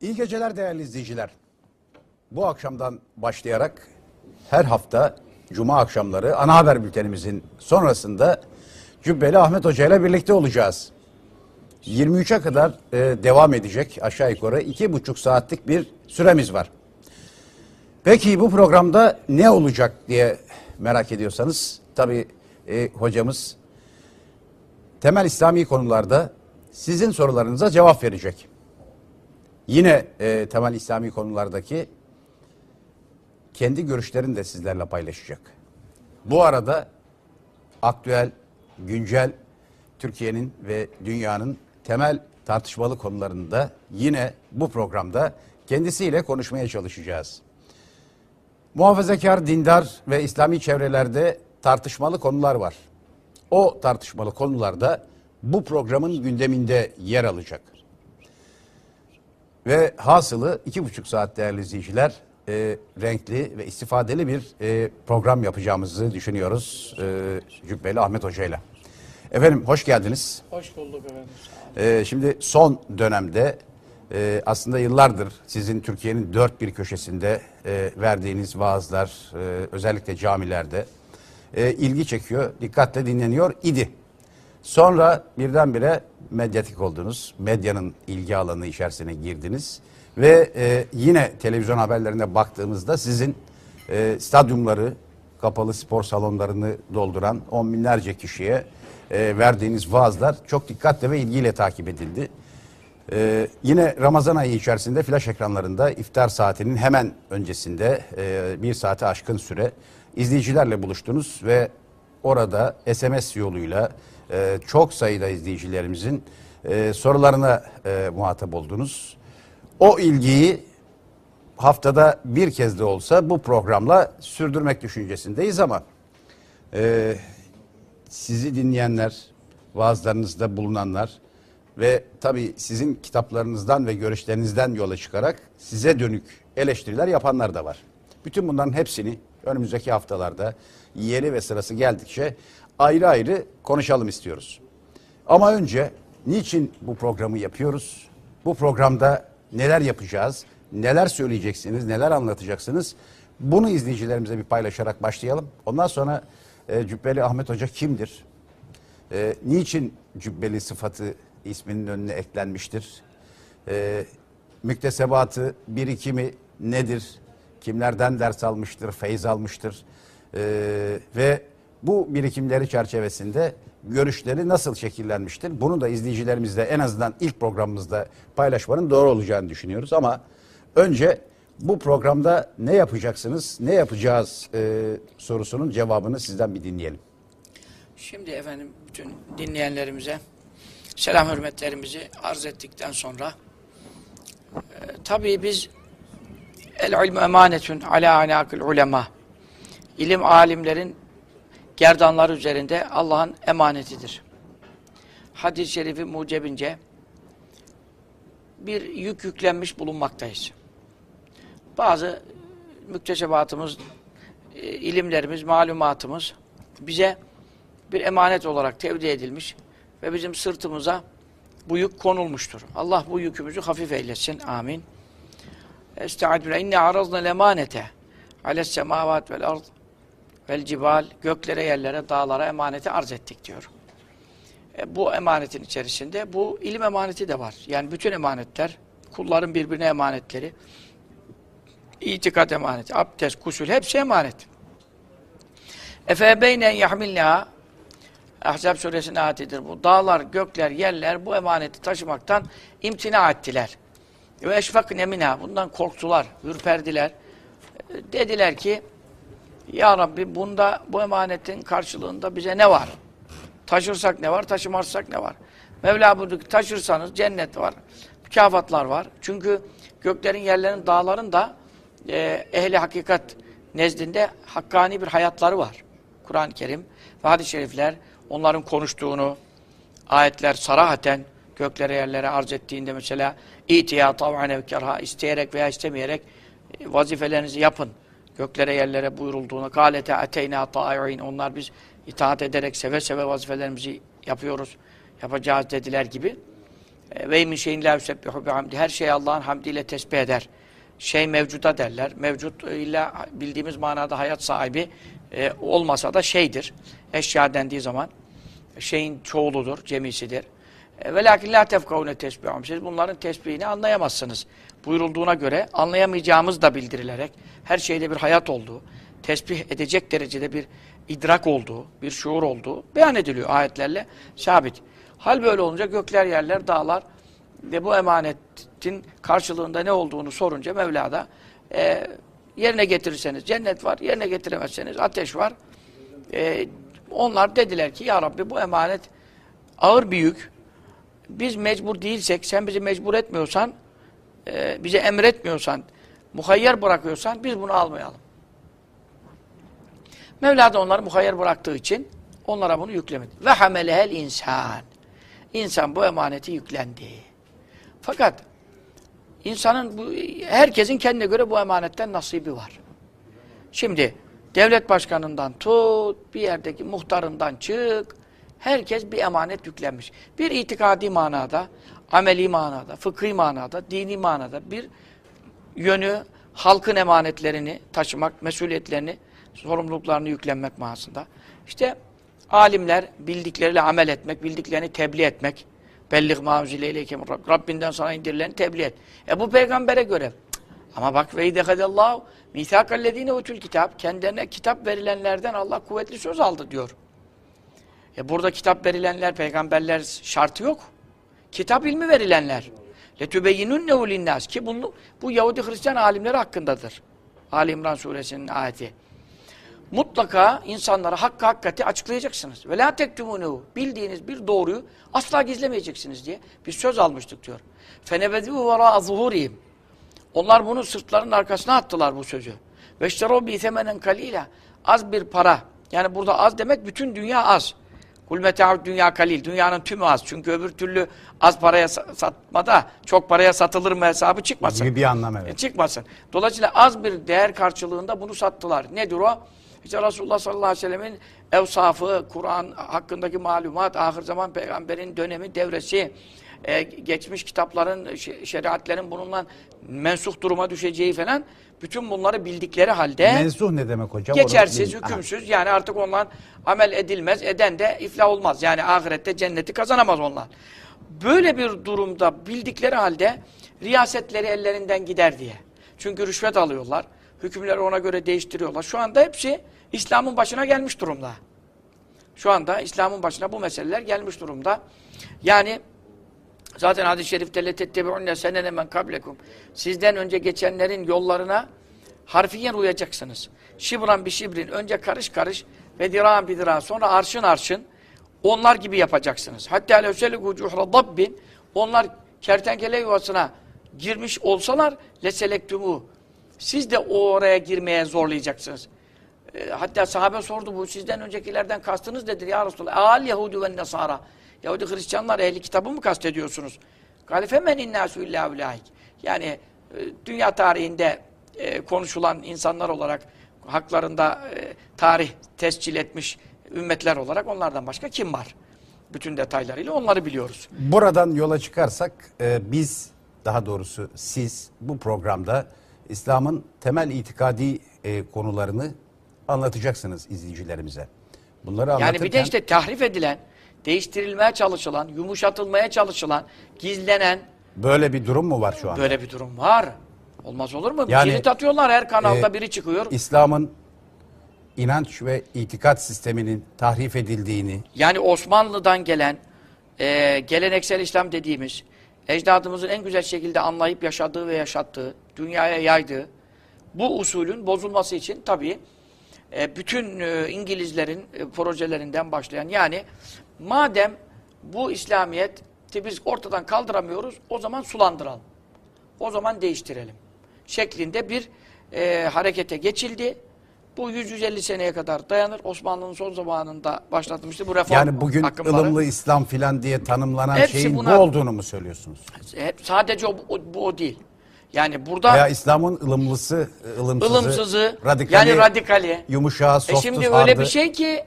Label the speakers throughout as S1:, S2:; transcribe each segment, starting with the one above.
S1: İyi geceler değerli izleyiciler. Bu akşamdan başlayarak her hafta Cuma akşamları ana haber bültenimizin sonrasında Cübbeli Ahmet Hoca ile birlikte olacağız. 23'e kadar e, devam edecek aşağı yukarı iki buçuk saatlik bir süremiz var. Peki bu programda ne olacak diye merak ediyorsanız tabii e, hocamız temel İslami konularda sizin sorularınıza cevap verecek. Yine e, temel İslami konulardaki kendi görüşlerini de sizlerle paylaşacak. Bu arada aktüel, güncel Türkiye'nin ve dünyanın temel tartışmalı konularında yine bu programda kendisiyle konuşmaya çalışacağız. Muhafazakar, dindar ve İslami çevrelerde tartışmalı konular var. O tartışmalı konularda bu programın gündeminde yer alacak. Ve hasılı iki buçuk saat değerli izleyiciler e, renkli ve istifadeli bir e, program yapacağımızı düşünüyoruz e, Cübbeli Ahmet Hoca ile. Efendim hoş geldiniz.
S2: Hoş bulduk efendim.
S1: E, şimdi son dönemde e, aslında yıllardır sizin Türkiye'nin dört bir köşesinde e, verdiğiniz vaazlar e, özellikle camilerde e, ilgi çekiyor, dikkatle dinleniyor idi. Sonra birdenbire medyatik oldunuz. Medyanın ilgi alanı içerisine girdiniz. Ve e, yine televizyon haberlerine baktığımızda sizin e, stadyumları, kapalı spor salonlarını dolduran on binlerce kişiye e, verdiğiniz vaazlar çok dikkatle ve ilgiyle takip edildi. Ee, yine Ramazan ayı içerisinde flash ekranlarında iftar saatinin hemen öncesinde e, bir saate aşkın süre izleyicilerle buluştunuz ve orada SMS yoluyla e, çok sayıda izleyicilerimizin e, sorularına e, muhatap oldunuz. O ilgiyi haftada bir kez de olsa bu programla sürdürmek düşüncesindeyiz ama e, sizi dinleyenler, vaazlarınızda bulunanlar ve tabii sizin kitaplarınızdan ve görüşlerinizden yola çıkarak size dönük eleştiriler yapanlar da var. Bütün bunların hepsini önümüzdeki haftalarda yeri ve sırası geldikçe ayrı ayrı konuşalım istiyoruz. Ama önce niçin bu programı yapıyoruz? Bu programda neler yapacağız? Neler söyleyeceksiniz? Neler anlatacaksınız? Bunu izleyicilerimize bir paylaşarak başlayalım. Ondan sonra e, Cübbeli Ahmet Hoca kimdir? E, niçin Cübbeli sıfatı isminin önüne eklenmiştir? E, müktesebatı, birikimi nedir? Kimlerden ders almıştır, feyiz almıştır? E, ve bu birikimleri çerçevesinde görüşleri nasıl şekillenmiştir? Bunu da izleyicilerimizle en azından ilk programımızda paylaşmanın doğru olacağını düşünüyoruz. Ama önce bu programda ne yapacaksınız, ne yapacağız e, sorusunun cevabını sizden bir dinleyelim.
S2: Şimdi efendim bütün dinleyenlerimize selam hürmetlerimizi arz ettikten sonra e, tabii biz el ilmu emanetun ala anakil ulema ilim alimlerin gerdanları üzerinde Allah'ın emanetidir. Hadis-i şerifi mucebince bir yük yüklenmiş bulunmaktayız. Bazı müktesebatımız, e, ilimlerimiz, malumatımız bize bir emanet olarak tevdi edilmiş ve bizim sırtımıza bu yük konulmuştur. Allah bu yükümüzü hafif eylesin. Amin. Estaizu. İnne arazna lemanete ales semavat vel ard vel cibal göklere, yerlere, dağlara emaneti arz ettik diyor. E, bu emanetin içerisinde bu ilim emaneti de var. Yani bütün emanetler, kulların birbirine emanetleri, itikat emaneti, abdest, kusul hepsi emanet. Efe beynen yahmilneha Ahzab suresinin ayetidir bu. Dağlar, gökler, yerler bu emaneti taşımaktan imtina ettiler. Ve eşfakne minha. Bundan korktular, ürperdiler. E, Dediler ki Ya Rabbi bunda bu emanetin karşılığında bize ne var? Taşırsak ne var, taşımazsak ne var? Mevla buyurdu taşırsanız cennet var, mükafatlar var. Çünkü göklerin, yerlerin, dağların da e, ehli hakikat nezdinde hakkani bir hayatları var. Kur'an-ı Kerim ve hadis-i şerifler onların konuştuğunu ayetler sarahaten göklere yerlere arz ettiğinde mesela itiya tav'an evkerha isteyerek veya istemeyerek e, vazifelerinizi yapın. Göklere yerlere buyurulduğunu galete ateyna ta'i'in onlar biz itaat ederek seve seve vazifelerimizi yapıyoruz. Yapacağız dediler gibi. E, Ve min şeyin la yusebbihu bihamdi. Her şey Allah'ın hamdiyle tesbih eder. Şey mevcuda derler. Mevcut e, illa bildiğimiz manada hayat sahibi e, olmasa da şeydir. Eşya dendiği zaman şeyin çoğuludur, cemisidir. Lakin la tefkavune tesbihum. Siz bunların tesbihini anlayamazsınız. Buyurulduğuna göre anlayamayacağımız da bildirilerek her şeyde bir hayat olduğu, tesbih edecek derecede bir idrak olduğu, bir şuur olduğu beyan ediliyor ayetlerle sabit. Hal böyle olunca gökler, yerler, dağlar ve bu emanetin karşılığında ne olduğunu sorunca Mevla'da e, yerine getirirseniz cennet var, yerine getiremezseniz ateş var. E, onlar dediler ki ya Rabbi bu emanet ağır bir yük. Biz mecbur değilsek, sen bizi mecbur etmiyorsan, e, bize emretmiyorsan, muhayyer bırakıyorsan biz bunu almayalım. Mevla da onları muhayyer bıraktığı için onlara bunu yüklemedi. Ve hamelehel insan. İnsan bu emaneti yüklendi. Fakat insanın bu herkesin kendine göre bu emanetten nasibi var. Şimdi devlet başkanından tut, bir yerdeki muhtarından çık, herkes bir emanet yüklenmiş. Bir itikadi manada, ameli manada, fıkhi manada, dini manada bir yönü halkın emanetlerini taşımak, mesuliyetlerini, sorumluluklarını yüklenmek manasında. İşte alimler bildikleriyle amel etmek, bildiklerini tebliğ etmek. Bellik mavzile ileyke min Rabb. Rabbinden sana indirileni tebliğ et. E bu peygambere göre. Ama bak ve idehadallahu mithakallezine utul kitap. Kendilerine kitap verilenlerden Allah kuvvetli söz aldı diyor. E burada kitap verilenler, peygamberler şartı yok. Kitap ilmi verilenler. لَتُبَيِّنُنَّهُ لِلنَّاسِ Ki bunu, bu Yahudi Hristiyan alimleri hakkındadır. Ali İmran suresinin ayeti. Mutlaka insanlara hakkı hakikati açıklayacaksınız. Ve la tektumunehu. Bildiğiniz bir doğruyu asla gizlemeyeceksiniz diye bir söz almıştık diyor. Fenebedû vera zuhurihim. Onlar bunu sırtlarının arkasına attılar bu sözü. Ve işterû bi semenen kalila. Az bir para. Yani burada az demek bütün dünya az. Kul meta'ud dünya kalil. Dünyanın tümü az. Çünkü öbür türlü az paraya sa- satmada çok paraya satılır mı hesabı çıkmasın.
S1: Gibi bir anlam evet.
S2: E, çıkmasın. Dolayısıyla az bir değer karşılığında bunu sattılar. Nedir o? İşte Resulullah sallallahu aleyhi ve sellemin evsafı, Kur'an hakkındaki malumat, ahir zaman peygamberin dönemi, devresi, e, geçmiş kitapların, şe- şeriatlerin bununla mensuh duruma düşeceği falan bütün bunları bildikleri halde
S1: Mensuh ne demek hocam?
S2: geçersiz,
S1: Orası-
S2: hükümsüz yani artık ondan amel edilmez, eden de iflah olmaz. Yani ahirette cenneti kazanamaz onlar. Böyle bir durumda bildikleri halde riyasetleri ellerinden gider diye. Çünkü rüşvet alıyorlar. Hükümleri ona göre değiştiriyorlar. Şu anda hepsi İslam'ın başına gelmiş durumda. Şu anda İslam'ın başına bu meseleler gelmiş durumda. Yani zaten hadis-i şerifte letettebi'unne senene men kablekum. Sizden önce geçenlerin yollarına harfiyen uyacaksınız. Şibran bir şibrin önce karış karış ve dirağın bir dirağın sonra arşın arşın onlar gibi yapacaksınız. Hatta levseliku cuhra dabbin onlar kertenkele yuvasına girmiş olsalar leselektumu siz de oraya girmeye zorlayacaksınız. E, hatta sahabe sordu bu sizden öncekilerden kastınız nedir ya Resulallah? Al Yahudi ve Nesara. Yahudi Hristiyanlar ehli kitabı mı kastediyorsunuz? Galife men innâsü illâ. Yani e, dünya tarihinde e, konuşulan insanlar olarak haklarında e, tarih tescil etmiş ümmetler olarak onlardan başka kim var? Bütün detaylarıyla onları biliyoruz.
S1: Buradan yola çıkarsak e, biz daha doğrusu siz bu programda İslam'ın temel itikadi e, konularını anlatacaksınız izleyicilerimize. Bunları
S2: Yani
S1: anlatırken
S2: bir de işte tahrif edilen, değiştirilmeye çalışılan, yumuşatılmaya çalışılan, gizlenen
S1: böyle bir durum mu var şu anda?
S2: böyle bir durum var. Olmaz olur mu?
S1: Yani,
S2: Kilit atıyorlar her kanalda
S1: e,
S2: biri çıkıyor.
S1: İslam'ın inanç ve itikat sisteminin tahrif edildiğini,
S2: Yani Osmanlı'dan gelen e, geleneksel İslam dediğimiz ecdadımızın en güzel şekilde anlayıp yaşadığı ve yaşattığı, dünyaya yaydığı bu usulün bozulması için tabii e, bütün e, İngilizlerin e, projelerinden başlayan yani madem bu İslamiyet'i biz ortadan kaldıramıyoruz o zaman sulandıralım. O zaman değiştirelim. Şeklinde bir e, harekete geçildi. Bu 100-150 seneye kadar dayanır. Osmanlı'nın son zamanında başlatmıştı bu reform
S1: yani bugün
S2: akımları.
S1: ılımlı İslam filan diye tanımlanan
S2: Hepsi
S1: şeyin
S2: buna-
S1: bu olduğunu mu söylüyorsunuz?
S2: Hep sadece o, o- bu o değil. Yani burada
S1: Veya İslam'ın ılımlısı, ılımsızı,
S2: ılımsızı,
S1: radikali,
S2: yani radikali.
S1: yumuşağı,
S2: E
S1: softu,
S2: şimdi
S1: hardı.
S2: öyle bir şey ki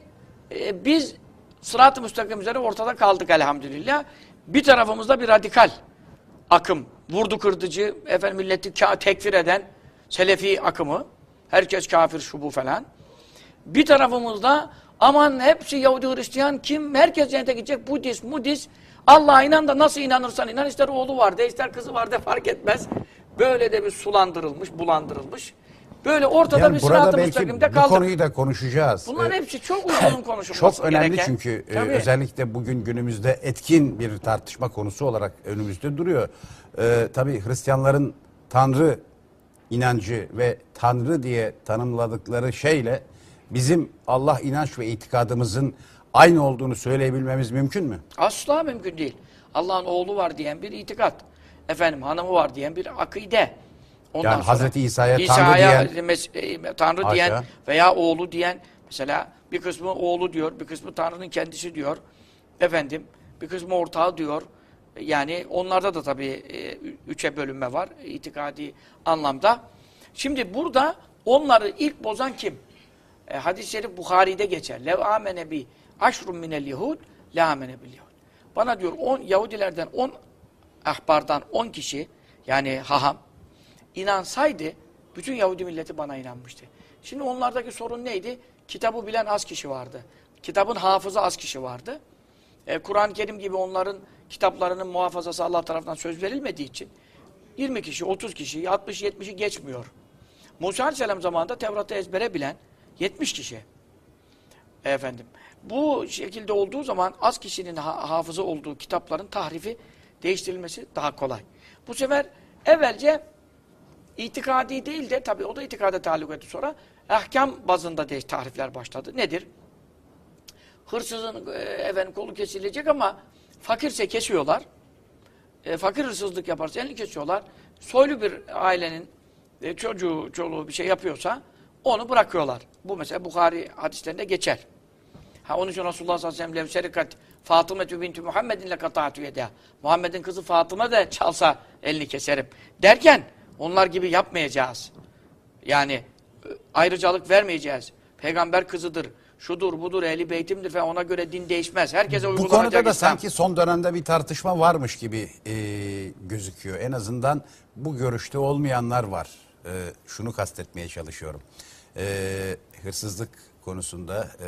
S2: e, biz sırat-ı müstakim üzere ortada kaldık elhamdülillah. Bir tarafımızda bir radikal akım, vurdu kırdıcı, efendim milleti tekfir eden Selefi akımı. Herkes kafir şu bu falan. Bir tarafımızda aman hepsi Yahudi Hristiyan kim? Herkes cennete gidecek. Budist, Mudist. Allah'a inan da nasıl inanırsan inan. ister oğlu var de ister kızı var de fark etmez. Böyle de bir sulandırılmış, bulandırılmış. Böyle ortada
S1: Yani
S2: bir sırat-ı müstakimde
S1: bu
S2: kaldık.
S1: konuyu da konuşacağız.
S2: Bunların
S1: Ee,
S2: hepsi çok uzun konuşulması
S1: Çok önemli
S2: gereken.
S1: çünkü e, özellikle bugün günümüzde etkin bir tartışma konusu olarak önümüzde duruyor. Ee, tabii Hristiyanların Tanrı inancı ve Tanrı diye tanımladıkları şeyle bizim Allah inanç ve itikadımızın aynı olduğunu söyleyebilmemiz mümkün mü?
S2: Asla mümkün değil. Allah'ın oğlu var diyen bir itikat. Efendim hanımı var diyen bir akide. Ondan
S1: Yani Hazreti İsa'ya Tanrı
S2: İsa'ya
S1: diyen-
S2: mes- e, Tanrı
S1: Haşa.
S2: diyen veya oğlu diyen mesela bir kısmı oğlu diyor, bir kısmı Tanrı'nın kendisi diyor. Efendim bir kısmı ortağı diyor. Yani onlarda da tabii e, üçe bölünme var itikadi anlamda. Şimdi burada onları ilk bozan kim? E, hadis-i şerif Bukhari'de geçer. Lev amene bi aşrun minel yehud la amene bil yehud. Bana diyor 10 Yahudilerden 10 ahbardan 10 kişi yani haham inansaydı bütün Yahudi milleti bana inanmıştı. Şimdi onlardaki sorun neydi? Kitabı bilen az kişi vardı. Kitabın hafızı az kişi vardı. E, Kur'an-ı Kerim gibi onların kitaplarının muhafazası Allah tarafından söz verilmediği için 20 kişi, 30 kişi, 60, 70'i geçmiyor. Musa Aleyhisselam zamanında Tevrat'ı ezbere bilen 70 kişi. Efendim. Bu şekilde olduğu zaman az kişinin ha- hafızı olduğu kitapların tahrifi değiştirilmesi daha kolay. Bu sefer evvelce itikadi değil de tabii o da itikada taluk etti sonra ahkam bazında de tahrifler başladı. Nedir? Hırsızın e, efendim kolu kesilecek ama fakirse kesiyorlar. E, fakir hırsızlık yaparsa elini kesiyorlar. Soylu bir ailenin e, çocuğu, çoluğu bir şey yapıyorsa onu bırakıyorlar. Bu mesela Bukhari hadislerinde geçer. Ha onun için Resulullah sallallahu aleyhi ve sellem levşerikat Fatıma binti Muhammedin le yedâ. Muhammed'in kızı Fatıma da çalsa elini keserim. Derken onlar gibi yapmayacağız. Yani e, ayrıcalık vermeyeceğiz. Peygamber kızıdır. Şudur budur ehli beytimdir falan ona göre din değişmez. Herkese
S1: Bu
S2: uygulanacak
S1: konuda da
S2: İslam.
S1: sanki son dönemde bir tartışma varmış gibi e, gözüküyor. En azından bu görüşte olmayanlar var. E, şunu kastetmeye çalışıyorum. E, hırsızlık konusunda e,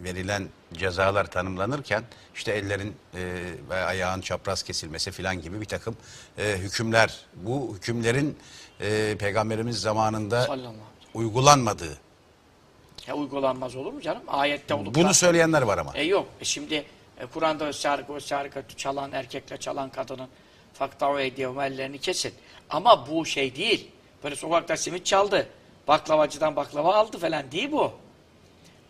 S1: verilen cezalar tanımlanırken işte ellerin e, ve ayağın çapraz kesilmesi filan gibi bir takım e, hükümler. Bu hükümlerin e, Peygamberimiz zamanında
S2: Sallallahu
S1: uygulanmadığı.
S2: Ya uygulanmaz olur mu canım? Ayette olup da-
S1: Bunu söyleyenler var ama.
S2: E yok. E şimdi e, Kur'an'da şarkı ve şarkı çalan erkekle çalan kadının faktav ediyor ellerini kesin. Ama bu şey değil. Böyle sokakta simit çaldı. Baklavacıdan baklava aldı falan değil bu.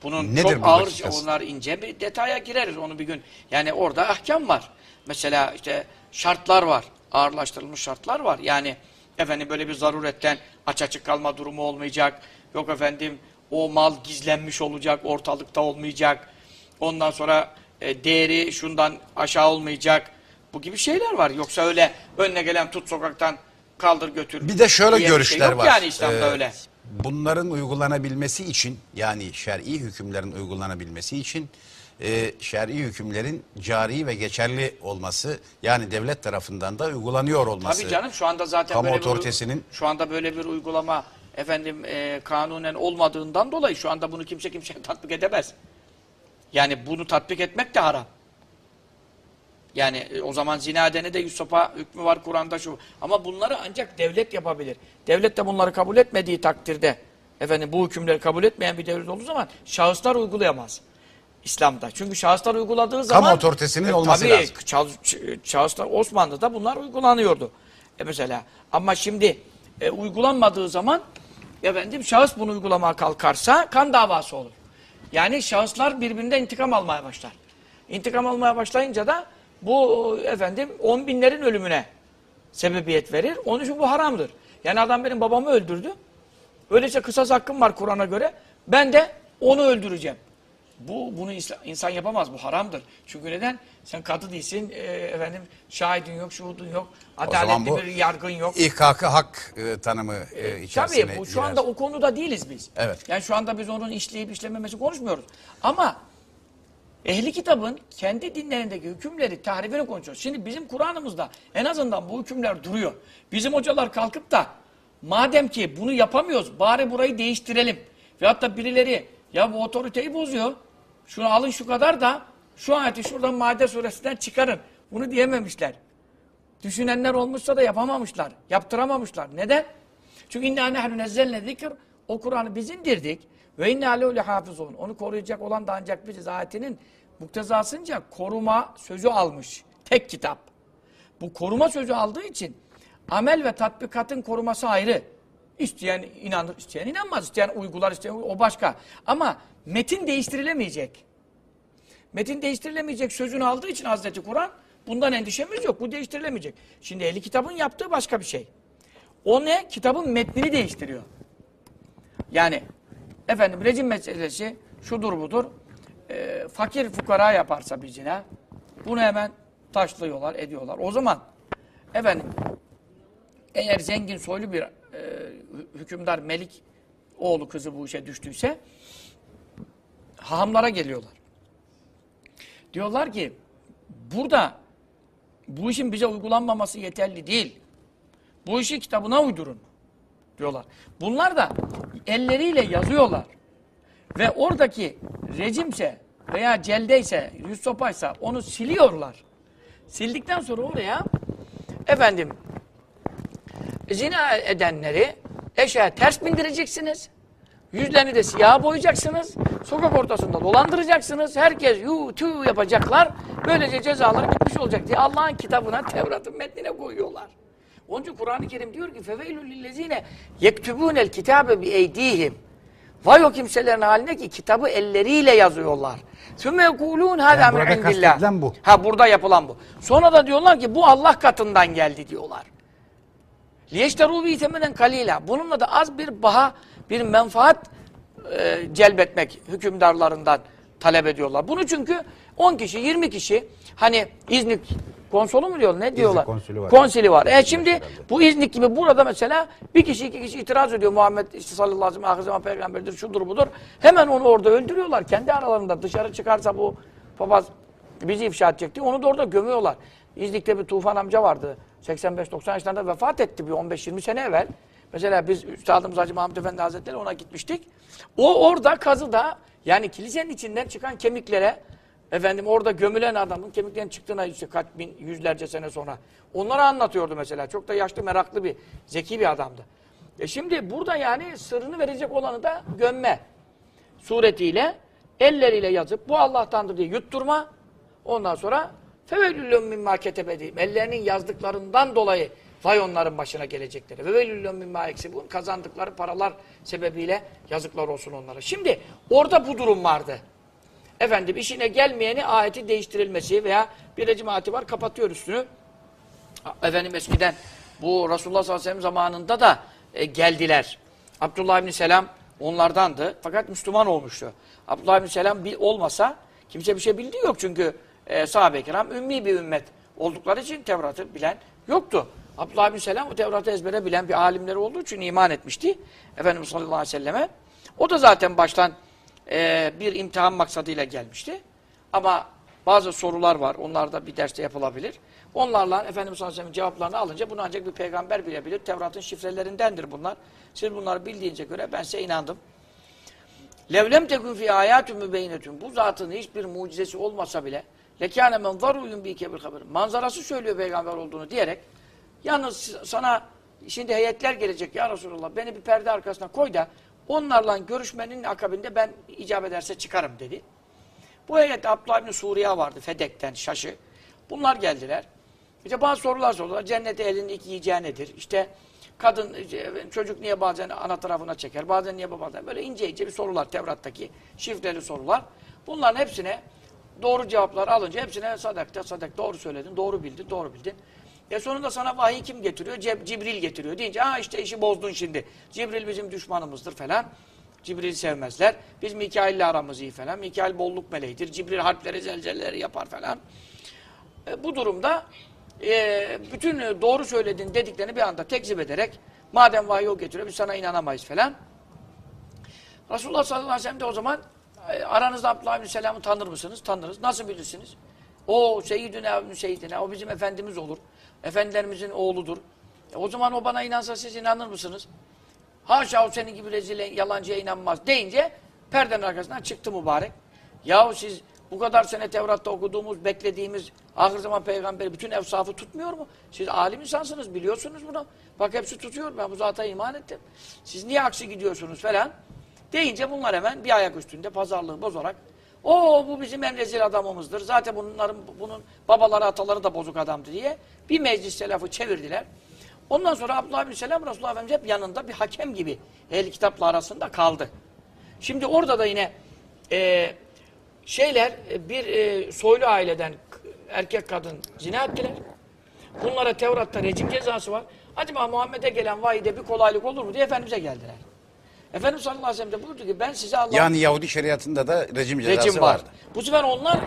S2: Bunun
S1: Nedir
S2: çok
S1: bu
S2: ağır,
S1: dakikası?
S2: onlar ince bir detaya gireriz onu bir gün. Yani orada ahkam var. Mesela işte şartlar var. Ağırlaştırılmış şartlar var. Yani efendim böyle bir zaruretten aç açık kalma durumu olmayacak. Yok efendim o mal gizlenmiş olacak, ortalıkta olmayacak. Ondan sonra e, değeri şundan aşağı olmayacak. Bu gibi şeyler var. Yoksa öyle önüne gelen tut sokaktan kaldır götür.
S1: Bir de şöyle
S2: bir
S1: görüşler
S2: şey
S1: var.
S2: Yani İslam'da
S1: Ee,
S2: öyle.
S1: Bunların uygulanabilmesi için yani şer'i hükümlerin uygulanabilmesi için e, şer'i hükümlerin cari ve geçerli olması yani devlet tarafından da uygulanıyor olması.
S2: Tabii canım şu anda zaten
S1: kamu
S2: böyle bir,
S1: otoritesinin-
S2: şu anda böyle bir uygulama efendim e, kanunen olmadığından dolayı şu anda bunu kimse kimseye tatbik edemez. Yani bunu tatbik etmek de haram. Yani e, o zaman zina edene de yüz sopa hükmü var Kur'an'da şu. Ama bunları ancak devlet yapabilir. Devlet de bunları kabul etmediği takdirde efendim bu hükümleri kabul etmeyen bir devlet olduğu zaman şahıslar uygulayamaz. İslam'da. Çünkü şahıslar uyguladığı zaman...
S1: otoritesinin
S2: E,
S1: olması
S2: tabii,
S1: lazım.
S2: ş- şahıslar Osmanlı'da bunlar uygulanıyordu. E mesela ama şimdi e, uygulanmadığı zaman efendim şahıs bunu uygulamaya kalkarsa kan davası olur. Yani şahıslar birbirinden intikam almaya başlar. İntikam almaya başlayınca da bu efendim on binlerin ölümüne sebebiyet verir. Onun için bu haramdır. Yani adam benim babamı öldürdü. Öyleyse kısas hakkım var Kur'an'a göre. Ben de onu öldüreceğim. Bu bunu insan yapamaz. Bu haramdır. Çünkü neden? Sen kadı değilsin. e, efendim şahidin yok, şuhudun yok. Adaletli bir yargın yok.
S1: İhkakı hak e, tanımı e, içerisine
S2: Tabii bu şu
S1: girer.
S2: anda o konuda değiliz biz.
S1: Evet.
S2: Yani şu anda biz onun işleyip işlememesi konuşmuyoruz. Ama ehli kitabın kendi dinlerindeki hükümleri, tahrifini konuşuyor. Şimdi bizim Kur'an'ımızda en azından bu hükümler duruyor. Bizim hocalar kalkıp da madem ki bunu yapamıyoruz bari burayı değiştirelim. Ve hatta birileri ya bu otoriteyi bozuyor. Şunu alın şu kadar da şu ayeti şuradan Maide suresinden çıkarın. Bunu diyememişler. Düşünenler olmuşsa da yapamamışlar. Yaptıramamışlar. Neden? Çünkü inna nehnu nezzelne zikr o Kur'an'ı biz indirdik ve inna lehu hafizun. Onu koruyacak olan da ancak biziz. Ayetinin muktezasınca koruma sözü almış. Tek kitap. Bu koruma sözü aldığı için amel ve tatbikatın koruması ayrı. İsteyen inanır, isteyen inanmaz, isteyen uygular, isteyen o başka. Ama metin değiştirilemeyecek. Metin değiştirilemeyecek sözünü aldığı için Hazreti Kur'an bundan endişemiz yok. Bu değiştirilemeyecek. Şimdi ehli kitabın yaptığı başka bir şey. O ne? Kitabın metnini değiştiriyor. Yani efendim rejim meselesi şudur budur. Ee, fakir fukara yaparsa bir zina bunu hemen taşlıyorlar, ediyorlar. O zaman efendim eğer zengin soylu bir e, hükümdar melik oğlu kızı bu işe düştüyse hahamlara geliyorlar. Diyorlar ki burada bu işin bize uygulanmaması yeterli değil. Bu işi kitabına uydurun diyorlar. Bunlar da elleriyle yazıyorlar. Ve oradaki rejimse veya celdeyse, yüz sopaysa onu siliyorlar. Sildikten sonra oraya efendim zina edenleri eşeğe ters bindireceksiniz. Yüzlerini de siyah boyayacaksınız. Sokak ortasında dolandıracaksınız. Herkes yu tü yapacaklar. Böylece cezaları bitmiş olacak diye Allah'ın kitabına, Tevrat'ın metnine koyuyorlar. Onun için Kur'an-ı Kerim diyor ki فَوَيْلُ لِلَّذ۪ينَ يَكْتُبُونَ الْكِتَابَ بِاَيْد۪يهِمْ Vay o kimselerin haline ki kitabı elleriyle yazıyorlar. ثُمَّ يَقُولُونَ هَذَا
S1: Yani
S2: مِنْ
S1: burada
S2: عِنْدِ
S1: kastedilen bu.
S2: Ha burada yapılan bu. Sonra da diyorlar ki bu Allah katından geldi diyorlar. لِيَشْتَرُوا بِهِ ثَمَنًا kalila. Bununla da az bir baha, bir menfaat e, celbetmek hükümdarlarından talep ediyorlar. Bunu çünkü 10 kişi, 20 kişi hani İznik konsolu mu diyor? Ne diyorlar?
S1: konsülü var.
S2: Konsili var. E şimdi bu İznik gibi burada mesela bir kişi iki kişi itiraz ediyor. Muhammed işte sallallahu aleyhi ve sellem zaman peygamberdir, şudur budur. Hemen onu orada öldürüyorlar. Kendi aralarında dışarı çıkarsa bu papaz bizi ifşa edecek diye onu da orada gömüyorlar. İznik'te bir Tufan amca vardı. 85-90 yaşlarında vefat etti bir 15-20 sene evvel. Mesela biz Üstadımız Hacı Mahmud Efendi Hazretleri ona gitmiştik. O orada kazıda yani kilisenin içinden çıkan kemiklere efendim orada gömülen adamın kemiklerin çıktığına işte kaç bin yüzlerce sene sonra onları anlatıyordu mesela. Çok da yaşlı meraklı bir zeki bir adamdı. E şimdi burada yani sırrını verecek olanı da gömme suretiyle elleriyle yazıp bu Allah'tandır diye yutturma. Ondan sonra fevelüllüm mimma ketebedîm. Ellerinin yazdıklarından dolayı vay onların başına gelecekleri. Ve velüllüm mimma eksibun. Kazandıkları paralar sebebiyle yazıklar olsun onlara. Şimdi orada bu durum vardı. Efendim işine gelmeyeni ayeti değiştirilmesi veya bir recim ayeti var kapatıyor üstünü. Efendim eskiden bu Resulullah sallallahu aleyhi ve sellem zamanında da e, geldiler. Abdullah ibn Selam onlardandı. Fakat Müslüman olmuştu. Abdullah ibn Selam olmasa kimse bir şey bildiği yok çünkü e, sahabe-i kiram ümmi bir ümmet oldukları için Tevrat'ı bilen yoktu. Abdullah ibn Selam o Tevrat'ı ezbere bilen bir alimleri olduğu için iman etmişti. Efendimiz sallallahu aleyhi ve selleme. O da zaten baştan e, bir imtihan maksadıyla gelmişti. Ama bazı sorular var. Onlar da bir derste yapılabilir. Onlarla Efendimiz sallallahu aleyhi ve cevaplarını alınca bunu ancak bir peygamber bilebilir. Tevrat'ın şifrelerindendir bunlar. Siz bunları bildiğince göre ben size inandım. Levlem tekun fi ayatun mübeynetun. Bu zatın hiçbir mucizesi olmasa bile lekâne men zaruyun bi kebir haber. Manzarası söylüyor peygamber olduğunu diyerek yalnız sana şimdi heyetler gelecek ya Resulallah beni bir perde arkasına koy da onlarla görüşmenin akabinde ben icap ederse çıkarım dedi. Bu heyette Abdullah bin Suriye vardı Fedek'ten şaşı. Bunlar geldiler. İşte bazı sorular sordular. Cennete elin ilk yiyeceği nedir? İşte kadın, e, çocuk niye bazen ana tarafına çeker, bazen niye babadan? Böyle ince ince bir sorular Tevrat'taki şifreli sorular. Bunların hepsine doğru cevaplar alınca hepsine sadakta sadak doğru söyledin, doğru bildin, doğru bildin. E sonunda sana vahiy kim getiriyor? Cib- Cibril getiriyor. Deyince ha işte işi bozdun şimdi. Cibril bizim düşmanımızdır falan. Cibril'i sevmezler. Biz Mikail'le aramız iyi falan. Mikail bolluk meleğidir. Cibril harpleri, zelzeleleri yapar falan. E, bu durumda e, bütün doğru söyledin dediklerini bir anda tekzip ederek madem vahiy o getiriyor biz sana inanamayız falan. Resulullah sallallahu aleyhi ve sellem de o zaman E, Aranızda Abdullah bin Selam'ı tanır mısınız? Tanırız. Nasıl bilirsiniz? O Seyyidüne Seyyidine, o bizim efendimiz olur. Efendilerimizin oğludur. E, o zaman o bana inansa siz inanır mısınız? Haşa o senin gibi rezil yalancıya inanmaz deyince perdenin arkasından çıktı mübarek. Yahu siz bu kadar sene Tevrat'ta okuduğumuz, beklediğimiz ahir zaman peygamberi bütün evsafı tutmuyor mu? Siz alim insansınız, biliyorsunuz bunu. Bak hepsi tutuyor, ben bu zata iman ettim. Siz niye aksi gidiyorsunuz falan? Deyince bunlar hemen bir ayak üstünde pazarlığı bozarak o bu bizim en rezil adamımızdır. Zaten bunların bunun babaları ataları da bozuk adamdı diye bir meclis lafı çevirdiler. Ondan sonra Abdullah bin Selam Resulullah Efendimiz hep yanında bir hakem gibi ehl kitapla arasında kaldı. Şimdi orada da yine e, şeyler e, bir e, soylu aileden erkek kadın zina ettiler. Bunlara Tevrat'ta rejim cezası var. Acaba Muhammed'e gelen vahide bir kolaylık olur mu diye Efendimiz'e geldiler. Efendimiz sallallahu aleyhi ve sellem de buyurdu ki ben size Allah
S1: Yani Yahudi şeriatında da rejim cezası
S2: rejim var.
S1: vardı.
S2: Bu sefer onlar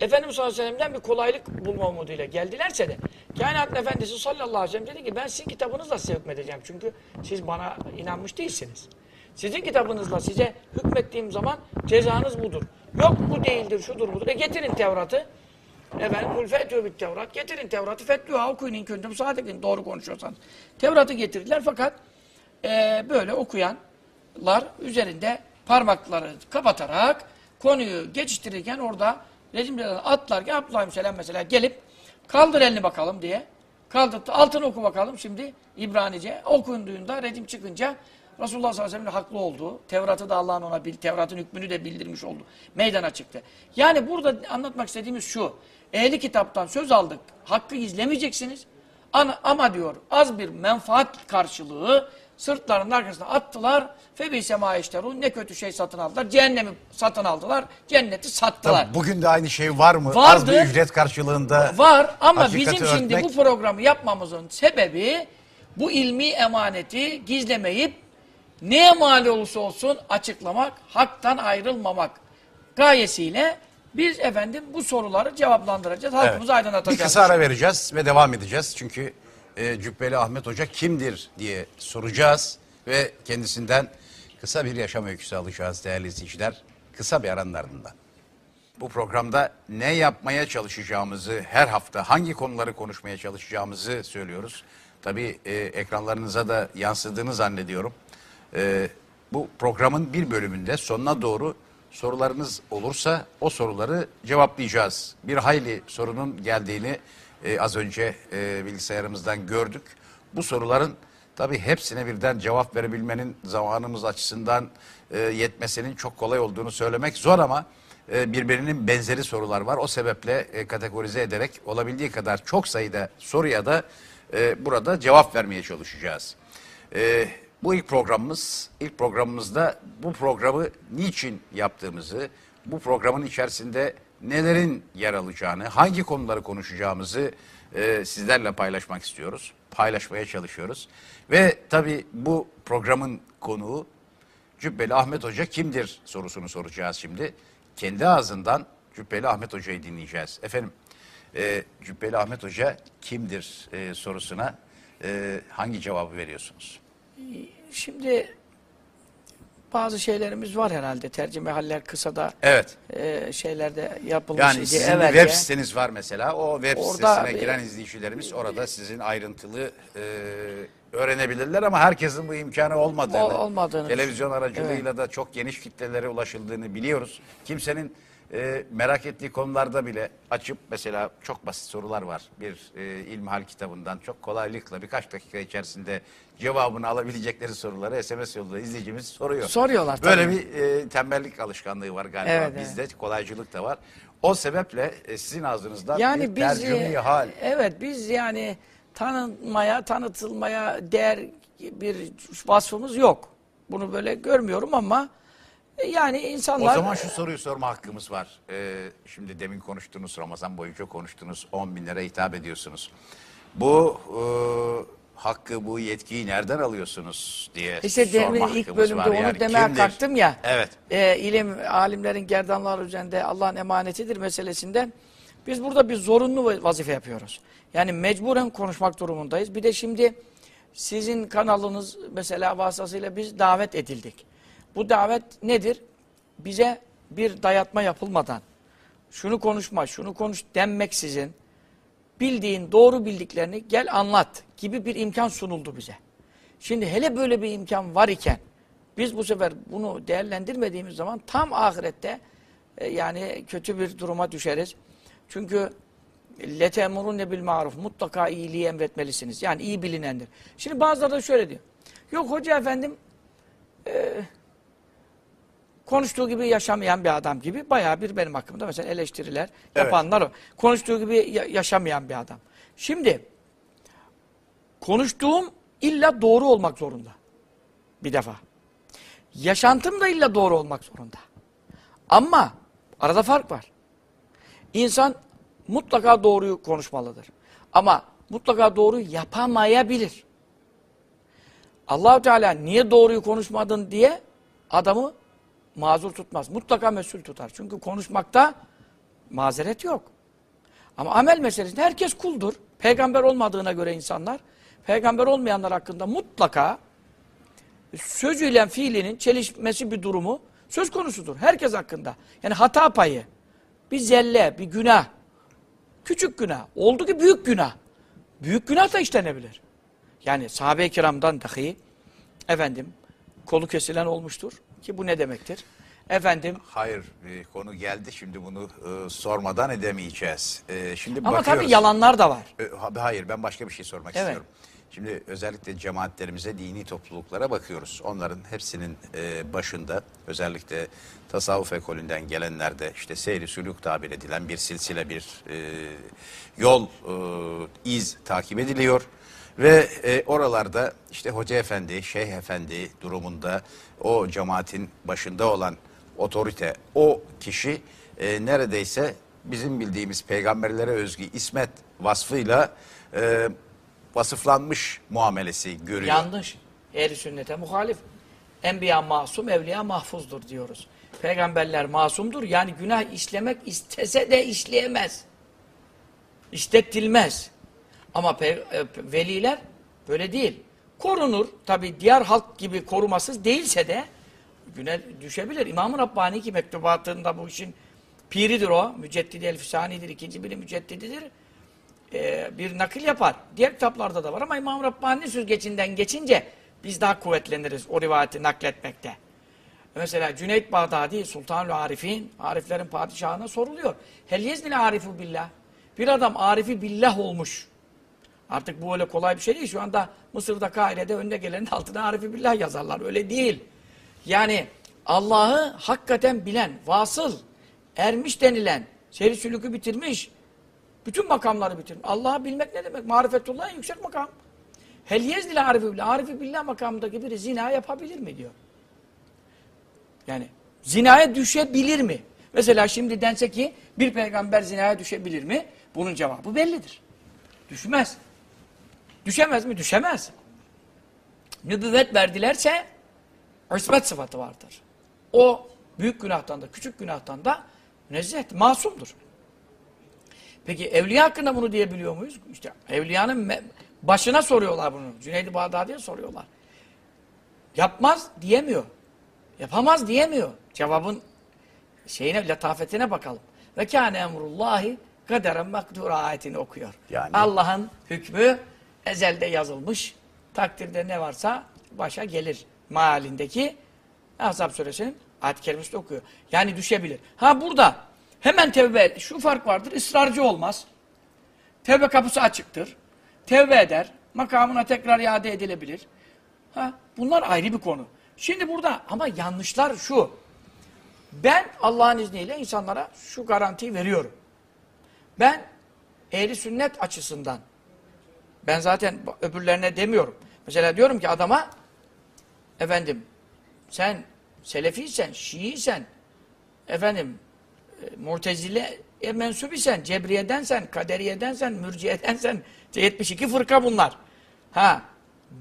S2: Efendimiz sallallahu aleyhi ve sellem'den bir kolaylık bulma umuduyla geldilerse de kainatın efendisi sallallahu aleyhi ve sellem dedi ki ben sizin kitabınızla size hükmedeceğim. Çünkü siz bana inanmış değilsiniz. Sizin kitabınızla size hükmettiğim zaman cezanız budur. Yok bu değildir, şudur budur. E getirin Tevrat'ı. Efendim kul fetû bit Tevrat. Getirin Tevrat'ı fetûhâ okuyun in küntüm sâdikin. Doğru konuşuyorsanız. Tevrat'ı getirdiler fakat e, böyle okuyanlar üzerinde parmakları kapatarak konuyu geçiştirirken orada rejim cezasını atlarken Abdullah Selam mesela gelip kaldır elini bakalım diye kaldırdı. Altını oku bakalım şimdi İbranice. Okunduğunda rejim çıkınca Resulullah sallallahu aleyhi ve sellem'in haklı olduğu, Tevrat'ı da Allah'ın ona, bil- Tevrat'ın hükmünü de bildirmiş oldu. Meydana çıktı. Yani burada anlatmak istediğimiz şu. Ehli kitaptan söz aldık. Hakkı izlemeyeceksiniz. Ama diyor az bir menfaat karşılığı sırtlarının arkasına attılar. Febi sema ne kötü şey satın aldılar. Cehennemi satın aldılar. Cenneti sattılar.
S1: Tabii bugün de aynı şey var mı? Az
S2: Vardı.
S1: bir ücret karşılığında
S2: Var ama bizim şimdi
S1: örtmek-
S2: bu programı yapmamızın sebebi bu ilmi emaneti gizlemeyip neye mal olursa olsun açıklamak, haktan ayrılmamak gayesiyle biz efendim bu soruları cevaplandıracağız. Halkımızı
S1: Evet.
S2: aydınlatacağız.
S1: Bir kısa ara vereceğiz ve devam edeceğiz. Çünkü e, Cübbeli Ahmet Hoca kimdir diye soracağız ve kendisinden kısa bir yaşam öyküsü alacağız değerli izleyiciler. Kısa bir aranın ardından. Bu programda ne yapmaya çalışacağımızı, her hafta hangi konuları konuşmaya çalışacağımızı söylüyoruz. Tabii e, ekranlarınıza da yansıdığını zannediyorum. E, bu programın bir bölümünde sonuna doğru sorularınız olursa o soruları cevaplayacağız. Bir hayli sorunun geldiğini e, az önce e, bilgisayarımızdan gördük. Bu soruların tabii hepsine birden cevap verebilmenin zamanımız açısından e, yetmesinin çok kolay olduğunu söylemek zor ama e, birbirinin benzeri sorular var. O sebeple e, kategorize ederek olabildiği kadar çok sayıda soruya da e, burada cevap vermeye çalışacağız. E, bu ilk programımız. İlk programımızda bu programı niçin yaptığımızı, bu programın içerisinde nelerin yer alacağını, hangi konuları konuşacağımızı e, sizlerle paylaşmak istiyoruz. Paylaşmaya çalışıyoruz. Ve tabii bu programın konuğu Cübbeli Ahmet Hoca kimdir sorusunu soracağız şimdi. Kendi ağzından Cübbeli Ahmet Hoca'yı dinleyeceğiz. Efendim e, Cübbeli Ahmet Hoca kimdir e, sorusuna e, hangi cevabı veriyorsunuz?
S2: Şimdi bazı şeylerimiz var herhalde. Tercüme haller kısa da
S1: Evet.
S2: e, şeylerde yapılmış
S1: Yani sizin
S2: evvelce.
S1: web siteniz var mesela. O web
S2: Orada
S1: sitesine giren izleyicilerimiz orada sizin ayrıntılı e, öğrenebilirler ama herkesin bu imkanı olmadığını,
S2: olmadığını.
S1: televizyon aracılığıyla da çok geniş kitlelere ulaşıldığını biliyoruz. Kimsenin e, merak ettiği konularda bile açıp mesela çok basit sorular var. Bir e, ilmihal kitabından çok kolaylıkla birkaç dakika içerisinde cevabını alabilecekleri soruları SMS yoluyla izleyicimiz soruyor.
S2: Soruyorlar
S1: Böyle
S2: tabii.
S1: bir e, tembellik alışkanlığı var galiba
S2: Evet,
S1: bizde. Kolaycılık da var. O sebeple e, sizin ağzınızdan
S2: Yani
S1: bir
S2: biz
S1: tercüme
S2: e,
S1: hal.
S2: evet biz yani tanınmaya, tanıtılmaya değer bir vasfımız yok. Bunu böyle görmüyorum ama yani
S1: O
S2: insanlar
S1: zaman şu soruyu sorma hakkımız var. E, şimdi demin konuştunuz, Ramazan boyunca konuştunuz. 10 bin lira hitap ediyorsunuz. Bu e, hakkı, bu yetkiyi nereden alıyorsunuz diye
S2: işte
S1: sorma
S2: demin ilk bölümde
S1: var.
S2: onu
S1: Yani
S2: demeye
S1: kimdir?
S2: kalktım ya.
S1: Evet.
S2: E, ilim alimlerin gerdanlar üzerinde Allah'ın emanetidir meselesinde biz burada bir zorunlu vazife yapıyoruz. Yani mecburen konuşmak durumundayız. Bir de şimdi sizin kanalınız mesela vasıtasıyla biz davet edildik. Bu davet nedir? Bize bir dayatma yapılmadan şunu konuşma, şunu konuş denmeksizin bildiğin doğru bildiklerini gel anlat gibi bir imkan sunuldu bize. Şimdi hele böyle bir imkan var iken biz bu sefer bunu değerlendirmediğimiz zaman tam ahirette e, yani kötü bir duruma düşeriz. Çünkü letemurunne bil maruf mutlaka iyiliği emretmelisiniz. Yani iyi bilinendir. Şimdi bazıları da şöyle diyor. Yok hoca efendim e, konuştuğu gibi yaşamayan bir adam gibi bayağı bir benim hakkımda mesela eleştiriler
S1: Evet.
S2: yapanlar o. Konuştuğu gibi ya- yaşamayan bir adam. Şimdi konuştuğum illa doğru olmak zorunda. Bir defa. Yaşantım da illa doğru olmak zorunda. Ama arada fark var. İnsan mutlaka doğruyu konuşmalıdır. Ama mutlaka doğruyu yapamayabilir. Allahu Teala niye doğruyu konuşmadın diye adamı mazur tutmaz. Mutlaka mesul tutar. Çünkü konuşmakta mazeret yok. Ama amel meselesinde herkes kuldur. Peygamber olmadığına göre insanlar, peygamber olmayanlar hakkında mutlaka sözüyle fiilinin çelişmesi bir durumu söz konusudur. Herkes hakkında. Yani hata payı, bir zelle, bir günah, küçük günah, oldu ki büyük günah. Büyük günah da işlenebilir. Yani sahabe-i kiramdan dahi efendim kolu kesilen olmuştur. Ki bu ne demektir? Efendim
S1: Hayır e, konu geldi şimdi bunu e, sormadan edemeyeceğiz. E, şimdi
S2: ama
S1: bakıyoruz.
S2: tabii yalanlar da var.
S1: E, ha- Hayır ben başka bir şey sormak
S2: Evet.
S1: istiyorum. Şimdi özellikle cemaatlerimize, dini topluluklara bakıyoruz. Onların hepsinin e, başında özellikle tasavvuf ekolünden gelenlerde işte seyri sülük tabir edilen bir silsile bir e, yol, e, iz takip ediliyor. Ve e, oralarda işte hoca efendi, şeyh efendi durumunda o cemaatin başında olan otorite, o kişi e, neredeyse bizim bildiğimiz peygamberlere özgü ismet vasfıyla e, vasıflanmış muamelesi görüyor.
S2: Yanlış. Ehli sünnete muhalif. Enbiya masum, evliya mahfuzdur diyoruz. Peygamberler masumdur. Yani günah işlemek istese de işleyemez. İstettilmez. Ama e, veliler böyle değil. Korunur. Tabi diğer halk gibi korumasız değilse de güne düşebilir. İmam-ı Rabbani ki mektubatında bu işin piridir o. Müceddidi Elfisani'dir. ikinci biri müceddididir. Ee, bir nakil yapar. Diğer kitaplarda da var ama İmam Rabbani süzgecinden geçince biz daha kuvvetleniriz o rivayeti nakletmekte. Mesela Cüneyt Bağdadi, Sultanül Arif'in, Ariflerin padişahına soruluyor. Hel yeznil arifu billah. Bir adam arifi billah olmuş. Artık bu öyle kolay bir şey değil. Şu anda Mısır'da Kahire'de önde gelenin altına arifi billah yazarlar. Öyle değil. Yani Allah'ı hakikaten bilen, vasıl, ermiş denilen, seri sülükü bitirmiş, bütün makamları bitirmiş. Allah'ı bilmek ne demek? Marifetullah yüksek makam. Hel yeznil arifi billah. Arifi billah makamındaki biri zina yapabilir mi diyor. Yani zinaya düşebilir mi? Mesela şimdi dense ki bir peygamber zinaya düşebilir mi? Bunun cevabı bellidir. Düşmez. Düşemez mi? Düşemez. Nübüvvet verdilerse ismet sıfatı vardır. O büyük günahtan da küçük günahtan da münezzeh, masumdur. Peki evliya hakkında bunu diyebiliyor muyuz? İşte evliyanın başına soruyorlar bunu. Cüneyd-i Bağdadi'ye soruyorlar. Yapmaz diyemiyor. Yapamaz diyemiyor. Cevabın şeyine, latafetine bakalım. Ve kâne emrullahi kaderen makdura ayetini okuyor.
S1: Yani-
S2: Allah'ın hükmü ezelde yazılmış. Takdirde ne varsa başa gelir mealindeki Ahzab suresinin ayet-i kerimesini okuyor. Yani düşebilir. Ha burada hemen tevbe, şu fark vardır, ısrarcı olmaz. Tevbe kapısı açıktır. Tevbe eder. Makamına tekrar iade edilebilir. Ha, bunlar ayrı bir konu. Şimdi burada ama yanlışlar şu. Ben Allah'ın izniyle insanlara şu garantiyi veriyorum. Ben ehli sünnet açısından ben zaten öbürlerine demiyorum. Mesela diyorum ki adama efendim sen Selefiysen, Şiiysen efendim e, Mu'tezile e, mensup isen, Cebriye'densen, Kaderiye'densen, Mürciye'densen, 72 fırka bunlar. Ha,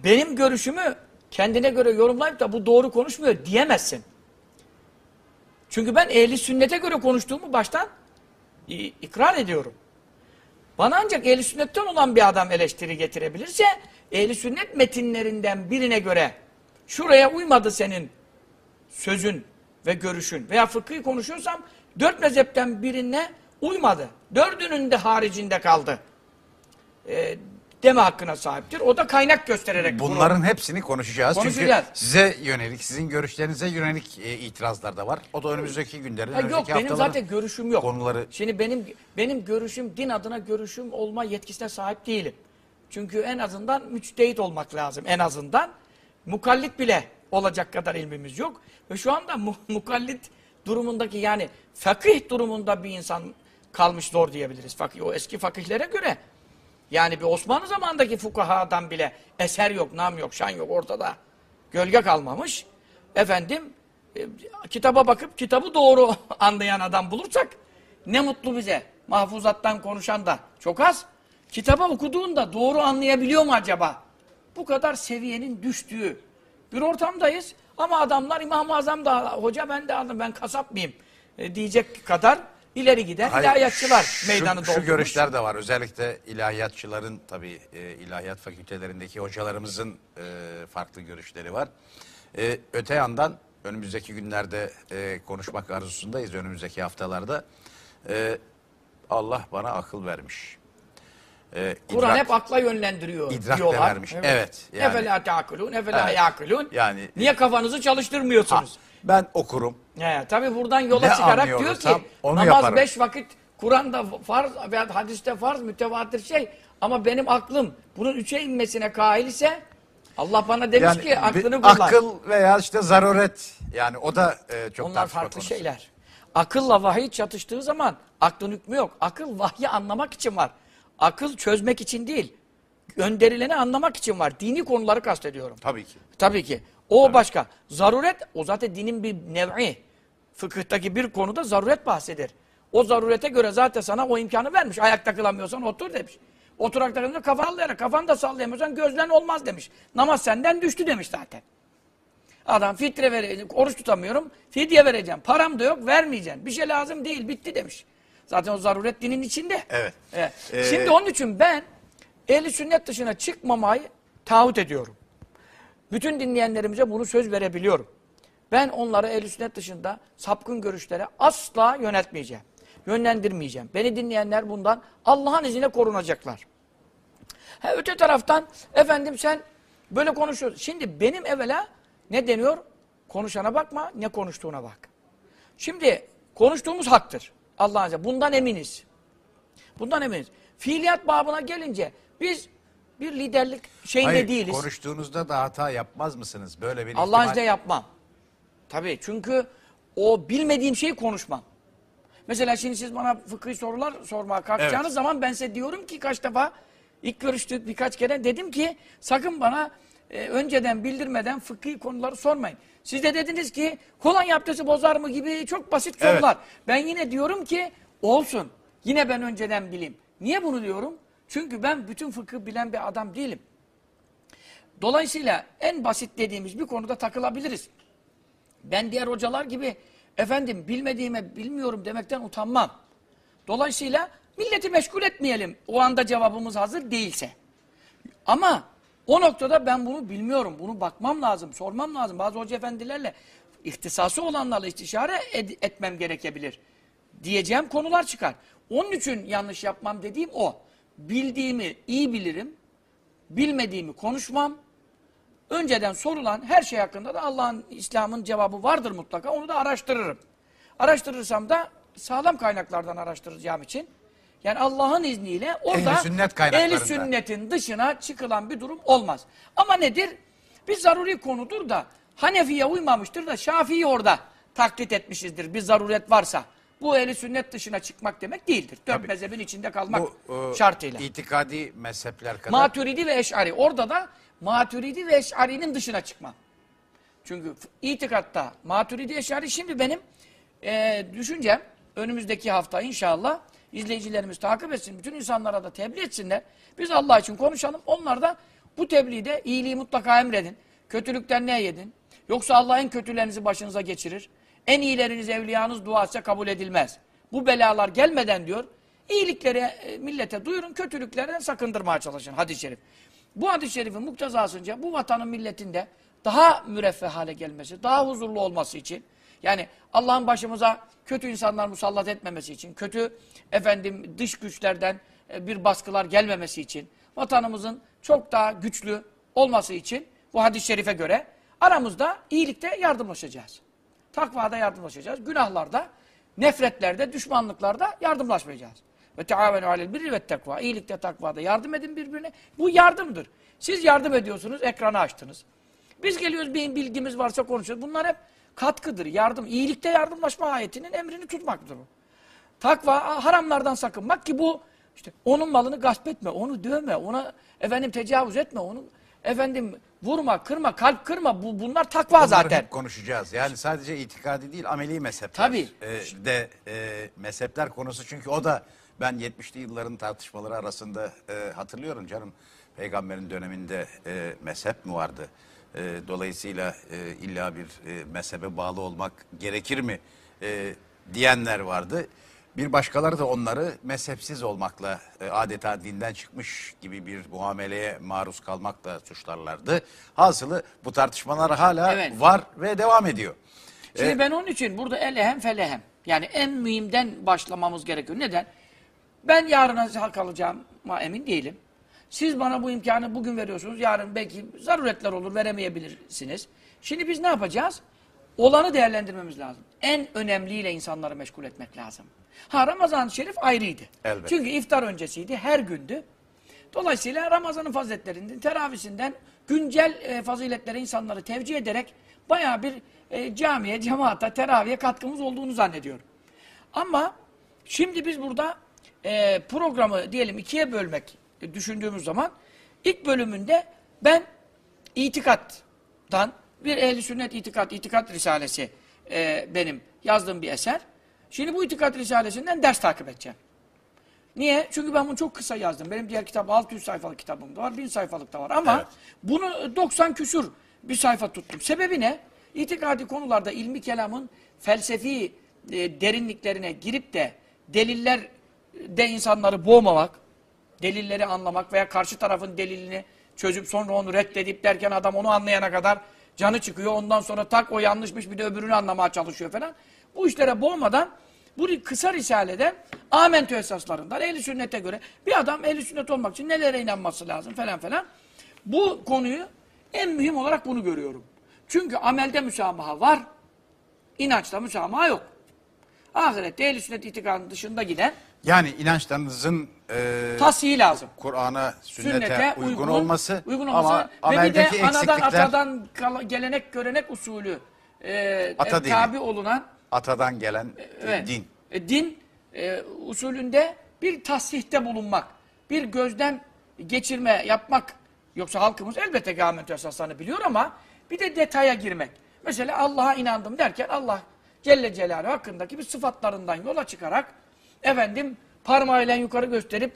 S2: benim görüşümü kendine göre yorumlayıp da bu doğru konuşmuyor diyemezsin. Çünkü ben ehli sünnete göre konuştuğumu baştan ikrar ediyorum. Bana ancak ehli sünnetten olan bir adam eleştiri getirebilirse, ehli sünnet metinlerinden birine göre şuraya uymadı senin sözün ve görüşün veya fıkıh konuşuyorsam dört mezhepten birine uymadı. Dördünün de haricinde kaldı. E, deme hakkına sahiptir. O da kaynak göstererek bunu-
S1: Bunların hepsini konuşacağız.
S2: Konuşacağız.
S1: Çünkü size yönelik, sizin görüşlerinize yönelik e, itirazlar da var. O da önümüzdeki günlerin,
S2: Ha, yok
S1: önümüzdeki
S2: benim
S1: haftaların
S2: zaten görüşüm yok.
S1: konuları.
S2: Şimdi benim benim görüşüm din adına görüşüm olma yetkisine sahip değilim. Çünkü en azından müçtehit olmak lazım en azından. Mukallit bile olacak kadar ilmimiz yok. Ve şu anda mu, mukallit durumundaki yani fakih durumunda bir insan kalmış zor diyebiliriz. Fakih, o eski fakihlere göre yani bir Osmanlı zamanındaki fukahadan bile eser yok, nam yok, şan yok ortada. Gölge kalmamış. Efendim e, kitaba bakıp kitabı doğru anlayan adam bulursak ne mutlu bize. Mahfuzattan konuşan da çok az. Kitaba okuduğunda doğru anlayabiliyor mu acaba? Bu kadar seviyenin düştüğü bir ortamdayız. Ama adamlar İmam-ı Azam da hoca ben de aldım ben kasap mıyım e, diyecek kadar ileri giden
S1: Hayır,
S2: ilahiyatçılar
S1: şu-
S2: meydanı
S1: şu,
S2: doldurmuş.
S1: görüşler de var. Özellikle ilahiyatçıların tabii e, ilahiyat fakültelerindeki hocalarımızın e, farklı görüşleri var. E, öte yandan önümüzdeki günlerde e, konuşmak arzusundayız. Önümüzdeki haftalarda. E, Allah bana akıl vermiş. E,
S2: Kur'an hep akla yönlendiriyor
S1: idrak
S2: diyorlar.
S1: vermiş. Evet, yani-
S2: Efela teakulun, efela
S1: Evet.
S2: yakulun.
S1: Yani-
S2: Niye kafanızı
S1: Ha,
S2: çalıştırmıyorsunuz?
S1: Ben okurum.
S2: He, tabii buradan yola
S1: Ne
S2: çıkarak diyor ki
S1: anlıyorsam onu
S2: namaz
S1: yaparım.
S2: beş vakit Kur'an'da farz veya hadiste farz mütevatir şey ama benim aklım bunun üçe inmesine kail ise Allah bana demiş ki
S1: bir
S2: aklını kullan.
S1: akıl veya işte zaruret yani o da e, çok
S2: Onlar
S1: tartışma
S2: farklı
S1: konusu.
S2: şeyler. Akılla vahiy çatıştığı zaman aklın hükmü yok. Akıl vahyi anlamak için var. Akıl çözmek için değil. Gönderileni anlamak için var. Dini konuları kastediyorum.
S1: Tabii ki.
S2: Tabii ki. O başka. Zaruret, o zaten dinin bir nev'i. Fıkıhtaki bir konuda zaruret bahseder. O zarurete göre zaten sana o imkanı vermiş. Ayakta kılamıyorsan otur demiş. Oturakta kılamıyorsan kafanı sallayarak, kafanı da sallayamıyorsan gözlen olmaz demiş. Namaz senden düştü demiş zaten. Adam fitre vereceğim, oruç tutamıyorum, fidye vereceğim. Param da yok, vermeyeceğim. Bir şey lazım değil, bitti demiş. Zaten o zaruret dinin içinde.
S1: Evet.
S2: Evet.
S1: Ee,
S2: Şimdi onun için ben ehli sünnet dışına çıkmamayı taahhüt ediyorum. Bütün dinleyenlerimize bunu söz verebiliyorum. Ben onları ehl sünnet dışında sapkın görüşlere asla yöneltmeyeceğim. Yönlendirmeyeceğim. Beni dinleyenler bundan Allah'ın izniyle korunacaklar. Ha, öte taraftan efendim sen böyle konuşuyorsun. Şimdi benim evvela ne deniyor? Konuşana bakma, ne konuştuğuna bak. Şimdi konuştuğumuz haktır. Allah'ın izniyle. Bundan eminiz. Bundan eminiz. Fiiliyat babına gelince biz bir liderlik şeyinde
S1: Hayır,
S2: değiliz.
S1: konuştuğunuzda da hata yapmaz mısınız? Böyle bir
S2: Allah
S1: ihtimal-
S2: izniyle yapmam. Tabii çünkü o bilmediğim şeyi konuşmam. Mesela şimdi siz bana fıkhi sorular sormaya kalkacağınız
S1: Evet.
S2: zaman ben size diyorum ki kaç defa ilk görüştük birkaç kere dedim ki sakın bana e, önceden bildirmeden fıkhi konuları sormayın. Siz de dediniz ki kolonya abdesti bozar mı gibi çok basit
S1: Evet.
S2: sorular. Ben yine diyorum ki olsun. Yine ben önceden bileyim. Niye bunu diyorum? Çünkü ben bütün fıkıh bilen bir adam değilim. Dolayısıyla en basit dediğimiz bir konuda takılabiliriz. Ben diğer hocalar gibi efendim bilmediğime bilmiyorum demekten utanmam. Dolayısıyla milleti meşgul etmeyelim o anda cevabımız hazır değilse. Ama o noktada ben bunu bilmiyorum. Bunu bakmam lazım, sormam lazım. Bazı hoca efendilerle ihtisası olanlarla istişare ed- etmem gerekebilir. Diyeceğim konular çıkar. Onun için yanlış yapmam dediğim o. Bildiğimi iyi bilirim. Bilmediğimi konuşmam. Önceden sorulan her şey hakkında da Allah'ın, İslam'ın cevabı vardır mutlaka. Onu da araştırırım. Araştırırsam da sağlam kaynaklardan araştıracağım için. Yani Allah'ın izniyle orada
S1: Ehli sünnet
S2: ehli sünnetin dışına çıkılan bir durum olmaz. Ama nedir? Bir zaruri konudur da Hanefi'ye uymamıştır da Şafii'yi orada taklit etmişizdir. Bir zaruret varsa. Bu ehli sünnet dışına çıkmak demek değildir. Dört
S1: Tabii.
S2: mezhebin içinde kalmak
S1: Bu e,
S2: şartıyla.
S1: itikadi mezhepler kadar
S2: Maturidi ve Eş'ari. Orada da Maturidi ve Eş'ari'nin dışına çıkmam. Çünkü itikatta Maturidi Eş'ari şimdi benim eee düşüncem önümüzdeki hafta inşallah izleyicilerimiz takip etsin. Bütün insanlara da tebliğ etsinler. Biz Allah için konuşalım. Onlar da bu tebliğde iyiliği mutlaka emredin. Kötülükten ne yedin? Yoksa Allah en kötülerinizi başınıza geçirir. En iyileriniz evliyanız dua kabul edilmez. Bu belalar gelmeden diyor iyilikleri e, millete duyurun, kötülüklerden sakındırmaya çalışın hadis-i şerif. Bu hadis-i şerifin muktezasınca bu vatanın milletinde daha müreffeh hale gelmesi, daha huzurlu olması için Yani Allah'ın başımıza kötü insanlar musallat etmemesi için, kötü efendim dış güçlerden e, bir baskılar gelmemesi için, vatanımızın çok daha güçlü olması için bu hadis-i şerife göre aramızda iyilikte yardımlaşacağız. Takvada yardımlaşacağız. Günahlarda, nefretlerde, düşmanlıklarda yardımlaşmayacağız. Ve teavenu alel birri ve tekva. İyilikte, takvada yardım edin birbirine. Bu yardımdır. Siz yardım ediyorsunuz, ekranı açtınız. Biz geliyoruz, bir bilgimiz varsa konuşuyoruz. Bunlar hep katkıdır, yardım. İyilikte yardımlaşma ayetinin emrini tutmaktır bu. Takva haramlardan sakınmak ki bu işte onun malını gasp etme, onu dövme, ona efendim tecavüz etme, onu efendim vurma, kırma, kalp kırma. Bu bunlar takva
S1: Bunları
S2: zaten.
S1: hep konuşacağız. Yani sadece itikadi değil ameli mezhepler.
S2: Tabii.
S1: e, de e, mezhepler konusu çünkü o da ben 70'li yılların tartışmaları arasında e, hatırlıyorum canım. Peygamberin döneminde e, mezhep mi vardı? E, dolayısıyla e, illa bir e, mezhebe bağlı olmak gerekir mi e, diyenler vardı. Bir başkaları da onları mezhepsiz olmakla e, adeta dinden çıkmış gibi bir muameleye maruz kalmakla suçlarlardı. Hasılı bu tartışmalar hala
S2: Evet.
S1: var ve devam ediyor.
S2: Şimdi ben onun için burada elehem felehem. Yani en mühimden başlamamız gerekiyor. Neden? Ben yarına kalacağıma emin değilim. Siz bana bu imkanı bugün veriyorsunuz. Yarın belki zaruretler olur veremeyebilirsiniz. Şimdi biz ne yapacağız? Olanı değerlendirmemiz lazım. En önemliyle insanları meşgul etmek lazım. Ha Ramazan-ı Şerif ayrıydı.
S1: Elbette.
S2: Çünkü iftar öncesiydi, her gündü. Dolayısıyla Ramazan'ın faziletlerinden, teravisinden güncel e, faziletlere insanları tevcih ederek bayağı bir e, camiye, cemaata, teraviye katkımız olduğunu zannediyorum. Ama şimdi biz burada e, programı diyelim ikiye bölmek e, düşündüğümüz zaman ilk bölümünde ben itikattan bir ehli sünnet itikat, itikat risalesi e, benim yazdığım bir eser. Şimdi bu itikat risalesinden ders takip edeceğim. Niye? Çünkü ben bunu çok kısa yazdım. Benim diğer kitap 600 sayfalık kitabım da var, 1000 sayfalık da var. Ama
S1: Evet.
S2: bunu 90 küsur bir sayfa tuttum. Sebebi ne? İtikadi konularda ilmi kelamın felsefi e, derinliklerine girip de deliller de insanları boğmamak, delilleri anlamak veya karşı tarafın delilini çözüp sonra onu reddedip derken adam onu anlayana kadar canı çıkıyor. Ondan sonra tak o yanlışmış bir de öbürünü anlamaya çalışıyor falan. Bu işlere boğmadan bu kısa risaleden amentü esaslarından ehli sünnete göre bir adam ehli sünnet olmak için nelere inanması lazım falan falan. Bu konuyu en mühim olarak bunu görüyorum. Çünkü amelde müsamaha var, inançta müsamaha yok. Ahirette ehli sünnet itikadının dışında giden
S1: Yani inançlarınızın e,
S2: tasihi lazım.
S1: Kur'an'a, sünnete,
S2: Sünnete
S1: uygun, olması
S2: uygun
S1: ama
S2: olması ve bir de anadan
S1: eksiklikler
S2: atadan gelenek görenek usulü e,
S1: Ata
S2: e,
S1: dini.
S2: tabi olunan
S1: atadan gelen
S2: evet,
S1: din.
S2: e, din e, usulünde bir tasihte bulunmak, bir gözden geçirme yapmak. Yoksa halkımız elbette ki Ahmet esaslarını biliyor ama bir de detaya girmek. Mesela Allah'a inandım derken Allah Celle Celaluhu hakkındaki bir sıfatlarından yola çıkarak efendim parmağıyla yukarı gösterip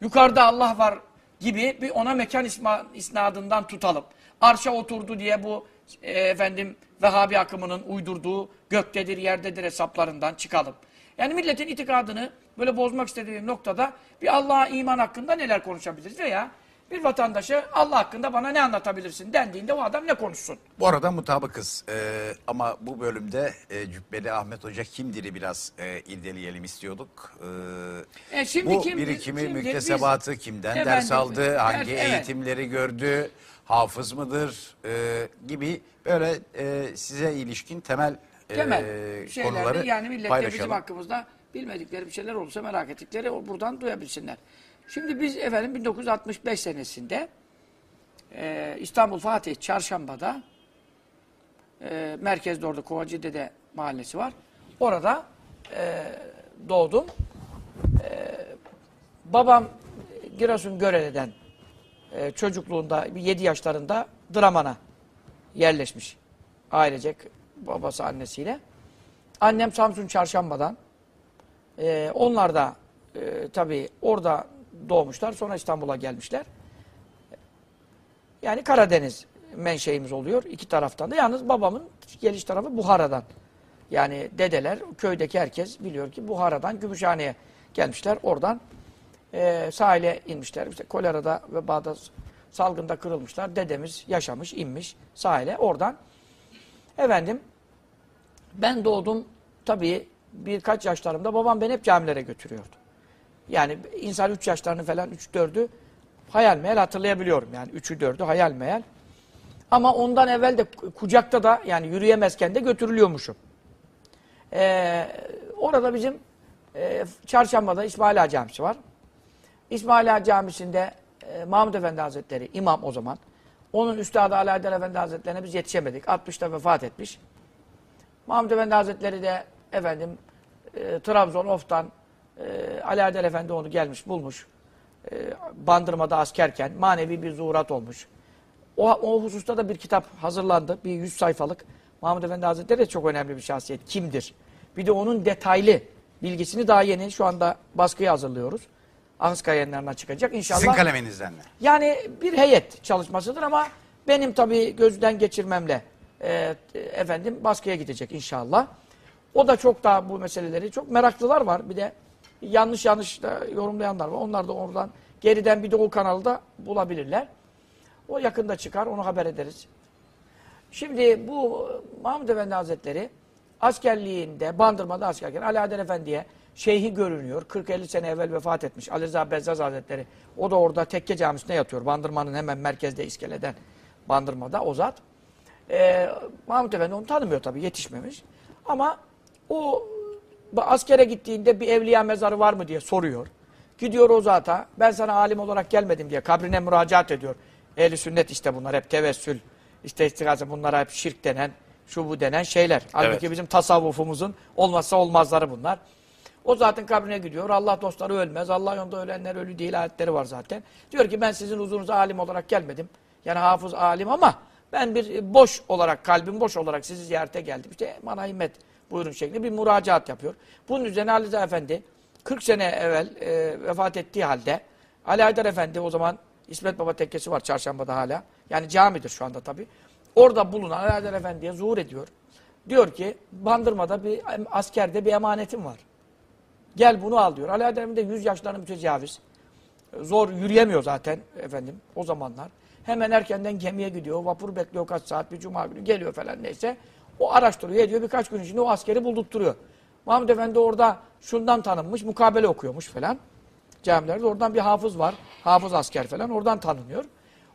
S2: yukarıda Allah var gibi bir ona mekan isma, isnadından tutalım. Arşa oturdu diye bu e, efendim Vehhabi akımının uydurduğu göktedir yerdedir hesaplarından çıkalım. Yani milletin itikadını böyle bozmak istediği noktada bir Allah'a iman hakkında neler konuşabiliriz veya bir vatandaşa Allah hakkında bana ne anlatabilirsin dendiğinde o adam ne konuşsun?
S1: Bu arada mutabıkız Ee, ama bu bölümde e, Cübbeli Ahmet Hoca kimdir'i biraz e, irdeleyelim istiyorduk. Ee,
S2: E şimdi
S1: bu
S2: kim-
S1: birikimi,
S2: kimdir? Biz-
S1: müktesebbatı kimden
S2: Efendim,
S1: ders aldı, hangi
S2: evet.
S1: eğitimleri gördü, hafız mıdır e, gibi böyle e, size ilişkin temel, e,
S2: Temel şeyleri
S1: konuları
S2: yani
S1: paylaşalım.
S2: bizim hakkımızda bilmedikleri bir şeyler olursa merak ettikleri buradan duyabilsinler. Şimdi biz efendim 1965 senesinde e, İstanbul Fatih Çarşamba'da e, merkezde orada Kovacıdede mahallesi var. Orada e, doğdum. E, babam Giresun Görele'den e, çocukluğunda 7 yaşlarında Draman'a yerleşmiş. Ailecek babası annesiyle. Annem Samsun Çarşamba'dan. E, onlar da e, tabii orada doğmuşlar. Sonra İstanbul'a gelmişler. Yani Karadeniz menşeimiz oluyor iki taraftan da. Yalnız babamın geliş tarafı Buhara'dan. Yani dedeler, köydeki herkes biliyor ki Buhara'dan Gümüşhane'ye gelmişler. Oradan e, sahile inmişler. İşte kolerada ve bağda salgında kırılmışlar. Dedemiz yaşamış, inmiş sahile. Oradan efendim Ben doğdum tabii birkaç yaşlarımda babam beni hep camilere götürüyordu. Yani insan 3 yaşlarını falan 3-4'ü hayal meyal hatırlayabiliyorum. Yani 3'ü 4'ü hayal meyal. Ama ondan evvel de kucakta da yani yürüyemezken de götürülüyormuşum. Ee, orada bizim e, Çarşamba'da İsmail Ağa Camisi var. İsmail Ağa Camisi'nde e, Mahmud Efendi Hazretleri imam o zaman. Onun üstadı Haydar Efendi Hazretlerine biz yetişemedik. 60'ta vefat etmiş. Mahmud Efendi Hazretleri de efendim e, Trabzon, Of'tan e, Ali Efendi onu gelmiş, bulmuş. E, bandırmada askerken manevi bir zuhurat olmuş. O, o hususta da bir kitap hazırlandı. Bir 100 sayfalık. Mahmud Efendi Hazretleri de çok önemli bir şahsiyet. Kimdir? Bir de onun detaylı bilgisini daha yeni şu anda baskıya hazırlıyoruz. Ahıska yayınlarına çıkacak. İnşallah.
S1: Sizin kaleminizden mi?
S2: Yani bir heyet çalışmasıdır ama benim tabii gözden geçirmemle e, efendim baskıya gidecek inşallah. O da çok daha bu meseleleri çok meraklılar var. Bir de yanlış yanlış yorumlayanlar var. Onlar da oradan geriden bir de o kanalı da bulabilirler. O yakında çıkar onu haber ederiz. Şimdi bu Mahmud Efendi Hazretleri askerliğinde, Bandırma'da askerken Adel Efendi'ye şeyhi görünüyor. 40-50 sene evvel vefat etmiş Ali Rıza Bezzaz Hazretleri. O da orada tekke camisinde yatıyor. Bandırma'nın hemen merkezde iskeleden Bandırma'da o zat. Ee, Mahmud Efendi onu tanımıyor tabii yetişmemiş. Ama o askere gittiğinde bir evliya mezarı var mı diye soruyor. Gidiyor o zata ben sana alim olarak gelmedim diye kabrine müracaat ediyor. Ehli sünnet işte bunlar hep tevessül, işte istigase bunlara hep şirk denen, şu bu denen şeyler. Halbuki
S1: Evet.
S2: bizim tasavvufumuzun olmazsa olmazları bunlar. O zaten kabrine gidiyor. Allah dostları ölmez. Allah yolunda ölenler ölü değil ayetleri var zaten. Diyor ki ben sizin huzurunuza alim olarak gelmedim. Yani hafız alim ama ben bir boş olarak, kalbim boş olarak sizi ziyarete geldim. İşte bana himmet buyurun şeklinde bir müracaat yapıyor. Bunun üzerine Ali Rıza Efendi 40 sene evvel e, vefat ettiği halde Ali Haydar Efendi o zaman İsmet Baba tekkesi var çarşambada hala. Yani camidir şu anda tabii. Orada bulunan Ali Haydar Efendi'ye zuhur ediyor. Diyor ki bandırmada bir askerde bir emanetim var. Gel bunu al diyor. Ali Haydar Efendi de 100 yaşlarında mütecaviz. Zor yürüyemiyor zaten efendim o zamanlar. Hemen erkenden gemiye gidiyor. Vapur bekliyor kaç saat bir cuma günü geliyor falan neyse. O araştırıyor ediyor birkaç gün içinde o askeri buldurtturuyor. Mahmud Efendi orada şundan tanınmış mukabele okuyormuş falan. Camilerde oradan bir hafız var. Hafız asker falan oradan tanınıyor.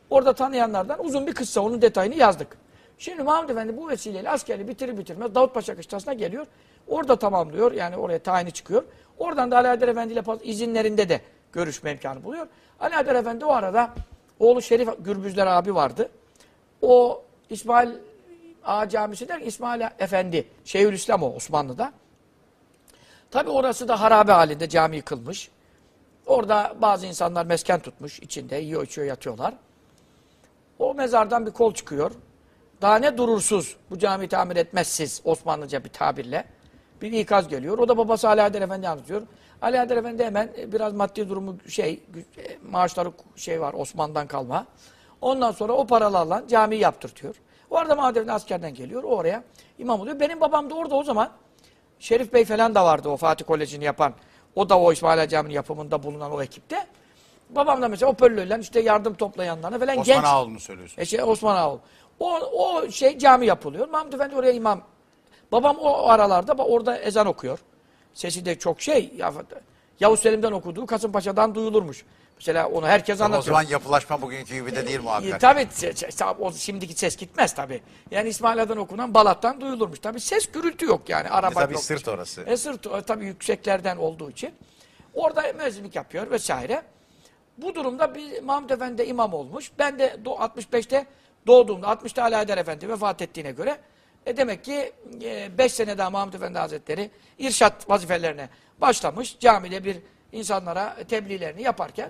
S2: Orada tanıyanlardan uzun bir kıssa onun detayını yazdık. Şimdi Mahmud Efendi bu vesileyle askeri bitirir bitirmez Davutpaşa kışlasına geliyor. Orada tamamlıyor yani oraya tayini çıkıyor. Oradan da Ali Haydar Efendi ile izinlerinde de görüşme imkanı buluyor. Ali Haydar Efendi o arada oğlu Şerif Gürbüzler abi vardı. O İsmail Ağa Camisi der İsmail Efendi Şeyhülislam o Osmanlı'da. Tabi orası da harabe halinde cami yıkılmış. Orada bazı insanlar mesken tutmuş içinde yiyor içiyor yatıyorlar. O mezardan bir kol çıkıyor. Daha ne durursuz bu cami tamir etmezsiz Osmanlıca bir tabirle. Bir ikaz geliyor. O da babası Ali Haydar Efendi anlatıyor. Ali Haydar Efendi hemen e, biraz maddi durumu şey e, maaşları şey var Osman'dan kalma. Ondan sonra o paralarla cami yaptırtıyor. O arada Mahmud Efendi askerden geliyor. O oraya imam oluyor. Benim babam da orada o zaman Şerif Bey falan da vardı o Fatih Koleji'ni yapan. O da o İsmail Camii'nin yapımında bulunan o ekipte. Babam da mesela hoparlörle işte yardım toplayanlarına falan
S1: Osman
S2: genç.
S1: Ağoğlu'nu söylüyorsun.
S2: E şey, Osman Ağol. O, o şey cami yapılıyor. Mahmud Efendi oraya imam. Babam o aralarda orada ezan okuyor. Sesi de çok şey. Ya, Yavuz Selim'den okuduğu Kasımpaşa'dan duyulurmuş. Mesela onu herkes
S1: O
S2: anlatıyor.
S1: zaman yapılaşma bugünkü gibi de değil
S2: E,
S1: muhakkak.
S2: tabii se- se- o şimdiki ses gitmez tabii. Yani İsmail Ağa'dan okunan Balat'tan duyulurmuş. Tabii ses gürültü yok yani. Araba
S1: tabii
S2: yok.
S1: sırt orası.
S2: E sırt o tabii yükseklerden olduğu için. Orada müezzinlik yapıyor vesaire. Bu durumda bir Mahmud Efendi de imam olmuş. Ben de do- 65'te doğduğumda 60'ta Ali Haydar Efendi vefat ettiğine göre e demek ki 5 sene daha Mahmud Efendi Hazretleri irşat vazifelerine başlamış. Camide bir insanlara tebliğlerini yaparken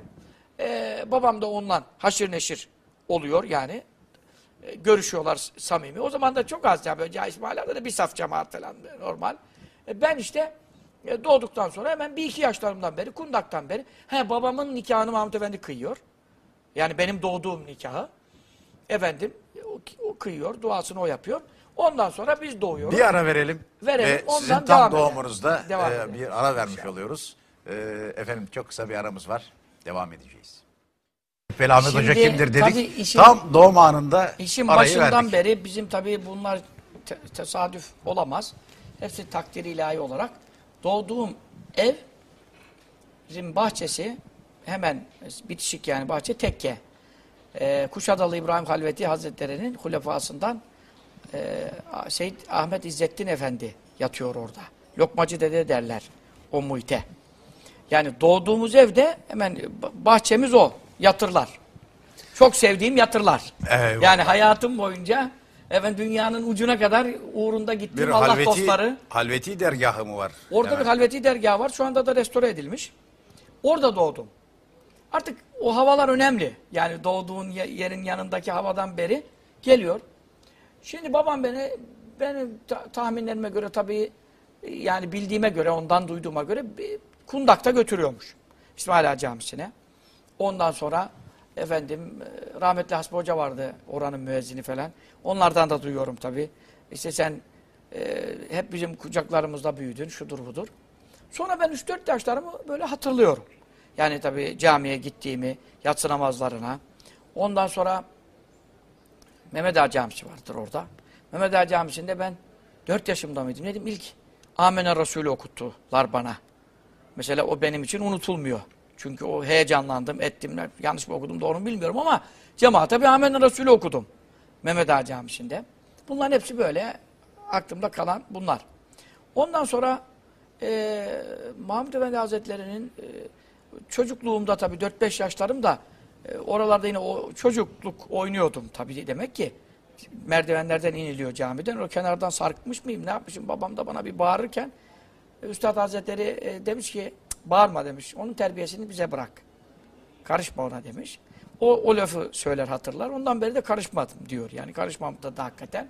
S2: e, babam da ondan haşır neşir oluyor yani. E, görüşüyorlar samimi. O zaman da çok az cami. Önce İsmail Ağa'da da bir saf cemaat falan normal. E, ben işte e, doğduktan sonra hemen bir iki yaşlarımdan beri, kundaktan beri he, babamın nikahını Mahmut Efendi kıyıyor. Yani benim doğduğum nikahı. Efendim o, o kıyıyor, duasını o yapıyor. Ondan sonra biz doğuyoruz.
S1: Bir ara verelim.
S2: Verelim,
S1: Ve
S2: ondan
S1: sizin tam doğumunuzda e, bir ara vermiş oluyoruz. E, efendim çok kısa bir aramız var. Devam edeceğiz. Cübbeli Ahmet Hoca
S2: Şimdi,
S1: kimdir dedik.
S2: tabii işin-
S1: tam doğum anında
S2: İşin
S1: arayı
S2: başından
S1: verdik.
S2: beri bizim tabii bunlar te- tesadüf olamaz. hepsi takdir ilahi olarak doğduğum evin bahçesi hemen bitişik yani bahçe tekke. Ee, Kuşadalı İbrahim Halveti Hazretleri'nin hulefasından e, Seyyid Ahmet İzzettin Efendi yatıyor orada. Lokmacı dede derler o muhite. Yani doğduğumuz evde hemen bahçemiz o. Yatırlar. Çok sevdiğim yatırlar.
S1: Eyvallah.
S2: Yani hayatım boyunca efendim dünyanın ucuna kadar uğrunda
S1: Bir
S2: gittiğim Allah
S1: halveti,
S2: dostları.
S1: halveti dergahı mı var?
S2: Orada
S1: Evet.
S2: bir halveti dergahı var. Şu anda da restore edilmiş. Orada doğdum. Artık o havalar önemli. Yani doğduğun ye- yerin yanındaki havadan beri geliyor. Şimdi babam beni benim ta- tahminlerime göre tabii e, yani bildiğime göre ondan duyduğuma göre bir Kundak'ta götürüyormuş. İsmail Ağa Camisi'ne. Ondan sonra efendim e, rahmetli Hasbi Hoca vardı oranın müezzini falan. Onlardan da duyuyorum tabii. İşte sen e, hep bizim kucaklarımızda büyüdün şudur budur. Sonra ben 3-4 yaşlarımı böyle hatırlıyorum. Yani tabii camiye gittiğimi, yatsı namazlarına. Ondan sonra Mehmet Ağa Camisi vardır orada. Mehmet Ağa Camisi'nde ben 4 yaşımda mıydım? Dedim? İlk Amener Resulü okuttular bana. Mesela o benim için unutulmuyor. Çünkü o heyecanlandım, ettim. Yanlış mı okudum, doğru mu bilmiyorum ama cemaate bir Amener Resulü okudum. Mehmet Ağa Camisi'nde. Bunların hepsi böyle aklımda kalan bunlar. Ondan sonra e, Mahmud Efendi Hazretleri'nin e, çocukluğumda tabii 4-5 yaşlarımda e, oralarda yine o çocukluk oynuyordum tabii demek ki. Merdivenlerden iniliyor camiden. O kenardan sarkmış mıyım? Ne yapmışım? Babam da bana bir bağırırken Üstad Hazretleri e, demiş ki "Cık, bağırma demiş. Onun terbiyesini bize bırak. Karışma ona demiş. O, o lafı söyler hatırlar. Ondan beri de karışmadım diyor. Yani karışmam da, da hakikaten.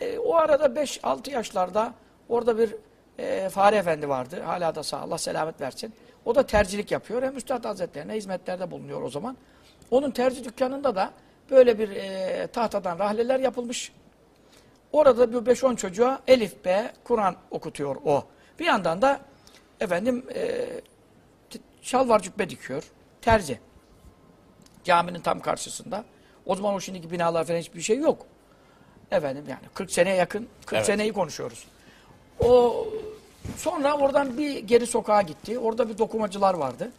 S2: E, o arada 5-6 yaşlarda orada bir e, Fahri Efendi vardı. Hala da sağ Allah selamet versin. O da tercilik yapıyor. Hem Üstad Hazretlerine hizmetlerde bulunuyor o zaman. Onun terzi dükkanında da böyle bir e, tahtadan rahleler yapılmış. Orada bir 5-10 çocuğa Elif B, Kur'an okutuyor o. Bir yandan da efendim e, şalvar cübbe dikiyor. Terzi. Caminin tam karşısında. O zaman o şimdiki binalar falan hiçbir şey yok. Efendim yani 40 seneye yakın, 40
S1: Evet.
S2: seneyi konuşuyoruz. O sonra oradan bir geri sokağa gitti. Orada bir dokumacılar vardı.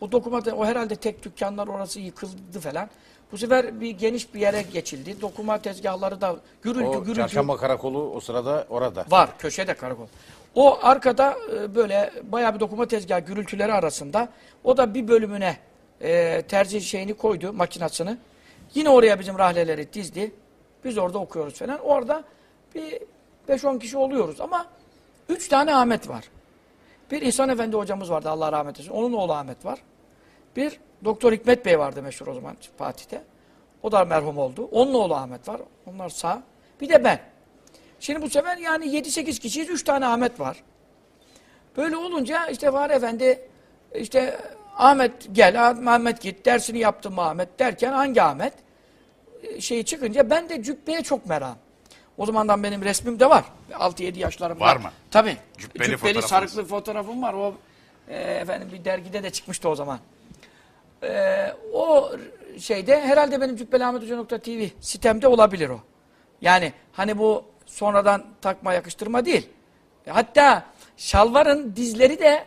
S2: O dokumada o herhalde tek dükkanlar orası yıkıldı falan. Bu sefer bir geniş bir yere geçildi. Dokuma tezgahları da gürültü
S1: O
S2: gürültü
S1: çarşamba karakolu o sırada orada.
S2: var. Köşede karakol. O arkada e, böyle bayağı bir dokuma tezgahı gürültüleri arasında o da bir bölümüne e, tercih şeyini koydu makinasını. Yine oraya bizim rahleleri dizdi. Biz orada okuyoruz falan. Orada bir 5-10 kişi oluyoruz ama 3 tane Ahmet var. Bir İhsan Efendi hocamız vardı Allah rahmet eylesin. Onun oğlu Ahmet var. Bir Doktor Hikmet Bey vardı meşhur o zaman Fatih'te. O da merhum oldu. Onun oğlu Ahmet var. Onlar sağ. Bir de ben. Şimdi bu sefer yani 7-8 kişiyiz. 3 tane Ahmet var. Böyle olunca işte Fahri Efendi işte Ahmet gel, Ahmet git, dersini yaptım Ahmet derken hangi Ahmet? E, Şeyi çıkınca ben de cübbeye çok merak. O zamandan benim resmim de var. 6-7 yaşlarımda.
S1: Var mı?
S2: Tabii.
S1: Cübbeli
S2: Cübbeli, sarıklı fotoğrafım var. O e, efendim bir dergide de çıkmıştı o zaman. E, o şeyde herhalde benim cübbeliahmethoca.tv sitemde olabilir o. Yani hani bu sonradan takma yakıştırma değil. Hatta şalvarın dizleri de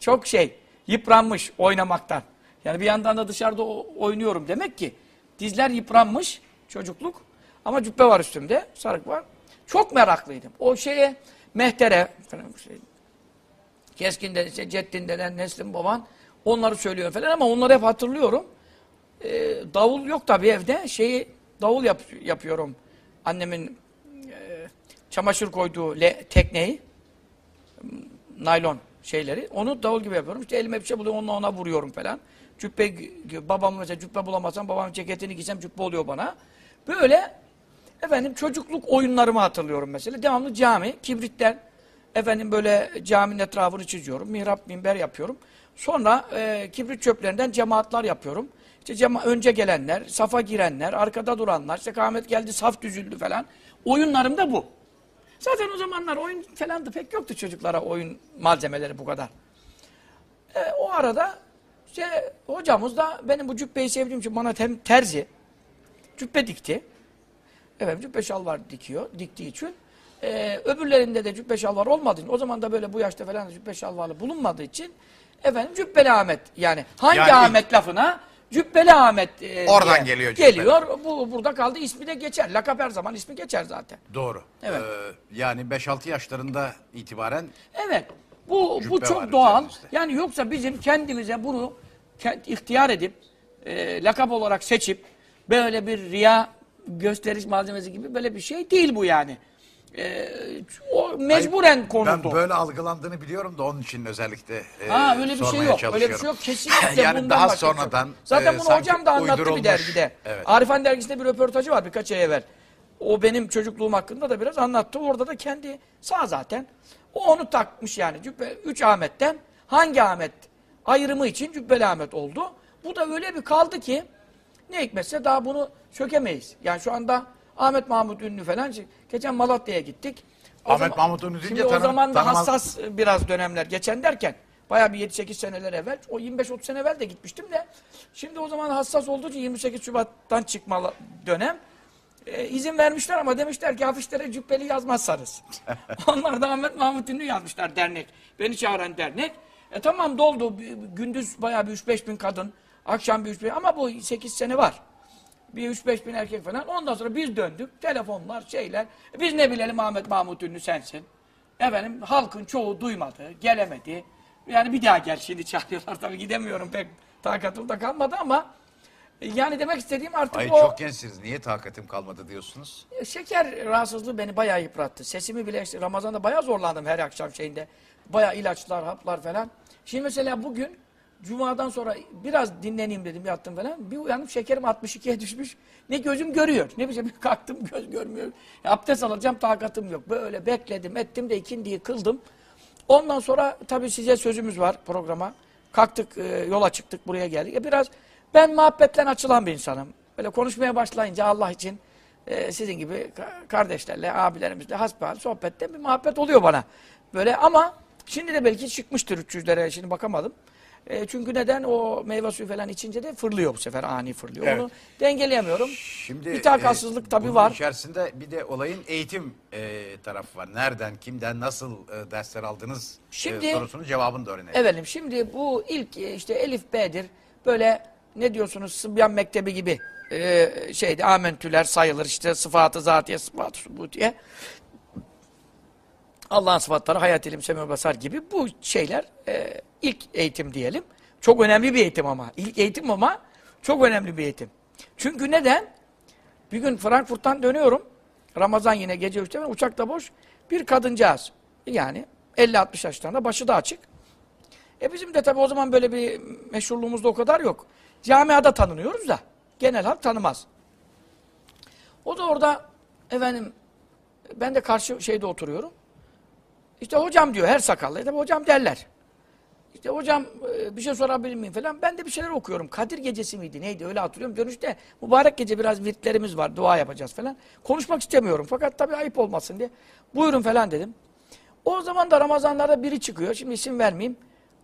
S2: çok şey yıpranmış oynamaktan. Yani bir yandan da dışarıda oynuyorum demek ki dizler yıpranmış çocukluk ama cübbe var üstümde sarık var. Çok meraklıydım. O şeye mehtere falan şey, Keskin deden, işte Ceddin deden, Neslin baban onları söylüyor falan ama onları hep hatırlıyorum. Ee, davul yok tabii evde. Şeyi davul yap, yapıyorum. Annemin e, çamaşır koyduğu le, tekneyi naylon şeyleri. Onu davul gibi yapıyorum. İşte elime bir şey buluyor onunla ona vuruyorum falan. Cübbe babam mesela cübbe bulamazsam babamın ceketini giysem cübbe oluyor bana. Böyle efendim çocukluk oyunlarımı hatırlıyorum mesela. Devamlı cami, kibritler efendim böyle caminin etrafını çiziyorum. Mihrap, minber yapıyorum. Sonra e, kibrit çöplerinden cemaatler yapıyorum. İşte cema önce gelenler, safa girenler, arkada duranlar, işte kâhmet geldi, saf düzüldü falan. Oyunlarım da bu. Zaten o zamanlar oyun falan da pek yoktu çocuklara oyun malzemeleri bu kadar. E, o arada işte hocamız da benim bu cübbeyi sevdiğim için bana hem terzi, cübbe dikti. Evet cübbe şalvar dikiyor, diktiği için. Ee, öbürlerinde de cübbe şalvar olmadığı için, o zaman da böyle bu yaşta falan da cübbe şalvarlı bulunmadığı için efendim Cübbeli Ahmet yani hangi
S1: Yani ilk-
S2: Ahmet lafına Cübbeli Ahmet e,
S1: Oradan geliyor Cübbeli.
S2: Geliyor. Bu burada kaldı. ismi de geçer. Lakap her zaman ismi geçer zaten.
S1: Doğru.
S2: Evet.
S1: Ee, yani 5-6 yaşlarında itibaren
S2: Evet. Bu bu çok doğal.
S1: üzerinizde.
S2: Yani yoksa bizim kendimize bunu ihtiyar edip e, lakap olarak seçip böyle bir riya gösteriş malzemesi gibi böyle bir şey değil bu yani. E, o mecburen konuldu.
S1: ben böyle algılandığını biliyorum da onun için özellikle e,
S2: Ha öyle bir şey yok. Öyle bir şey yok. Kesinlikle
S1: Yani
S2: bundan
S1: daha
S2: şey yok.
S1: sonradan,
S2: Zaten
S1: e,
S2: bunu hocam da anlattı bir dergide.
S1: Evet.
S2: Arifan dergisinde bir röportajı var birkaç ay evvel. O benim çocukluğum hakkında da biraz anlattı. Orada da kendi sağ zaten. O onu takmış yani. Cübbe, üç Ahmet'ten hangi Ahmet ayrımı için Cübbeli Ahmet oldu. Bu da öyle bir kaldı ki ne hikmetse daha bunu sökemeyiz. Yani şu anda Ahmet Mahmut Ünlü falan. Geçen Malatya'ya gittik. O
S1: Ahmet Mahmut Ünlü deyince
S2: Şimdi o zaman da
S1: tanımaz-
S2: hassas biraz dönemler geçen derken bayağı bir 7-8 seneler evvel o 25-30 sene evvel de gitmiştim de şimdi o zaman hassas olduğu için 28 Şubat'tan çıkmalı dönem e, izin vermişler ama demişler ki afişlere cübbeli yazmazsanız. Onlar da Ahmet Mahmut Ünlü yazmışlar dernek. Beni çağıran dernek. E tamam doldu. Gündüz bayağı bir 3-5 bin kadın. Akşam bir 3 bin ama bu 8 sene var. Bir 3-5 bin erkek falan. Ondan sonra biz döndük. Telefonlar, şeyler. E Biz ne bilelim Ahmet Mahmut Ünlü sensin. Efendim halkın çoğu duymadı, gelemedi. Yani bir daha gel şimdi çağırıyorlar tabii gidemiyorum pek takatım da kalmadı ama e, yani demek istediğim artık
S1: Ay
S2: o
S1: çok gençsiniz. Niye takatim kalmadı diyorsunuz?
S2: şeker rahatsızlığı beni bayağı yıprattı. Sesimi bile işte Ramazan'da bayağı zorlandım her akşam şeyinde. Bayağı ilaçlar, haplar falan. Şimdi mesela bugün Cuma'dan sonra biraz dinleneyim dedim yattım falan. Bir uyandım şekerim 62'ye düşmüş. Ne gözüm görüyor. Ne bileyim kalktım göz görmüyor. Ya, abdest alacağım takatım yok. Böyle bekledim ettim de ikindiyi kıldım. Ondan sonra tabii size sözümüz var programa. Kalktık e, yola çıktık buraya geldik. E, biraz ben muhabbetten açılan bir insanım. Böyle konuşmaya başlayınca Allah için e, sizin gibi ka- kardeşlerle, abilerimizle hasbihal sohbette bir muhabbet oluyor bana. Böyle ama şimdi de belki çıkmıştır 300'lere şimdi bakamadım. E, çünkü neden o meyve suyu falan içince de fırlıyor bu sefer ani fırlıyor.
S1: Evet.
S2: Onu dengeleyemiyorum.
S1: Şimdi
S2: bir takatsızlık
S1: e,
S2: tabii var.
S1: içerisinde bir de olayın eğitim e, tarafı var. Nereden, kimden, nasıl e, dersler aldınız
S2: Şimdi-
S1: e, sorusunun cevabını da öğrenelim.
S2: Efendim şimdi bu ilk e, işte Elif B'dir. Böyle ne diyorsunuz Sıbyan Mektebi gibi e, şeydi amentüler sayılır işte sıfatı zatiye sıfatı subutiye. Allah'ın sıfatları hayat ilim semih basar gibi bu şeyler e, ilk eğitim diyelim. Çok önemli bir eğitim ama. İlk eğitim ama çok önemli bir eğitim. Çünkü neden? Bir gün Frankfurt'tan dönüyorum. Ramazan yine gece 3'te uçakta boş. Bir kadıncağız. Yani 50-60 yaşlarında başı da açık. E bizim de tabii o zaman böyle bir meşhurluğumuz da o kadar yok. Camiada tanınıyoruz da genel halk tanımaz. O da orada efendim ben de karşı şeyde oturuyorum. İşte hocam diyor her sakallı. Tabii hocam derler. İşte hocam e, bir şey sorabilir miyim falan. Ben de bir şeyler okuyorum. Kadir gecesi miydi neydi öyle hatırlıyorum. Dönüşte mübarek gece biraz virtlerimiz var. Dua yapacağız falan. Konuşmak istemiyorum. Fakat tabii ayıp olmasın diye. Buyurun falan dedim. O zaman da Ramazanlarda biri çıkıyor. Şimdi isim vermeyeyim.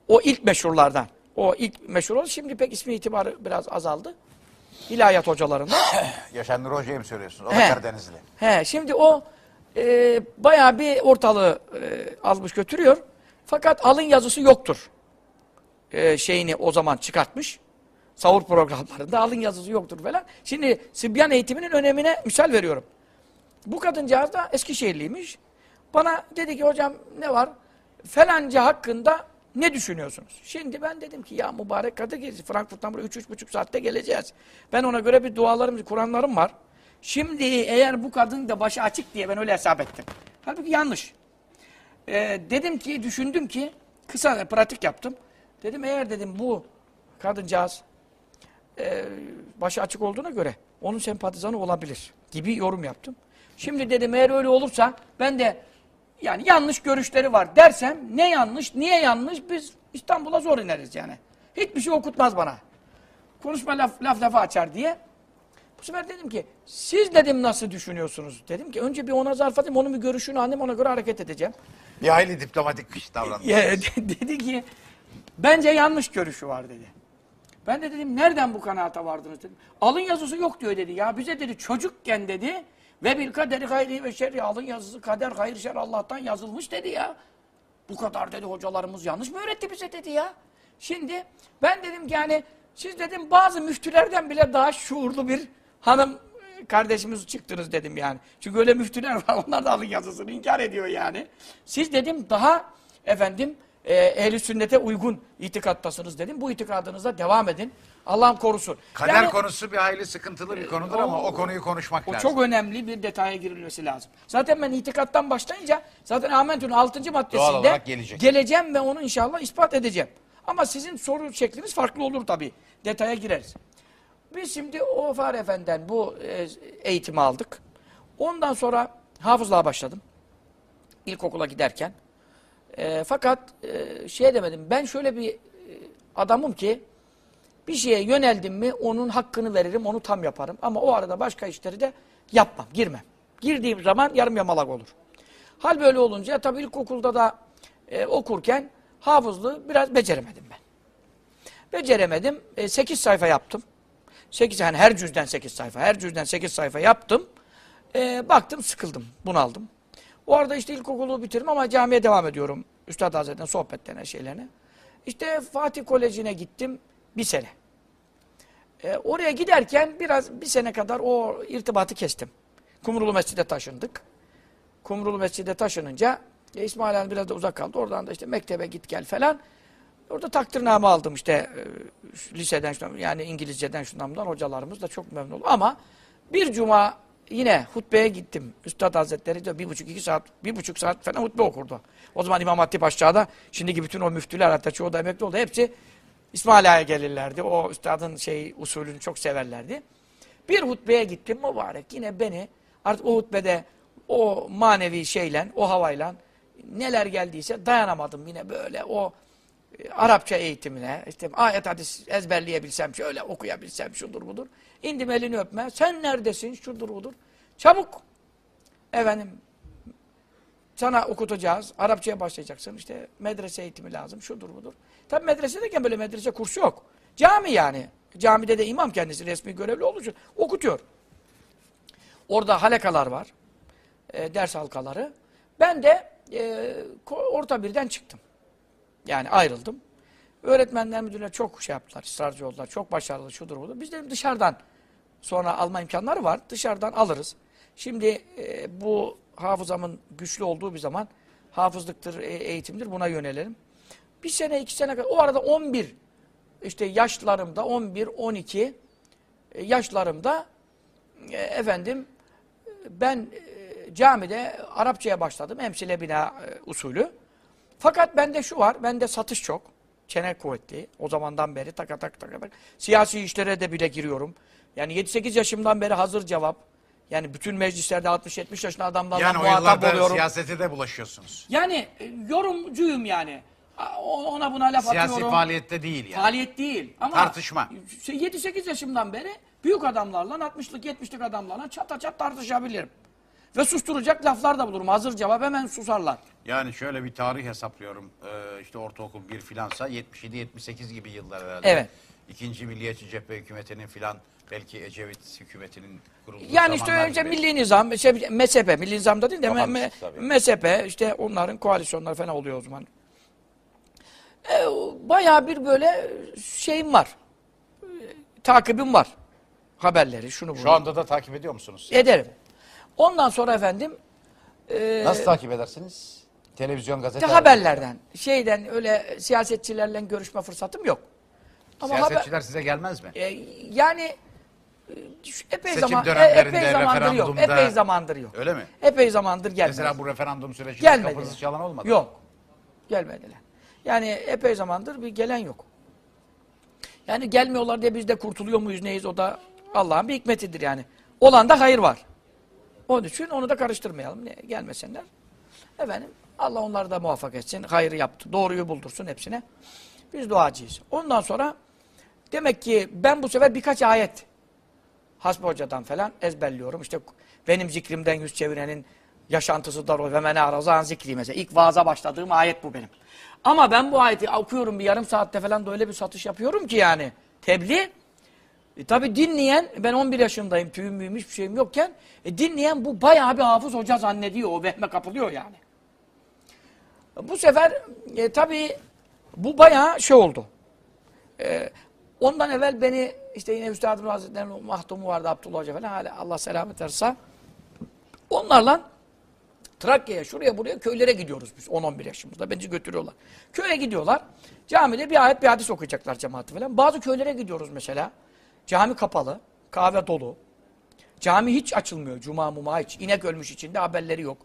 S2: O ilk meşhurlardan. O ilk meşhur oldu. Şimdi pek ismi itibarı biraz azaldı. İlahiyat hocalarından.
S1: Yaşar Nur Hoca'yı mı söylüyorsunuz? O da
S2: He.
S1: Karadenizli.
S2: He, şimdi o e, bayağı bir ortalığı e, almış götürüyor. Fakat alın yazısı yoktur. E, şeyini o zaman çıkartmış. Sahur programlarında alın yazısı yoktur falan. Şimdi Sibyan eğitiminin önemine misal veriyorum. Bu kadıncağız da Eskişehirliymiş. Bana dedi ki hocam ne var? Falanca hakkında ne düşünüyorsunuz? Şimdi ben dedim ki ya mübarek Kadir Gecesi Frankfurt'tan buraya 3-3,5 saatte geleceğiz. Ben ona göre bir dualarım, Kur'anlarım var. Şimdi eğer bu kadın da başı açık diye ben öyle hesap ettim. Halbuki yanlış. Ee, dedim ki, düşündüm ki, kısa pratik yaptım. Dedim eğer dedim bu kadıncağız e, başı açık olduğuna göre onun sempatizanı olabilir gibi yorum yaptım. Şimdi dedim eğer öyle olursa ben de yani yanlış görüşleri var dersem ne yanlış, niye yanlış biz İstanbul'a zor ineriz yani. Hiçbir şey okutmaz bana. Konuşma laf, laf lafa açar diye. Bu sefer dedim ki siz dedim nasıl düşünüyorsunuz? Dedim ki önce bir ona zarf atayım onun bir görüşünü anlayayım ona göre hareket edeceğim.
S1: Bir hayli diplomatik davranmış.
S2: Dedi ki bence yanlış görüşü var dedi. Ben de dedim nereden bu kanaata vardınız dedim. Alın yazısı yok diyor dedi ya bize dedi çocukken dedi Ve bil kaderi gayri ve şerri alın yazısı kader hayır şer Allah'tan yazılmış dedi ya. Bu kadar dedi hocalarımız yanlış mı öğretti bize dedi ya. Şimdi ben dedim ki yani siz dedim bazı müftülerden bile daha şuurlu bir hanım e, kardeşimiz çıktınız dedim yani. Çünkü öyle müftüler var onlar da alın yazısını inkar ediyor yani. Siz dedim daha efendim e, ehli sünnete uygun itikattasınız dedim. Bu itikadınıza devam edin. Allah'ım korusun.
S1: Kader
S2: Yani-
S1: konusu bir hayli sıkıntılı bir konudur ama o konuyu konuşmak
S2: o
S1: lazım.
S2: çok önemli bir detaya girilmesi lazım. Zaten ben itikattan başlayınca zaten Amentü'nün 6. maddesinde geleceğim ve onu inşallah ispat edeceğim. Ama sizin soru şekliniz farklı olur tabii. Detaya gireriz. Biz şimdi o Fahri Efendi'den bu e, eğitimi aldık. Ondan sonra hafızlığa başladım. İlkokula giderken. E, fakat e, şey demedim. Ben şöyle bir e, adamım ki bir şeye yöneldim mi onun hakkını veririm, onu tam yaparım. Ama o arada başka işleri de yapmam, girmem. Girdiğim zaman yarım yamalak olur. Hal böyle olunca tabii ilkokulda da e, okurken hafızlığı biraz beceremedim ben. Beceremedim. 8 sayfa yaptım. 8 yani her cüzden 8 sayfa. Her cüzden 8 sayfa yaptım. E, baktım sıkıldım, bunaldım. O arada işte ilkokulu bitirdim ama camiye devam ediyorum. Üstad Hazretleri'nin sohbetlerine, şeylerine. İşte Fatih Koleji'ne gittim bir sene. E, oraya giderken biraz bir sene kadar o irtibatı kestim. Kumrulu Mescid'e taşındık. Kumrulu Mescid'e taşınınca e, İsmail Han biraz da uzak kaldı. Oradan da işte mektebe git gel falan. Orada takdirname aldım işte e, liseden yani İngilizceden şundan hocalarımız da çok memnun oldu. Ama bir cuma yine hutbeye gittim. Üstad Hazretleri de bir buçuk iki saat, bir buçuk saat falan hutbe okurdu. O zaman İmam Hatip aşağıda, şimdiki bütün o müftüler hatta çoğu da emekli oldu. Hepsi İsmail Ağa'ya gelirlerdi. O üstadın şey usulünü çok severlerdi. Bir hutbeye gittim mübarek. Yine beni artık o hutbede o manevi şeyle, o havayla neler geldiyse dayanamadım yine böyle o Arapça eğitimine, işte ayet hadis ezberleyebilsem, şöyle okuyabilsem, şudur budur. İndim elini öpme, sen neredesin, şudur budur. Çabuk, efendim, sana okutacağız, Arapçaya başlayacaksın, işte medrese eğitimi lazım, şudur budur. Tabi medresedeyken böyle medrese kursu yok. Cami yani. Camide de imam kendisi resmi görevli olduğu için okutuyor. Orada halekalar var, e, ders halkaları. Ben de e, orta birden çıktım. Yani ayrıldım. Öğretmenler müdürler çok şey yaptılar, ısrarcı oldular. Çok başarılı, şudur budur. Biz de dışarıdan sonra alma imkanları var. Dışarıdan alırız. Şimdi e, bu hafızamın güçlü olduğu bir zaman hafızlıktır, e, eğitimdir buna yönelelim. Bir sene, iki sene kadar, o arada 11 işte yaşlarımda 11, 12 e, yaşlarımda e, efendim ben e, camide Arapçaya başladım. Emsile bina e, usulü. Fakat bende şu var, bende satış çok. Çene kuvvetli. O zamandan beri tak tak tak tak. Siyasi işlere de bile giriyorum. Yani 7-8 yaşımdan beri hazır cevap. Yani bütün meclislerde 60-70 yaşında adamlarla
S1: Yani
S2: muhatap oluyorum.
S1: siyasete de bulaşıyorsunuz.
S2: Yani e, yorumcuyum yani. Ona buna laf
S1: Siyasi
S2: atıyorum.
S1: faaliyette değil yani.
S2: Faaliyet değil. Ama
S1: Tartışma.
S2: 7-8 yaşımdan beri büyük adamlarla 60'lık 70'lik adamlarla çata çat tartışabilirim. Ve susturacak laflar da bulurum. Hazır cevap hemen susarlar.
S1: Yani şöyle bir tarih hesaplıyorum. Ee, işte ortaokul bir filansa 77-78 gibi yıllar herhalde.
S2: Evet.
S1: İkinci Milliyetçi Cephe Hükümeti'nin filan belki Ecevit hükümetinin kurulduğu
S2: Yani işte önce
S1: gibi.
S2: milli nizam, şey, mezhepe, milli nizamda değil de me,
S1: tabii.
S2: mezhepe, işte onların koalisyonları falan oluyor o zaman. E, bayağı bir böyle şeyim var. E, takibim var. Haberleri, şunu bunu.
S1: Şu anda da takip ediyor musunuz?
S2: Ederim. Ondan sonra efendim e,
S1: Nasıl takip edersiniz? Televizyon, gazete.
S2: işte haberlerden, şeyden öyle siyasetçilerle görüşme fırsatım yok. Ama haber,
S1: Siyasetçiler size gelmez mi?
S2: e, yani e, epey
S1: Seçim
S2: zaman e,
S1: dönemlerinde,
S2: epey zamandır yok. Epey zamandır yok.
S1: Öyle mi?
S2: Epey zamandır gelmedi.
S1: Mesela bu referandum sürecinde
S2: Gelmedi.
S1: kapınızı çalan olmadı.
S2: Yok. Gelmediler. Yani epey zamandır bir gelen yok. Yani gelmiyorlar diye biz de kurtuluyor muyuz neyiz o da Allah'ın bir hikmetidir yani. Olan da hayır var. Onun için onu da karıştırmayalım. Ne, gelmesinler. Efendim Allah onları da muvaffak etsin. Hayrı yaptı. Doğruyu buldursun hepsine. Biz duacıyız. Ondan sonra demek ki ben bu sefer birkaç ayet Hasbi Hoca'dan falan ezberliyorum. İşte benim zikrimden yüz çevirenin yaşantısı dar o ve mene arazan zikri mesela. İlk vaaza başladığım ayet bu benim. Ama ben bu ayeti okuyorum bir yarım saatte falan da öyle bir satış yapıyorum ki yani. Tebliğ E, tabi dinleyen, ben 11 yaşındayım, tüyüm müyüm hiçbir şeyim yokken, e, dinleyen bu bayağı bir hafız hoca zannediyor, o vehme kapılıyor yani. Bu sefer e, tabii bu bayağı şey oldu. E, ondan evvel beni işte yine Üstad Hazretleri'nin mahdumu vardı Abdullah Hoca falan hala Allah selamet versin. Onlarla Trakya'ya şuraya buraya köylere gidiyoruz biz 10-11 yaşımızda. Beni götürüyorlar. Köye gidiyorlar. Camide bir ayet bir hadis okuyacaklar cemaati falan. Bazı köylere gidiyoruz mesela. Cami kapalı. Kahve dolu. Cami hiç açılmıyor. Cuma muma hiç. İnek ölmüş içinde haberleri yok.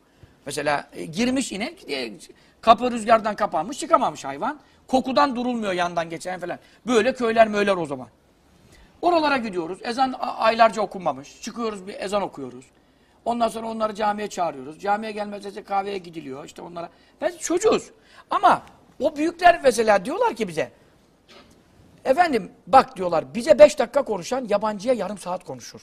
S2: Mesela e, girmiş inek, e, kapı rüzgardan kapanmış, çıkamamış hayvan. Kokudan durulmuyor yandan geçen falan. Böyle köyler möyler o zaman. Oralara gidiyoruz. Ezan aylarca okunmamış. Çıkıyoruz bir ezan okuyoruz. Ondan sonra onları camiye çağırıyoruz. Camiye gelmezse kahveye gidiliyor. İşte onlara. Ben çocuğuz. Ama o büyükler mesela diyorlar ki bize. Efendim bak diyorlar bize beş dakika konuşan yabancıya yarım saat konuşur.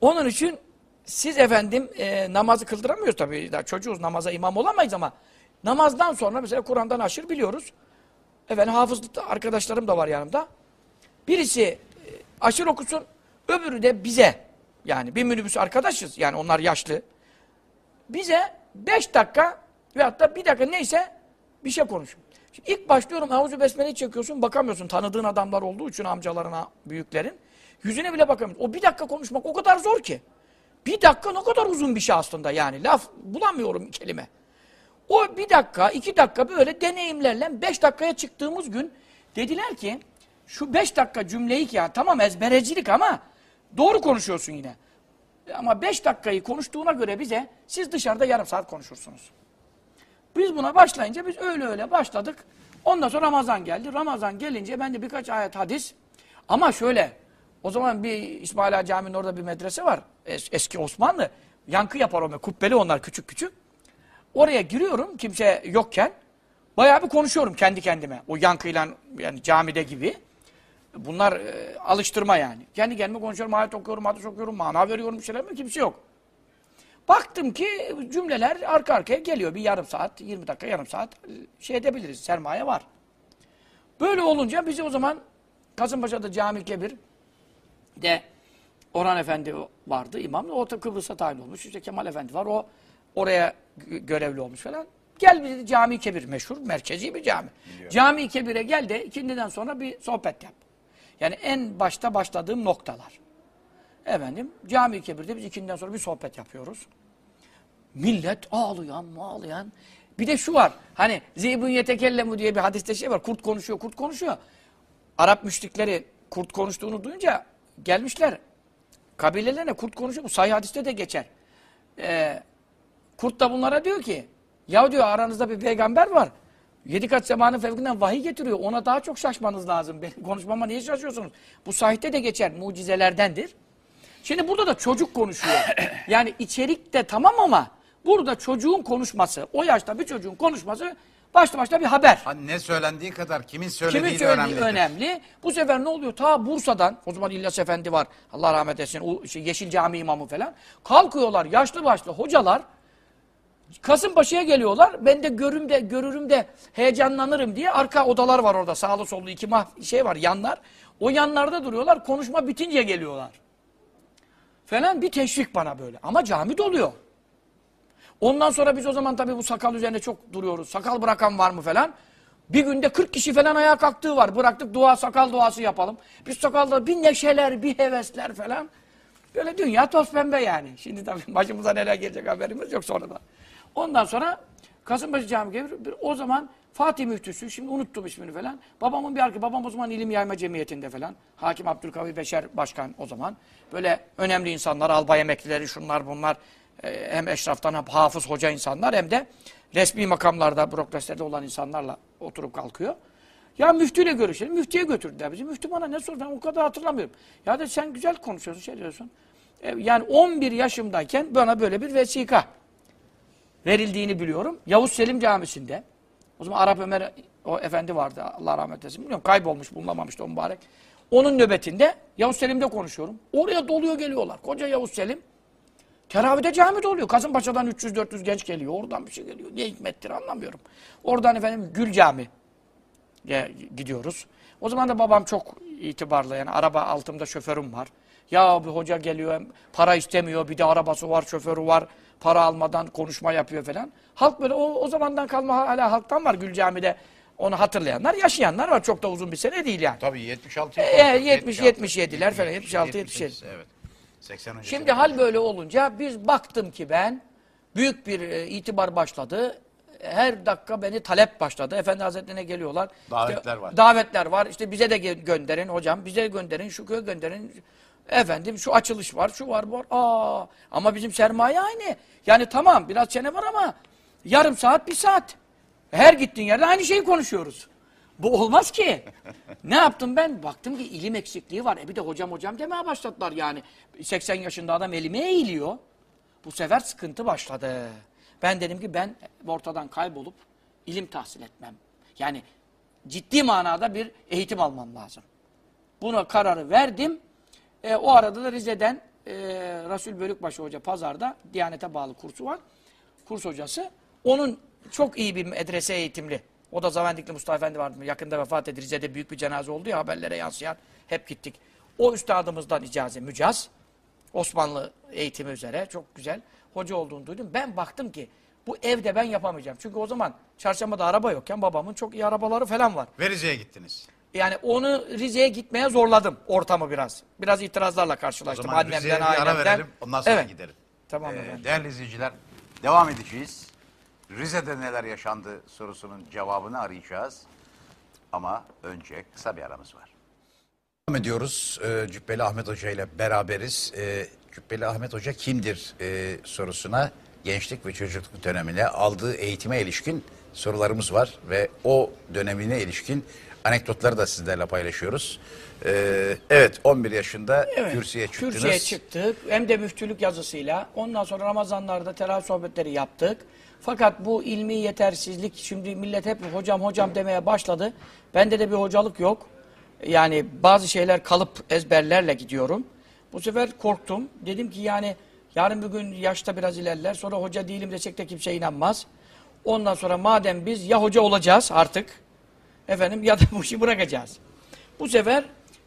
S2: Onun için siz efendim e, namazı kıldıramıyoruz tabii. Daha çocuğuz namaza imam olamayız ama namazdan sonra mesela Kur'an'dan aşır biliyoruz. Efendim hafızlıkta arkadaşlarım da var yanımda. Birisi e, aşır okusun, öbürü de bize yani bir minibüs arkadaşız yani onlar yaşlı. Bize beş dakika ve hatta bir dakika neyse bir şey konuşun. Şimdi ilk başlıyorum Havuz-u Besmele'yi çekiyorsun bakamıyorsun tanıdığın adamlar olduğu için amcalarına, büyüklerin. Yüzüne bile bakamıyorsun. O bir dakika konuşmak o kadar zor ki. Bir dakika ne kadar uzun bir şey aslında yani. Laf bulamıyorum kelime. O bir dakika, iki dakika böyle deneyimlerle beş dakikaya çıktığımız gün dediler ki şu beş dakika cümleyi ya tamam ezberecilik ama doğru konuşuyorsun yine. Ama beş dakikayı konuştuğuna göre bize siz dışarıda yarım saat konuşursunuz. Biz buna başlayınca biz öyle öyle başladık. Ondan sonra Ramazan geldi. Ramazan gelince ben de birkaç ayet hadis. Ama şöyle o zaman bir İsmail Ağa Camii'nin orada bir medrese var. Es- eski Osmanlı. Yankı yapar o. Kubbeli onlar küçük küçük. Oraya giriyorum kimse yokken. Bayağı bir konuşuyorum kendi kendime. O yankıyla yani camide gibi. Bunlar e, alıştırma yani. Kendi kendime konuşuyorum, ayet okuyorum, hadis okuyorum, mana veriyorum bir şeyler ama kimse yok. Baktım ki cümleler arka arkaya geliyor. Bir yarım saat, 20 dakika, yarım saat şey edebiliriz. Sermaye var. Böyle olunca bizi o zaman Kasımpaşa'da Cami Kebir de Orhan Efendi vardı imam. O da Kıbrıs'a tayin olmuş. İşte Kemal Efendi var. O oraya gö- görevli olmuş falan. Gel dedi Cami Kebir meşhur, merkezi bir cami. Cami Kebir'e gel de ikindiden sonra bir sohbet yap. Yani en başta başladığım noktalar. Efendim Cami Kebir'de biz ikindiden sonra bir sohbet yapıyoruz. Millet ağlayan ağlayan. Bir de şu var. Hani zibun yetekellemu diye bir hadiste şey var. Kurt konuşuyor, kurt konuşuyor. Arap müşrikleri kurt konuştuğunu duyunca gelmişler. Kabilelerine kurt konuşuyor. Bu sahih hadiste de geçer. Ee, kurt da bunlara diyor ki ya diyor aranızda bir peygamber var. Yedi kat semanın fevkinden vahiy getiriyor. Ona daha çok şaşmanız lazım. Benim konuşmama niye şaşıyorsunuz? Bu sahihte de geçer. Mucizelerdendir. Şimdi burada da çocuk konuşuyor. Yani içerik de tamam ama burada çocuğun konuşması, o yaşta bir çocuğun konuşması başta başta bir haber.
S1: Hani ne söylendiği kadar kimin söylediği
S2: Kimin söylediği
S1: önemlidir.
S2: önemli. Bu sefer ne oluyor? Ta Bursa'dan, o zaman İlyas Efendi var, Allah rahmet etsin, o şey, Yeşil Cami imamı falan. Kalkıyorlar, yaşlı başlı hocalar, Kasımpaşa'ya geliyorlar. Ben de görürüm de, görürüm de heyecanlanırım diye arka odalar var orada. Sağlı sollu iki mah şey var, yanlar. O yanlarda duruyorlar, konuşma bitince geliyorlar. Falan bir teşvik bana böyle. Ama cami doluyor. Ondan sonra biz o zaman tabii bu sakal üzerine çok duruyoruz. Sakal bırakan var mı falan. Bir günde 40 kişi falan ayağa kalktığı var. Bıraktık dua sakal duası yapalım. Biz sakalda bir neşeler, bir hevesler falan. Böyle dünya toz pembe yani. Şimdi tabii başımıza neler gelecek haberimiz yok sonra da. Ondan sonra Kasımpaşa Camii gibi bir- o zaman Fatih Müftüsü, şimdi unuttum ismini falan. Babamın bir arkadaşı, babam o zaman ilim yayma cemiyetinde falan. Hakim Abdülkavi Beşer Başkan o zaman. Böyle önemli insanlar, albay emeklileri, şunlar bunlar. e, Hem eşraftan hem hafız hoca insanlar hem de resmi makamlarda, bürokrasilerde olan insanlarla oturup kalkıyor. Ya müftüyle görüşelim. Müftüye götürdüler bizi. Müftü bana ne sordu? Ben o kadar hatırlamıyorum. Ya da sen güzel konuşuyorsun, şey diyorsun. E, Yani 11 yaşımdayken bana böyle bir vesika verildiğini biliyorum. Yavuz Selim Camisi'nde. O zaman Arap Ömer o efendi vardı. Allah rahmet eylesin. Bilmiyorum kaybolmuş, bulunamamıştı o mübarek. Onun nöbetinde Yavuz Selim'de konuşuyorum. Oraya doluyor geliyorlar. Koca Yavuz Selim. Teravide cami doluyor. Kasımpaşa'dan 300-400 genç geliyor. Oradan bir şey geliyor. Ne hikmettir anlamıyorum. Oradan efendim Gül Cami. gidiyoruz. O zaman da babam çok itibarlı yani araba altımda şoförüm var. Ya bir hoca geliyor para istemiyor bir de arabası var şoförü var. Para almadan konuşma yapıyor falan. Halk böyle o, o zamandan kalma hala halktan var Gül Cami'de onu hatırlayanlar yaşayanlar var çok da uzun bir sene değil yani.
S1: Tabii 76
S2: E, 70, 77'ler falan, 76, 77.
S1: Evet. 80 önce.
S2: Şimdi hal böyle olunca biz baktım ki ben büyük bir e, itibar başladı. Her dakika beni talep başladı. Efendi Hazretleri'ne geliyorlar.
S1: Davetler
S2: İşte
S1: var.
S2: Davetler var. İşte bize de gönderin hocam. Bize gönderin. Şu köye gönderin. Efendim şu açılış var. Şu var bu var. Aa, ama bizim sermaye aynı. Yani tamam biraz çene var ama yarım saat bir saat. Her gittiğin yerde aynı şeyi konuşuyoruz. Bu olmaz ki. ne yaptım ben? Baktım ki ilim eksikliği var. E bir de hocam hocam demeye başladılar yani. 80 yaşında adam elime eğiliyor. Bu sefer sıkıntı başladı. Ben dedim ki ben ortadan kaybolup ilim tahsil etmem. Yani ciddi manada bir eğitim almam lazım. Buna kararı verdim. E, o arada da Rize'den e, Resul Bölükbaşı Hoca pazarda Diyanet'e bağlı kursu var. Kurs hocası. Onun çok iyi bir medrese eğitimli. O da Zavendikli Mustafa Efendi vardı. Yakında vefat etti. Rize'de büyük bir cenaze oldu ya haberlere yansıyan. Hep gittik. O üstadımızdan icaze, mücaz. Osmanlı eğitimi üzere. Çok güzel. Hoca olduğunu duydum. Ben baktım ki bu evde ben yapamayacağım. Çünkü o zaman çarşambada araba yokken babamın çok iyi arabaları falan var.
S1: Ve Rize'ye gittiniz.
S2: Yani onu Rize'ye gitmeye zorladım ortamı biraz. Biraz itirazlarla
S1: O
S2: karşılaştım
S1: zaman Rize'ye
S2: annemden,
S1: bir ara
S2: ailemden.
S1: verelim. Ondan sonra
S2: evet.
S1: gidelim.
S2: Tamam
S1: Ee,
S2: efendim.
S1: değerli izleyiciler, devam edeceğiz. Rize'de neler yaşandı sorusunun cevabını arayacağız. Ama önce kısa bir aramız var. Devam ediyoruz. Ee, Cübbeli Ahmet Hoca ile beraberiz. Ee, Cübbeli Ahmet Hoca kimdir ee, sorusuna gençlik ve çocukluk dönemine aldığı eğitime ilişkin sorularımız var. Ve o dönemine ilişkin anekdotları da sizlerle paylaşıyoruz. Ee, evet 11 yaşında kürsüye çıktınız.
S2: Kürsüye çıktık. Hem de müftülük yazısıyla. Ondan sonra Ramazanlarda teravih sohbetleri yaptık. Fakat bu ilmi yetersizlik şimdi millet hep hocam hocam demeye başladı. Bende de bir hocalık yok. Yani bazı şeyler kalıp ezberlerle gidiyorum. Bu sefer korktum. Dedim ki yani yarın bir gün yaşta biraz ilerler. Sonra hoca değilim desek de kimse inanmaz. Ondan sonra madem biz ya hoca olacağız artık. Efendim ya da bu işi bırakacağız. Bu sefer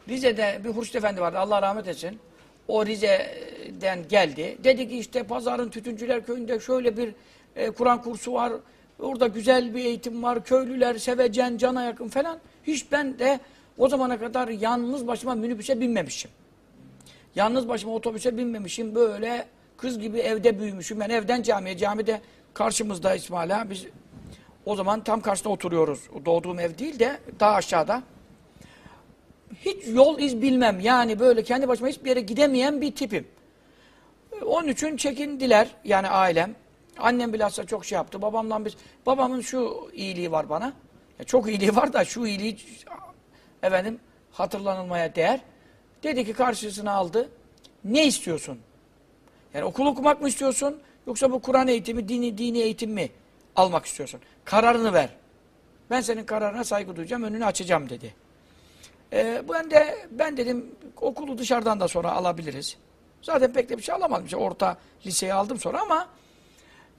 S2: Rize'de bir Hurşit Efendi vardı. Allah rahmet etsin. O Rize'den geldi. Dedi ki işte pazarın Tütüncüler Köyü'nde şöyle bir e, Kur'an kursu var. Orada güzel bir eğitim var. Köylüler sevecen, cana yakın falan. Hiç ben de o zamana kadar yalnız başıma minibüse binmemişim. Yalnız başıma otobüse binmemişim. Böyle kız gibi evde büyümüşüm. Ben evden camiye, camide karşımızda İsmail abi. Biz o zaman tam karşıda oturuyoruz. Doğduğum ev değil de daha aşağıda. Hiç yol iz bilmem. Yani böyle kendi başıma hiçbir yere gidemeyen bir tipim. Onun için çekindiler yani ailem. Annem bilhassa çok şey yaptı. Babamdan biz babamın şu iyiliği var bana. Ya çok iyiliği var da şu iyiliği efendim hatırlanılmaya değer. Dedi ki karşısına aldı. Ne istiyorsun? Yani okul okumak mı istiyorsun? Yoksa bu Kur'an eğitimi, dini dini eğitim mi almak istiyorsun? Kararını ver. Ben senin kararına saygı duyacağım, önünü açacağım dedi. Ee, ben de ben dedim okulu dışarıdan da sonra alabiliriz. Zaten pek de bir şey alamadım. İşte orta liseyi aldım sonra ama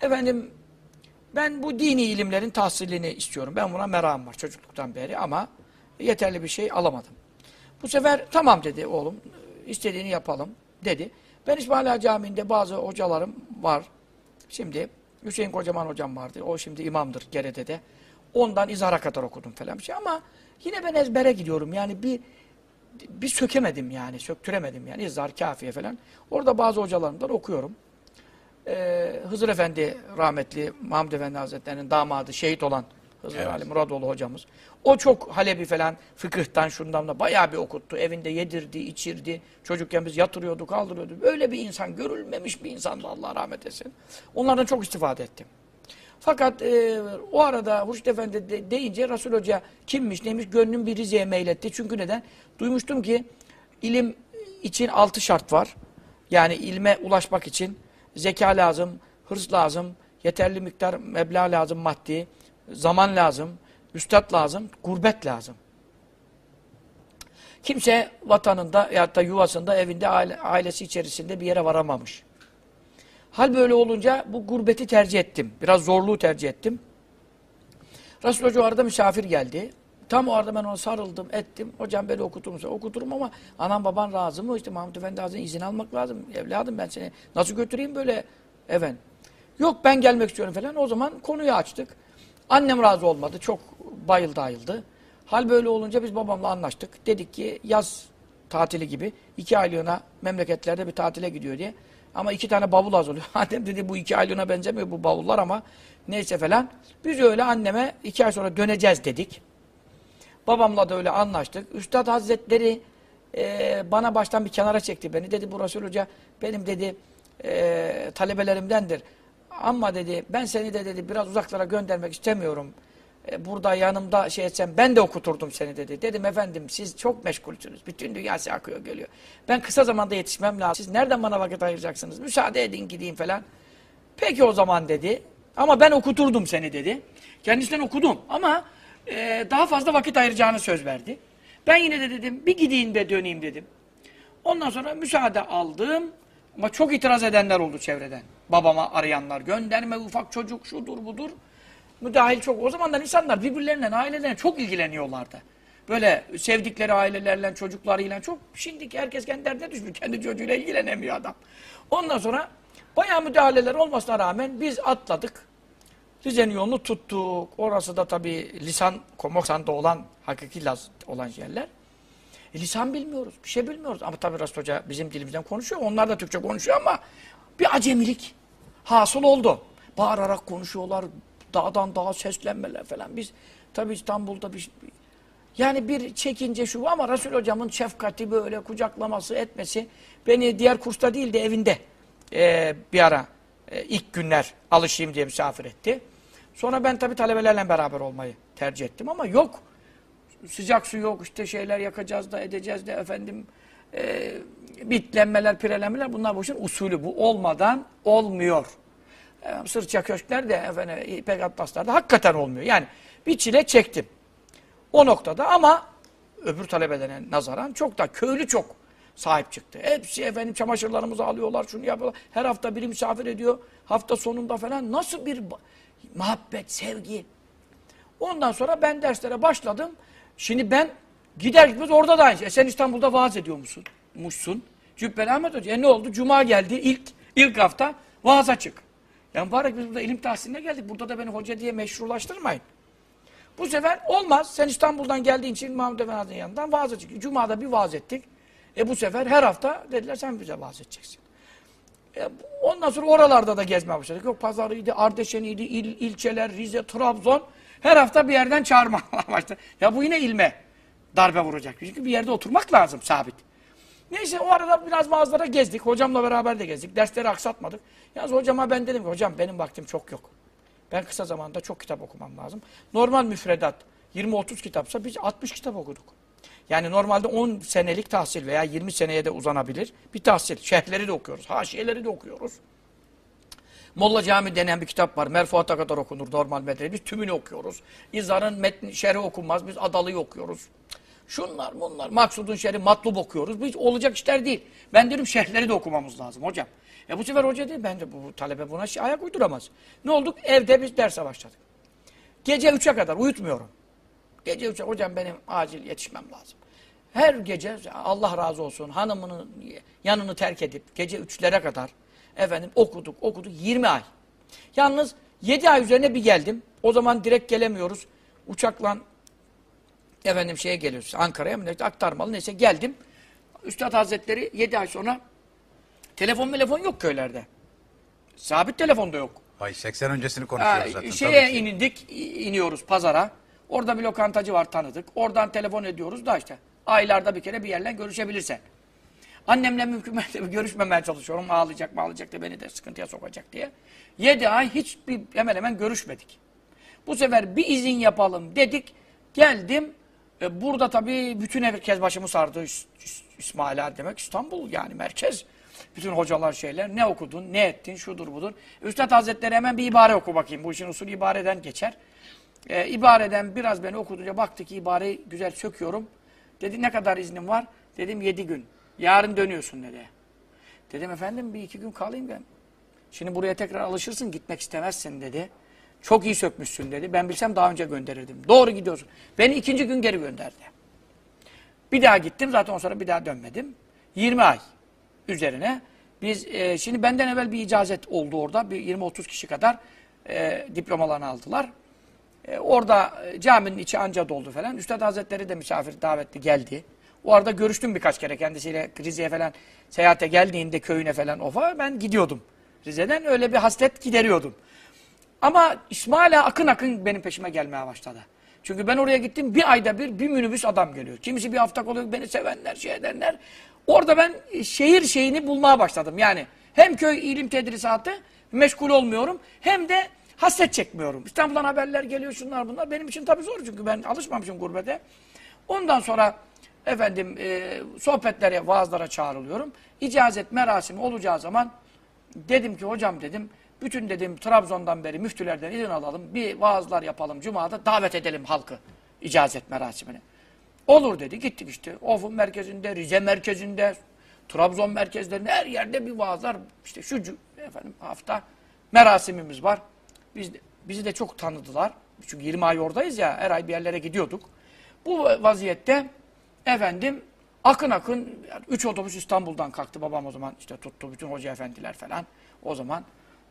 S2: efendim ben bu dini ilimlerin tahsilini istiyorum. Ben buna merakım var çocukluktan beri ama yeterli bir şey alamadım. Bu sefer tamam dedi oğlum istediğini yapalım dedi. Ben İsmail Ağa Camii'nde bazı hocalarım var. Şimdi Hüseyin Kocaman hocam vardı. O şimdi imamdır Gerede'de. Ondan izara kadar okudum falan bir şey ama yine ben ezbere gidiyorum. Yani bir bir sökemedim yani, söktüremedim yani. İzzar, kafiye falan. Orada bazı hocalarımdan okuyorum. Ee, Hızır Efendi rahmetli Mahmud Efendi Hazretleri'nin damadı şehit olan Hızır
S1: Evet.
S2: Ali Muradoğlu hocamız. O çok Halebi falan fıkıhtan şundan da bayağı bir okuttu. Evinde yedirdi, içirdi. Çocukken biz yatırıyordu, kaldırıyordu. Öyle bir insan, görülmemiş bir insandı Allah rahmet etsin. Onlardan çok istifade ettim. Fakat e, o arada Hurşit Efendi de, deyince Resul Hoca kimmiş neymiş gönlüm bir Rize'ye meyletti. Çünkü neden? Duymuştum ki ilim için altı şart var. Yani ilme ulaşmak için zeka lazım, hırs lazım, yeterli miktar meblağ lazım maddi, zaman lazım, üstad lazım, gurbet lazım. Kimse vatanında ya da yuvasında, evinde, aile- ailesi içerisinde bir yere varamamış. Hal böyle olunca bu gurbeti tercih ettim. Biraz zorluğu tercih ettim. Resul Hoca o arada misafir geldi. Tam o arada ben ona sarıldım, ettim. Hocam beni okutur musun? Okuturum ama anam baban razı mı? İşte Mahmut Efendi Hazretleri izin almak lazım. Evladım ben seni nasıl götüreyim böyle efendim. Yok ben gelmek istiyorum falan. O zaman konuyu açtık. Annem razı olmadı. Çok bayıldı ayıldı. Hal böyle olunca biz babamla anlaştık. Dedik ki yaz tatili gibi iki aylığına memleketlerde bir tatile gidiyor diye. Ama iki tane bavul az oluyor. Annem dedi bu iki aylığına benzemiyor bu bavullar ama neyse falan. Biz öyle anneme iki ay sonra döneceğiz dedik. Babamla da öyle anlaştık. Üstad Hazretleri e, bana baştan bir kenara çekti beni. Dedi bu Resul Hoca benim dedi e, talebelerimdendir. Ama dedi ben seni de dedi biraz uzaklara göndermek istemiyorum. E, burada yanımda şey etsem ben de okuturdum seni dedi. Dedim efendim siz çok meşgulsünüz. Bütün dünya size akıyor geliyor. Ben kısa zamanda yetişmem lazım. Siz nereden bana vakit ayıracaksınız? Müsaade edin gideyim falan. Peki o zaman dedi. Ama ben okuturdum seni dedi. Kendisinden okudum ama e, daha fazla vakit ayıracağını söz verdi. Ben yine de dedim bir gideyim de döneyim dedim. Ondan sonra müsaade aldım. Ama çok itiraz edenler oldu çevreden. Babama arayanlar, gönderme ufak çocuk şudur budur. Müdahil çok. O zamanlar insanlar birbirlerinden, ailelerine çok ilgileniyorlardı. Böyle sevdikleri ailelerle, çocuklarıyla çok. Şimdiki herkes kendi derdine düşmüş. Kendi çocuğuyla ilgilenemiyor adam. Ondan sonra bayağı müdahaleler olmasına rağmen biz atladık. Rize'nin yolunu tuttuk. Orası da tabii lisan, Komoksan'da olan, hakiki Laz olan yerler. E, lisan bilmiyoruz, bir şey bilmiyoruz. Ama tabii Resul Hoca bizim dilimizden konuşuyor. Onlar da Türkçe konuşuyor ama bir acemilik hasıl oldu. Bağırarak konuşuyorlar, dağdan dağa seslenmeler falan. Biz tabii İstanbul'da bir yani bir çekince şu ama Resul Hocam'ın şefkati böyle kucaklaması etmesi beni diğer kursta değil de evinde e, bir ara e, ilk günler alışayım diye misafir etti. Sonra ben tabii talebelerle beraber olmayı tercih ettim ama yok. Sıcak su yok işte şeyler yakacağız da edeceğiz de efendim e, bitlenmeler pirelenmeler bunlar bu işin usulü bu olmadan olmuyor. E, sırça köşkler de efendim İpek Atlaslar da hakikaten olmuyor. Yani bir çile çektim. O noktada ama öbür talebelerine nazaran çok da köylü çok sahip çıktı. Hepsi efendim çamaşırlarımızı alıyorlar, şunu yapıyorlar. Her hafta biri misafir ediyor. Hafta sonunda falan nasıl bir muhabbet, sevgi. Ondan sonra ben derslere başladım. Şimdi ben gider gitmez orada da aynı şey. E sen İstanbul'da vaaz ediyor musun? Muşsun. Cübbeli Ahmet Hoca. E ne oldu? Cuma geldi ilk ilk hafta vaaza çık. Ya mübarek biz burada ilim tahsiline geldik. Burada da beni hoca diye meşrulaştırmayın. Bu sefer olmaz. Sen İstanbul'dan geldiğin için Mahmud Efendi'nin yanından vaaza çık. Cuma'da bir vaaz ettik. E bu sefer her hafta dediler sen bize vaaz edeceksin. E, ondan sonra oralarda da gezmeye başladık. Yok pazarıydı, Ardeşen'iydi, il, ilçeler, Rize, Trabzon. Her hafta bir yerden çağırma başladı. Ya bu yine ilme darbe vuracak. Çünkü bir yerde oturmak lazım sabit. Neyse o arada biraz mağazalara gezdik. Hocamla beraber de gezdik. Dersleri aksatmadık. Yalnız hocama ben dedim ki hocam benim vaktim çok yok. Ben kısa zamanda çok kitap okumam lazım. Normal müfredat 20-30 kitapsa biz 60 kitap okuduk. Yani normalde 10 senelik tahsil veya 20 seneye de uzanabilir bir tahsil. Şerhleri de okuyoruz, haşiyeleri de okuyoruz. Molla Cami denen bir kitap var. Merfuata kadar okunur normal medrese. Biz tümünü okuyoruz. İzar'ın metni, şerhi okunmaz. Biz Adalı'yı okuyoruz. Şunlar bunlar. Maksud'un şerhi matlub okuyoruz. Bu hiç olacak işler değil. Ben diyorum şerhleri de okumamız lazım hocam. E bu sefer hoca değil. Ben de bu talebe buna şey, ayak uyduramaz. Ne olduk? Evde biz derse başladık. Gece 3'e kadar uyutmuyorum. Gece 3'e hocam benim acil yetişmem lazım. Her gece Allah razı olsun hanımının yanını terk edip gece 3'lere kadar efendim okuduk okuduk 20 ay. Yalnız 7 ay üzerine bir geldim. O zaman direkt gelemiyoruz. Uçakla efendim şeye geliyoruz Ankara'ya mı aktarmalı neyse geldim. Üstad Hazretleri 7 ay sonra telefon telefon yok köylerde. Sabit telefon da yok.
S1: Ay 80 öncesini konuşuyoruz zaten.
S2: şeye
S1: tabii ki.
S2: indik, iniyoruz pazara. Orada bir lokantacı var tanıdık. Oradan telefon ediyoruz da işte aylarda bir kere bir yerle görüşebilirsen. Annemle mümkün mertebe görüşmemeye çalışıyorum. Ağlayacak mı ağlayacak da beni de sıkıntıya sokacak diye. Yedi ay hiçbir hemen hemen görüşmedik. Bu sefer bir izin yapalım dedik. Geldim. E, burada tabii bütün herkes başımı sardı. İs- İs- İsmail Ağa demek İstanbul yani merkez. Bütün hocalar şeyler. Ne okudun, ne ettin, şudur budur. Üstad Hazretleri hemen bir ibare oku bakayım. Bu işin usulü ibareden geçer. E, ibareden biraz beni okudunca baktı ki ibareyi güzel söküyorum. Dedi ne kadar iznin var? Dedim yedi gün. Yarın dönüyorsun dedi. Dedim efendim bir iki gün kalayım ben. Şimdi buraya tekrar alışırsın gitmek istemezsin dedi. Çok iyi sökmüşsün dedi. Ben bilsem daha önce gönderirdim. Doğru gidiyorsun. Beni ikinci gün geri gönderdi. Bir daha gittim. Zaten o sonra bir daha dönmedim. 20 ay üzerine. Biz e, şimdi benden evvel bir icazet oldu orada. Bir 20-30 kişi kadar e, diplomalarını aldılar. E, orada e, caminin içi anca doldu falan. Üstad Hazretleri de misafir davetli geldi. O arada görüştüm birkaç kere kendisiyle Rize'ye falan seyahate geldiğinde köyüne falan ofa ben gidiyordum. Rize'den öyle bir hasret gideriyordum. Ama İsmail'e akın akın benim peşime gelmeye başladı. Çünkü ben oraya gittim bir ayda bir bir minibüs adam geliyor. Kimisi bir hafta oluyor beni sevenler şey edenler. Orada ben şehir şeyini bulmaya başladım. Yani hem köy ilim tedrisatı meşgul olmuyorum hem de hasret çekmiyorum. İstanbul'dan haberler geliyor şunlar bunlar. Benim için tabii zor çünkü ben alışmamışım gurbete. Ondan sonra efendim e, sohbetlere, vaazlara çağrılıyorum. İcazet merasimi olacağı zaman dedim ki hocam dedim bütün dedim Trabzon'dan beri müftülerden izin alalım. Bir vaazlar yapalım Cuma'da davet edelim halkı icazet merasimine. Olur dedi gittik işte. Of'un merkezinde, Rize merkezinde, Trabzon merkezlerinde her yerde bir vaazlar işte şu efendim hafta merasimimiz var. Biz bizi de çok tanıdılar. Çünkü 20 ay oradayız ya her ay bir yerlere gidiyorduk. Bu vaziyette efendim akın akın yani üç otobüs İstanbul'dan kalktı babam o zaman işte tuttu bütün hoca efendiler falan. O zaman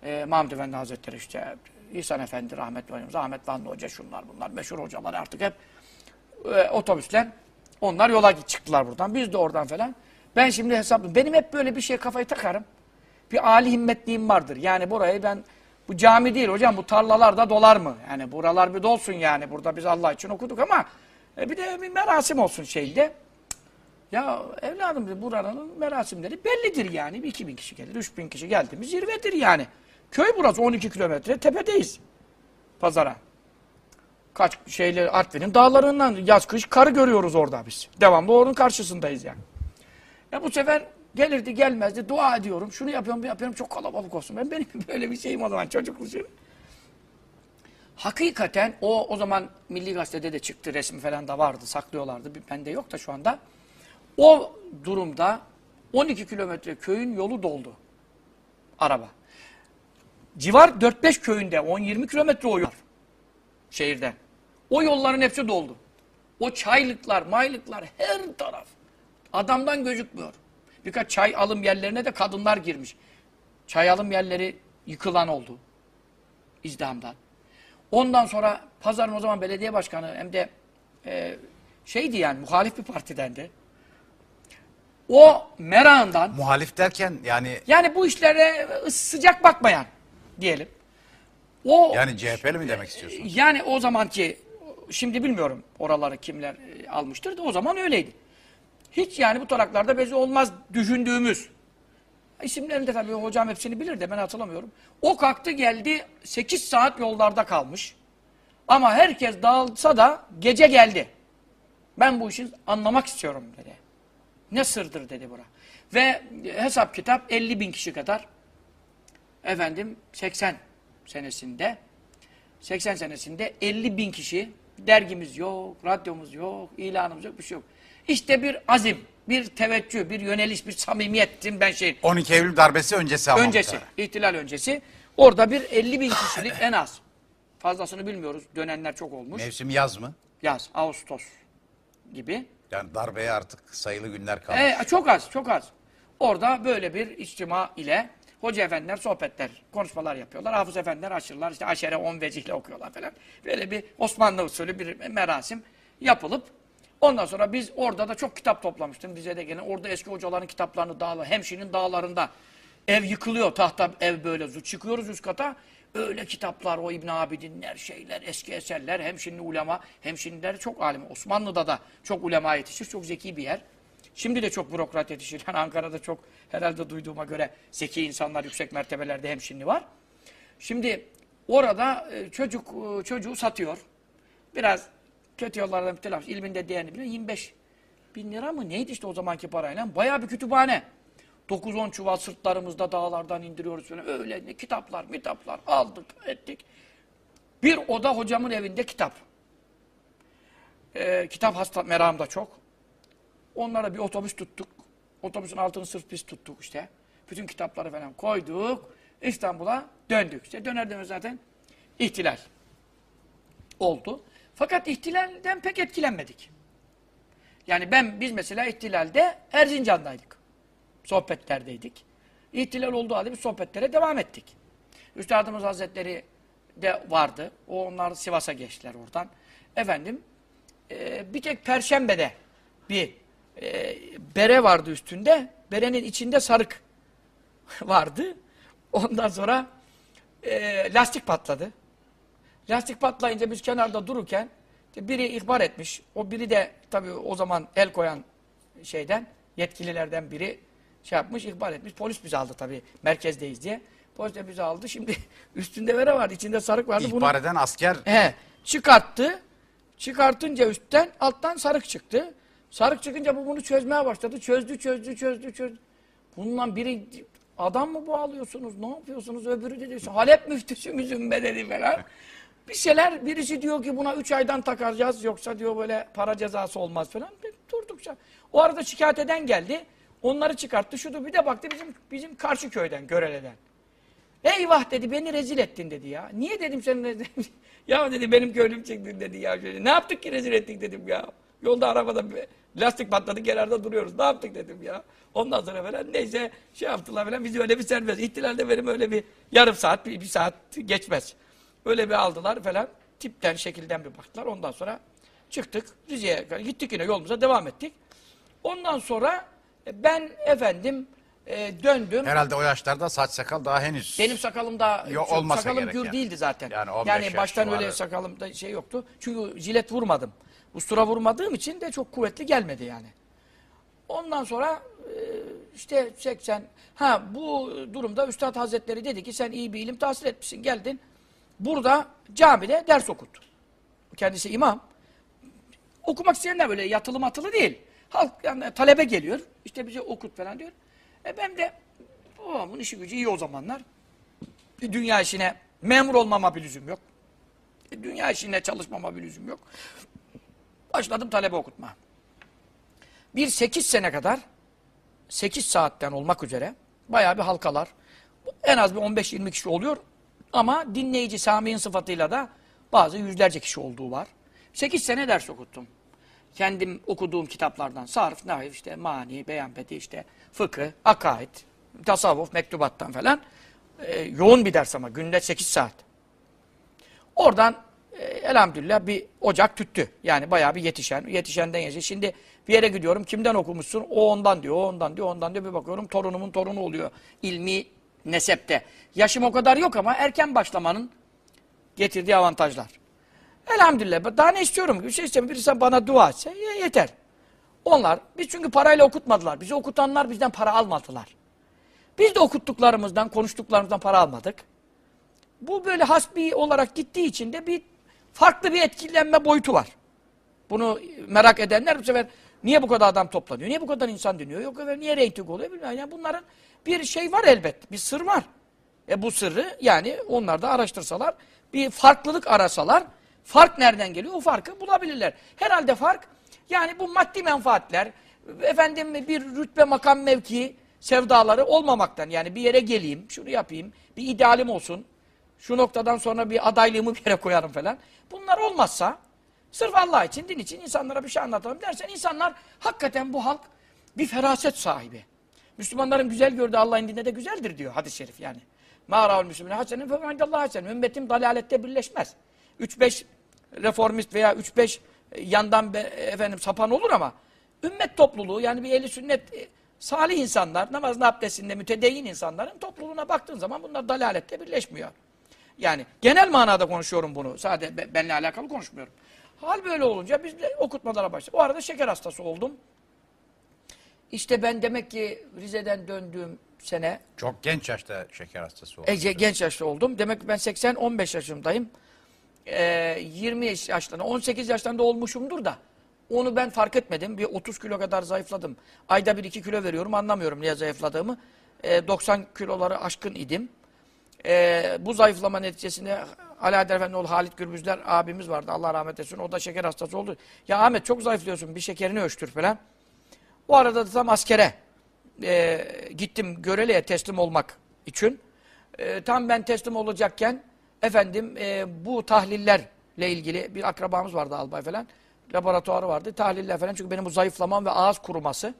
S2: e, Mahmud Efendi Hazretleri işte İhsan Efendi rahmetli hocam, Rahmet Vanlı Hoca şunlar bunlar meşhur hocalar artık hep e, otobüsler onlar yola çıktılar buradan. Biz de oradan falan. Ben şimdi hesapladım. Benim hep böyle bir şeye kafayı takarım. Bir âli himmetliğim vardır. Yani burayı ben bu cami değil hocam bu tarlalarda dolar mı? Yani buralar bir dolsun yani. Burada biz Allah için okuduk ama e, bir de bir merasim olsun şeyde. Ya evladım buranın merasimleri bellidir yani. Bir 2000 kişi gelir, 3000 kişi geldi mi zirvedir yani. Köy burası 12 kilometre tepedeyiz. Pazara. Kaç şeyleri Artvin'in dağlarından yaz kış karı görüyoruz orada biz. Devamlı onun karşısındayız yani. Ya bu sefer gelirdi gelmezdi dua ediyorum. Şunu yapıyorum bunu yapıyorum çok kalabalık olsun. Ben benim böyle bir şeyim o zaman çocuklu şey. Hakikaten o o zaman Milli Gazete'de de çıktı resmi falan da vardı saklıyorlardı. Bende yok da şu anda. O durumda 12 kilometre köyün yolu doldu. Araba. Civar 4-5 köyünde 10-20 kilometre o yol şehirden. O yolların hepsi doldu. O çaylıklar, maylıklar her taraf. Adamdan gözükmüyor. Birkaç çay alım yerlerine de kadınlar girmiş. Çay alım yerleri yıkılan oldu. İzdihamdan. Ondan sonra pazarın o zaman belediye başkanı hem de e, şeydi yani muhalif bir partidendi. O merakından
S1: Muhalif derken yani
S2: yani bu işlere sıcak bakmayan diyelim. O
S1: yani CHP'li mi demek istiyorsunuz?
S2: yani o zamanki şimdi bilmiyorum oraları kimler e, almıştır da o zaman öyleydi. Hiç yani bu taraklarda bezi olmaz düşündüğümüz. İsimlerini de tabii hocam hepsini bilir de ben hatırlamıyorum. O kalktı geldi 8 saat yollarda kalmış. Ama herkes dağılsa da gece geldi. Ben bu işi anlamak istiyorum dedi. Ne sırdır dedi bura. Ve hesap kitap 50 bin kişi kadar efendim 80 senesinde 80 senesinde 50 bin kişi dergimiz yok, radyomuz yok, ilanımız yok, bir şey yok. İşte bir azim, bir teveccüh, bir yöneliş, bir samimiyetin ben şey
S1: 12 Eylül darbesi öncesi ama.
S2: öncesi, ihtilal öncesi orada bir 50 bin kişilik en az. Fazlasını bilmiyoruz. Dönenler çok olmuş.
S1: Mevsim yaz mı?
S2: Yaz, Ağustos gibi.
S1: Yani darbeye artık sayılı günler kalmış.
S2: E, çok az, çok az. Orada böyle bir içtima ile hoca efendiler sohbetler, konuşmalar yapıyorlar. Hafız efendiler aşırılar, işte aşere on vecihle okuyorlar falan. Böyle bir Osmanlı usulü bir merasim yapılıp ondan sonra biz orada da çok kitap toplamıştım. Rize'de gene orada eski hocaların kitaplarını dağlar, Hemşin'in dağlarında ev yıkılıyor. Tahta ev böyle çıkıyoruz üst kata. Öyle kitaplar, o İbn Abidinler, şeyler, eski eserler, hemşinli ulema, hemşinliler çok alim. Osmanlı'da da çok ulema yetişir, çok zeki bir yer. Şimdi de çok bürokrat yetişir. Yani Ankara'da çok herhalde duyduğuma göre zeki insanlar yüksek mertebelerde hemşinli var. Şimdi orada e, çocuk e, çocuğu satıyor. Biraz kötü yollardan müptelamış. İlminde değerini biliyor. 25 bin lira mı neydi işte o zamanki parayla. Bayağı bir kütüphane. 9-10 çuval sırtlarımızda dağlardan indiriyoruz falan. Öyle kitaplar, mitaplar aldık, ettik. Bir oda hocamın evinde kitap. Ee, kitap hasta merakım da çok. Onlara bir otobüs tuttuk. Otobüsün altını sırf biz tuttuk işte. Bütün kitapları falan koyduk. İstanbul'a döndük. İşte döner demez zaten ihtilal oldu. Fakat ihtilalden pek etkilenmedik. Yani ben biz mesela ihtilalde Erzincan'daydık. Sohbetlerdeydik. İhtilal olduğu halde biz sohbetlere devam ettik. Üstadımız Hazretleri de vardı. O onlar Sivas'a geçtiler oradan. Efendim e, bir tek Perşembe'de bir e, bere vardı üstünde. Berenin içinde sarık vardı. Ondan sonra e, lastik patladı. Lastik patlayınca biz kenarda dururken biri ihbar etmiş. O biri de tabii o zaman el koyan şeyden yetkililerden biri şey yapmış, ihbar etmiş. Polis bizi aldı tabii merkezdeyiz diye. Polis de bizi aldı. Şimdi üstünde vere vardı, içinde sarık vardı. Bunu-
S1: İhbar eden asker
S2: He, çıkarttı. Çıkartınca üstten alttan sarık çıktı. Sarık çıkınca bu bunu çözmeye başladı. Çözdü, çözdü, çözdü, çözdü. Bundan biri adam mı bağlıyorsunuz? Ne yapıyorsunuz? Öbürü dedi Halep müftüsü müsün be dedi falan. Bir şeyler birisi diyor ki buna 3 aydan takacağız yoksa diyor böyle para cezası olmaz falan. Durdukça. O arada şikayet eden geldi. Onları çıkarttı. Şurada bir de baktı bizim bizim karşı köyden, Görele'den. Eyvah dedi beni rezil ettin dedi ya. Niye dedim seni rezil Ya dedi benim köylüm çektin dedi ya. Şöyle, ne yaptık ki rezil ettik dedim ya. Yolda arabada bir lastik patladı kenarda duruyoruz. Ne yaptık dedim ya. Ondan sonra falan neyse şey yaptılar falan bizi öyle bir serbest. İhtilalde benim öyle bir yarım saat bir, bir saat geçmez. Öyle bir aldılar falan. Tipten şekilden bir baktılar. Ondan sonra çıktık Rize'ye gittik yine yolumuza devam ettik. Ondan sonra e, ben efendim e, döndüm.
S1: herhalde o yaşlarda saç sakal daha henüz.
S2: Benim sakalım da
S1: Yo,
S2: sakalım gür
S1: yani.
S2: değildi zaten.
S1: Yani 15
S2: Yani baştan öyle sakalımda şey yoktu. Çünkü jilet vurmadım. Ustura vurmadığım için de çok kuvvetli gelmedi yani. Ondan sonra e, işte 80 ha bu durumda Üstad Hazretleri dedi ki sen iyi bir ilim tahsil etmişsin geldin. Burada camide ders okut. Kendisi imam. Okumak isteyenler böyle yatılı matılı değil. Halk yani talebe geliyor. işte bize okut falan diyor. E ben de babamın işi gücü iyi o zamanlar. E, Dünya işine memur olmama bir lüzum yok. E, Dünya işine çalışmama bir lüzum yok. Başladım talebe okutma. Bir sekiz sene kadar 8 saatten olmak üzere bayağı bir halkalar en az bir 15-20 kişi oluyor ama dinleyici Sami'nin sıfatıyla da bazı yüzlerce kişi olduğu var. 8 sene ders okuttum. Kendim okuduğum kitaplardan sarf, nahiv, işte mani, beyanbedi, işte fıkıh, akaid, tasavvuf, mektubattan falan e, yoğun bir ders ama günde 8 saat. Oradan elhamdülillah bir ocak tüttü. Yani bayağı bir yetişen, yetişenden yetişen. Şimdi bir yere gidiyorum, kimden okumuşsun? O ondan diyor, o ondan diyor, ondan diyor. Bir bakıyorum torunumun torunu oluyor ilmi nesepte. Yaşım o kadar yok ama erken başlamanın getirdiği avantajlar. Elhamdülillah. Daha ne istiyorum? Bir şey istemiyorum. Birisi bana dua etse ye- yeter. Onlar, biz çünkü parayla okutmadılar. Bizi okutanlar bizden para almadılar. Biz de okuttuklarımızdan, konuştuklarımızdan para almadık. Bu böyle hasbi olarak gittiği için de bir farklı bir etkilenme boyutu var. Bunu merak edenler bu sefer niye bu kadar adam toplanıyor? Niye bu kadar insan dinliyor? Yok efendim niye reyting oluyor? Bilmiyorum. Yani bunların bir şey var elbet. Bir sır var. E bu sırrı yani onlar da araştırsalar, bir farklılık arasalar, fark nereden geliyor? O farkı bulabilirler. Herhalde fark yani bu maddi menfaatler, efendim bir rütbe makam mevki sevdaları olmamaktan. Yani bir yere geleyim, şunu yapayım, bir idealim olsun, şu noktadan sonra bir adaylığımı bir yere koyarım falan. Bunlar olmazsa sırf Allah için, din için insanlara bir şey anlatalım dersen insanlar hakikaten bu halk bir feraset sahibi. Müslümanların güzel gördüğü Allah'ın dininde de güzeldir diyor hadis-i şerif yani. Mârâul müslümine hasenin fe indallâhi hasen. Ümmetim dalalette birleşmez. 3-5 reformist veya 3-5 yandan be, efendim sapan olur ama ümmet topluluğu yani bir eli sünnet e, salih insanlar, namazın abdestinde mütedeyyin insanların topluluğuna baktığın zaman bunlar dalalette birleşmiyor. Yani genel manada konuşuyorum bunu. Sadece be- benimle alakalı konuşmuyorum. Hal böyle olunca biz de okutmalara başladık. O arada şeker hastası oldum. İşte ben demek ki Rize'den döndüğüm sene
S1: Çok genç yaşta şeker hastası oldu.
S2: Ece, genç yaşta oldum. Demek ki ben 80-15 yaşındayım. Ee, 20 yaşlarında, 18 yaşlarında olmuşumdur da onu ben fark etmedim. Bir 30 kilo kadar zayıfladım. Ayda bir 2 kilo veriyorum anlamıyorum niye zayıfladığımı. Ee, 90 kiloları aşkın idim. Ee, bu zayıflama neticesinde Alaeddin Efendioğlu Halit Gürbüzler abimiz vardı. Allah rahmet etsin. O da şeker hastası oldu. Ya Ahmet çok zayıflıyorsun bir şekerini ölçtür falan. O arada da tam askere e, gittim Görele'ye teslim olmak için. E, tam ben teslim olacakken efendim e, bu tahlillerle ilgili bir akrabamız vardı albay falan. Laboratuvarı vardı. Tahliller falan. Çünkü benim bu zayıflamam ve ağız kuruması.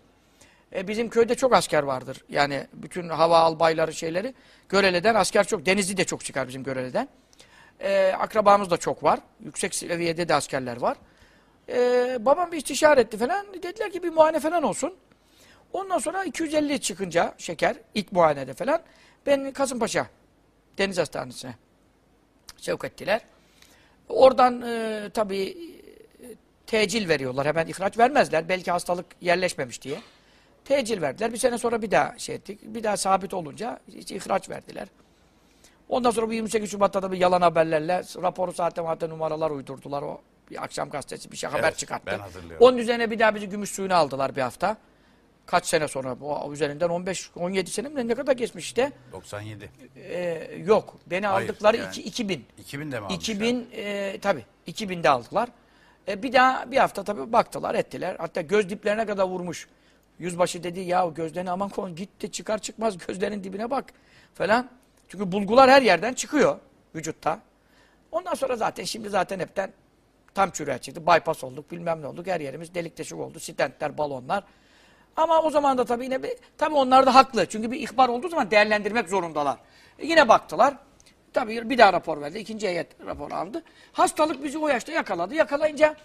S2: E, bizim köyde çok asker vardır. Yani bütün hava albayları şeyleri. Görele'den asker çok. Denizli de çok çıkar bizim Görele'den. E, akrabamız da çok var. Yüksek seviyede de askerler var. E, babam bir istişare etti falan. Dediler ki bir muayene falan olsun. Ondan sonra 250 çıkınca şeker ilk muayenede falan ben Kasımpaşa Deniz Hastanesi'ne sevk ettiler. Oradan e, tabii e, tecil veriyorlar. Hemen ihraç vermezler. Belki hastalık yerleşmemiş diye. Tecil verdiler. Bir sene sonra bir daha şey ettik. Bir daha sabit olunca işte ihraç verdiler. Ondan sonra bu 28 Şubat'ta da bir yalan haberlerle raporu saatte madde numaralar uydurdular. O bir akşam gazetesi bir şey haber
S1: Evet,
S2: çıkarttı. Onun üzerine bir daha bizi gümüş suyuna aldılar bir hafta. Kaç sene sonra bu üzerinden 15 17 sene mi ne kadar geçmiş işte.
S1: 97.
S2: Ee, yok. Beni
S1: Hayır,
S2: aldıkları
S1: yani
S2: iki, 2000.
S1: 2000'de mi almışlar?
S2: 2000 e, tabii 2000'de aldılar. E, bir daha bir hafta tabii baktılar ettiler. Hatta göz diplerine kadar vurmuş. Yüzbaşı dedi ya gözlerine aman kon git de çıkar çıkmaz gözlerin dibine bak falan. Çünkü bulgular her yerden çıkıyor vücutta. Ondan sonra zaten şimdi zaten hepten tam çürüye çıktı. Bypass olduk bilmem ne olduk. Her yerimiz delik deşik oldu. Stentler, balonlar. Ama o zaman da tabii yine bir, tabii onlar da haklı. Çünkü bir ihbar olduğu zaman değerlendirmek zorundalar. E, yine baktılar. Tabii bir daha rapor verdi. İkinci heyet rapor aldı. Hastalık bizi o yaşta yakaladı. Yakalayınca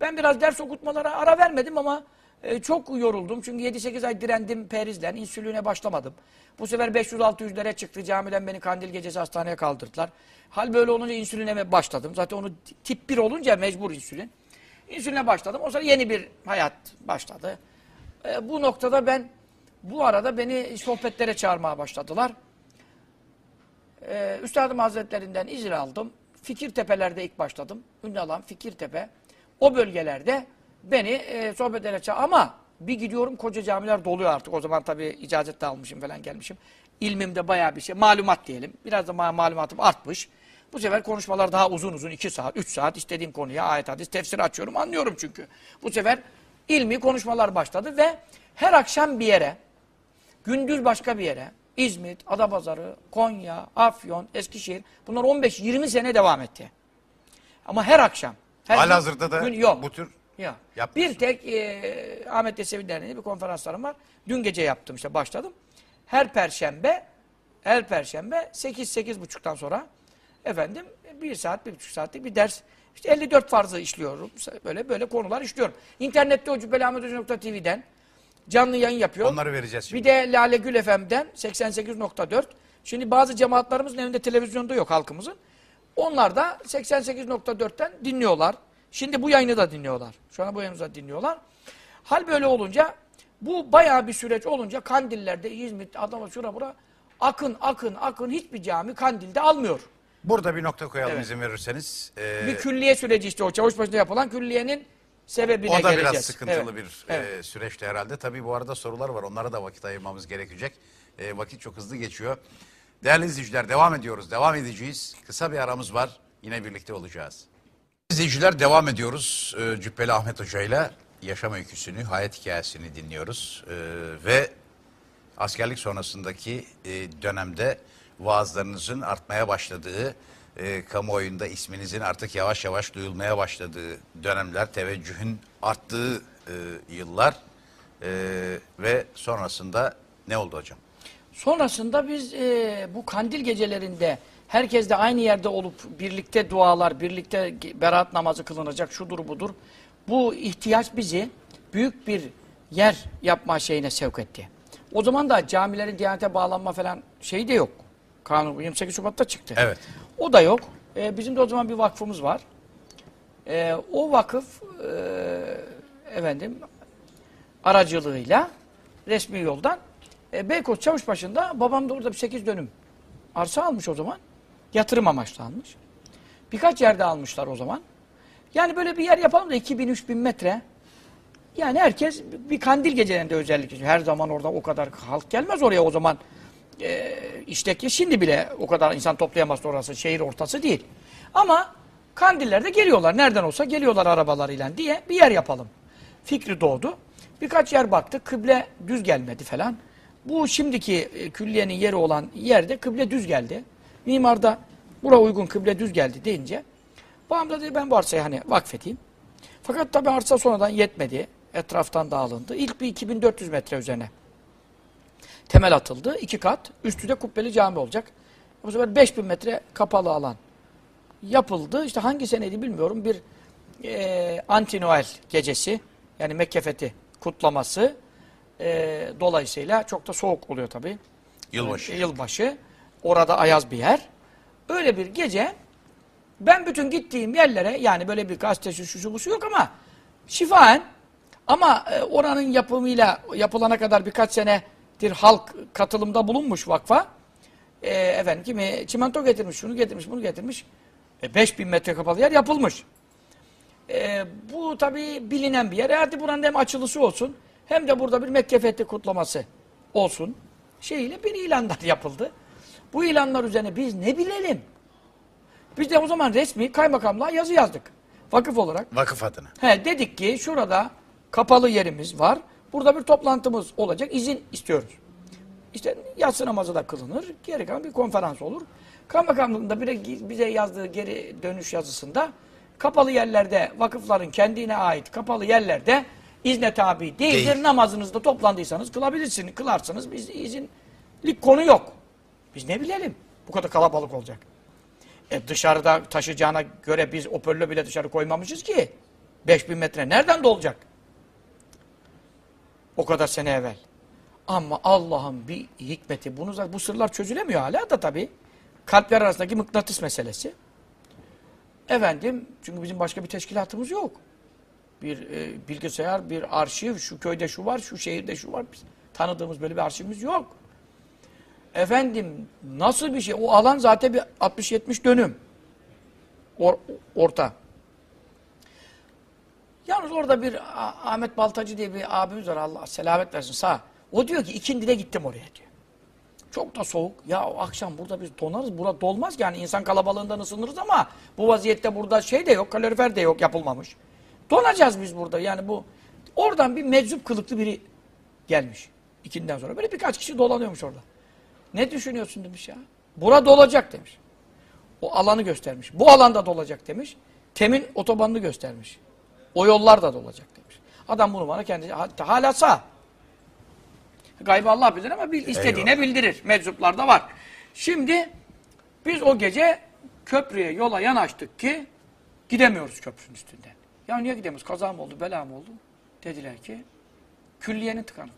S2: ben biraz ders okutmalara ara vermedim ama e, çok yoruldum. Çünkü 7-8 ay direndim perizle. insülüne başlamadım. Bu sefer 500-600'lere çıktı. Camiden beni kandil gecesi hastaneye kaldırdılar. Hal böyle olunca insüline başladım. Zaten onu tip 1 olunca mecbur insülin. İnsüline başladım. O sonra yeni bir hayat başladı. E, bu noktada ben bu arada beni sohbetlere çağırmaya başladılar. E, Üstadım Hazretlerinden izin aldım. Fikirtepe'lerde ilk başladım. Ünlalan Fikirtepe. O bölgelerde beni e, sohbetlere çağır. Ama bir gidiyorum koca camiler doluyor artık. O zaman tabii icazet de almışım falan gelmişim. İlmimde bayağı bir şey. Malumat diyelim. Biraz da ma- malumatım artmış. Bu sefer konuşmalar daha uzun uzun. 2 saat, 3 saat istediğim konuya ayet hadis tefsir açıyorum. Anlıyorum çünkü. Bu sefer ilmi konuşmalar başladı ve her akşam bir yere, gündüz başka bir yere, İzmit, Adapazarı, Konya, Afyon, Eskişehir bunlar 15-20 sene devam etti. Ama her akşam. Her gün-
S1: Halihazırda da
S2: gün- yok.
S1: bu tür
S2: Yok.
S1: yapmıyorsun.
S2: Bir tek e, Ahmet Yesevi Derneği'nde bir konferanslarım var. Dün gece yaptım işte başladım. Her perşembe her perşembe 8 buçuktan sonra efendim bir saat, bir buçuk saatlik bir ders. İşte 54 farzı işliyorum. Böyle böyle konular işliyorum. İnternette o cübbeliahmethoca.tv'den canlı yayın yapıyorum.
S1: onları vereceğiz şimdi.
S2: Bir de Lale Gül FM'den 88.4. Şimdi bazı cemaatlerimizin evinde televizyonda yok halkımızın. Onlar da 88.4'ten dinliyorlar. Şimdi bu yayını da dinliyorlar. Şu an bu yayını da dinliyorlar. Hal böyle olunca bu bayağı bir süreç olunca Kandiller'de İzmit, Adana, şura bura akın akın akın hiçbir cami Kandil'de almıyor.
S1: Burada bir nokta koyalım
S2: Evet.
S1: izin verirseniz. Ee,
S2: Bir külliye süreci işte o çavuşbaşı'nda yapılan külliyenin sebebine
S1: o da
S2: geleceğiz.
S1: biraz sıkıntılı
S2: Evet.
S1: bir
S2: Evet.
S1: e, süreçti herhalde. Tabii bu arada sorular var. Onlara da vakit ayırmamız gerekecek. E, vakit çok hızlı geçiyor. Değerli izleyiciler devam ediyoruz. Devam edeceğiz. Kısa bir aramız var. Yine birlikte olacağız. İzleyiciler devam ediyoruz. E, Cübbeli Ahmet Hoca ile yaşam öyküsünü, hayat hikayesini dinliyoruz. E, ve askerlik sonrasındaki e, dönemde vaazlarınızın artmaya başladığı, e, kamuoyunda isminizin artık yavaş yavaş duyulmaya başladığı dönemler, teveccühün arttığı e, yıllar e, ve sonrasında ne oldu hocam?
S2: Sonrasında biz e, bu kandil gecelerinde herkes de aynı yerde olup birlikte dualar, birlikte beraat namazı kılınacak, şudur budur. Bu ihtiyaç bizi büyük bir yer yapma şeyine sevk etti. O zaman da camilerin diyanete bağlanma falan şeyi de yok. Kanun 28 Şubat'ta çıktı.
S1: Evet.
S2: O da yok. E, bizim de o zaman bir vakfımız var. E, o vakıf e, efendim aracılığıyla resmi yoldan e, Beykoz Çavuşbaşı'nda babam da orada bir 8 dönüm arsa almış o zaman. Yatırım amaçlı almış. Birkaç yerde almışlar o zaman. Yani böyle bir yer yapalım da 2000-3000 metre. Yani herkes bir kandil gecelerinde özellikle. Her zaman orada o kadar halk gelmez oraya o zaman. E, işteki şimdi bile o kadar insan toplayamaz orası. Şehir ortası değil. Ama kandillerde geliyorlar. Nereden olsa geliyorlar arabalarıyla diye bir yer yapalım. Fikri doğdu. Birkaç yer baktık. Kıble düz gelmedi falan. Bu şimdiki e, külliyenin yeri olan yerde kıble düz geldi. Mimarda bura uygun kıble düz geldi deyince babam da dedi ben bu arsayı hani vakfedeyim. Fakat tabi arsa sonradan yetmedi. Etraftan dağılındı. İlk bir 2400 metre üzerine temel atıldı. iki kat. Üstü de kubbeli cami olacak. Bu sefer 5000 metre kapalı alan yapıldı. İşte hangi seneydi bilmiyorum. Bir e, anti-Noel gecesi yani Mekke fethi kutlaması e, dolayısıyla çok da soğuk oluyor tabii.
S1: Yılbaşı.
S2: E, yılbaşı. Orada ayaz bir yer. Öyle bir gece ben bütün gittiğim yerlere yani böyle bir gazetesi şu şu bu şu yok ama şifaen ama e, oranın yapımıyla yapılana kadar birkaç senedir halk katılımda bulunmuş vakfa. E, efendim kimi çimento getirmiş, şunu getirmiş, bunu getirmiş. E, 5000 metre kapalı yer yapılmış. E, bu tabii bilinen bir yer. Hadi buranın hem açılışı olsun hem de burada bir Mekke Fethi kutlaması olsun. Şeyiyle bir ilanlar yapıldı. Bu ilanlar üzerine biz ne bilelim? Biz de o zaman resmi kaymakamlığa yazı yazdık. Vakıf olarak.
S1: Vakıf adına.
S2: He, dedik ki şurada kapalı yerimiz var. Burada bir toplantımız olacak. izin istiyoruz. İşte yatsı namazı da kılınır. Geri kalan bir konferans olur. Kaymakamlığında bize yazdığı geri dönüş yazısında kapalı yerlerde vakıfların kendine ait kapalı yerlerde izne tabi değildir.
S1: Değil.
S2: Namazınızda toplandıysanız kılabilirsiniz. Kılarsınız. Biz izinlik konu yok. Biz ne bilelim? Bu kadar kalabalık olacak. E dışarıda taşıyacağına göre biz hoparlörü bile dışarı koymamışız ki. 5000 metre nereden dolacak? O kadar sene evvel. Ama Allah'ın bir hikmeti. Bunu, bu sırlar çözülemiyor hala da tabii. Kalpler arasındaki mıknatıs meselesi. Efendim, çünkü bizim başka bir teşkilatımız yok. Bir e, bilgisayar, bir arşiv, şu köyde şu var, şu şehirde şu var. Biz tanıdığımız böyle bir arşivimiz yok. Efendim nasıl bir şey? O alan zaten bir 60-70 dönüm. Or- orta. Yalnız orada bir Ahmet Baltacı diye bir abimiz var Allah selamet versin sağ. O diyor ki ikindide gittim oraya diyor. Çok da soğuk. Ya akşam burada biz donarız. Burada dolmaz. Yani insan kalabalığından ısınırız ama bu vaziyette burada şey de yok, kalorifer de yok yapılmamış. Donacağız biz burada. Yani bu oradan bir meczup kılıklı biri gelmiş. İkinden sonra. Böyle birkaç kişi dolanıyormuş orada. Ne düşünüyorsun demiş ya. Bura dolacak demiş. O alanı göstermiş. Bu alanda dolacak demiş. Temin otobanını göstermiş. O yollar da dolacak demiş. Adam bunu bana kendi hatta hala sağ. Gaybı Allah bilir ama bil, istediğine bildirir. Meczuplarda var. Şimdi biz o gece köprüye yola yanaştık ki gidemiyoruz köprünün üstünden. Ya niye gidemiyoruz? Kaza mı oldu, bela mı oldu? Dediler ki külliyenin tıkanıklığı.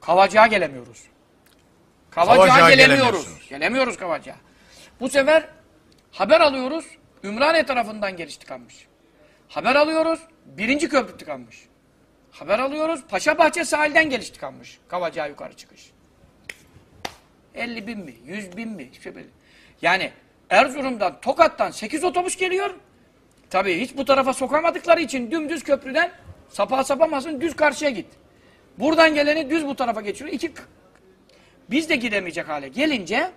S2: Kavacığa gelemiyoruz. Kavacığa,
S1: Kavacığa
S2: gelemiyoruz. Gelemiyoruz Kavacığa. Bu sefer haber alıyoruz. Ümraniye tarafından geliş tıkanmış. Haber alıyoruz. Birinci köprü tıkanmış. Haber alıyoruz. Paşabahçe sahilden geliş tıkanmış. Kavacığa yukarı çıkış. 50 bin mi? 100 bin mi? Hiçbir şey belli. Yani Erzurum'dan, Tokat'tan 8 otobüs geliyor. Tabii hiç bu tarafa sokamadıkları için dümdüz köprüden sapa sapamazsın düz karşıya git. Buradan geleni düz bu tarafa geçiyor. İki biz de gidemeyecek hale gelince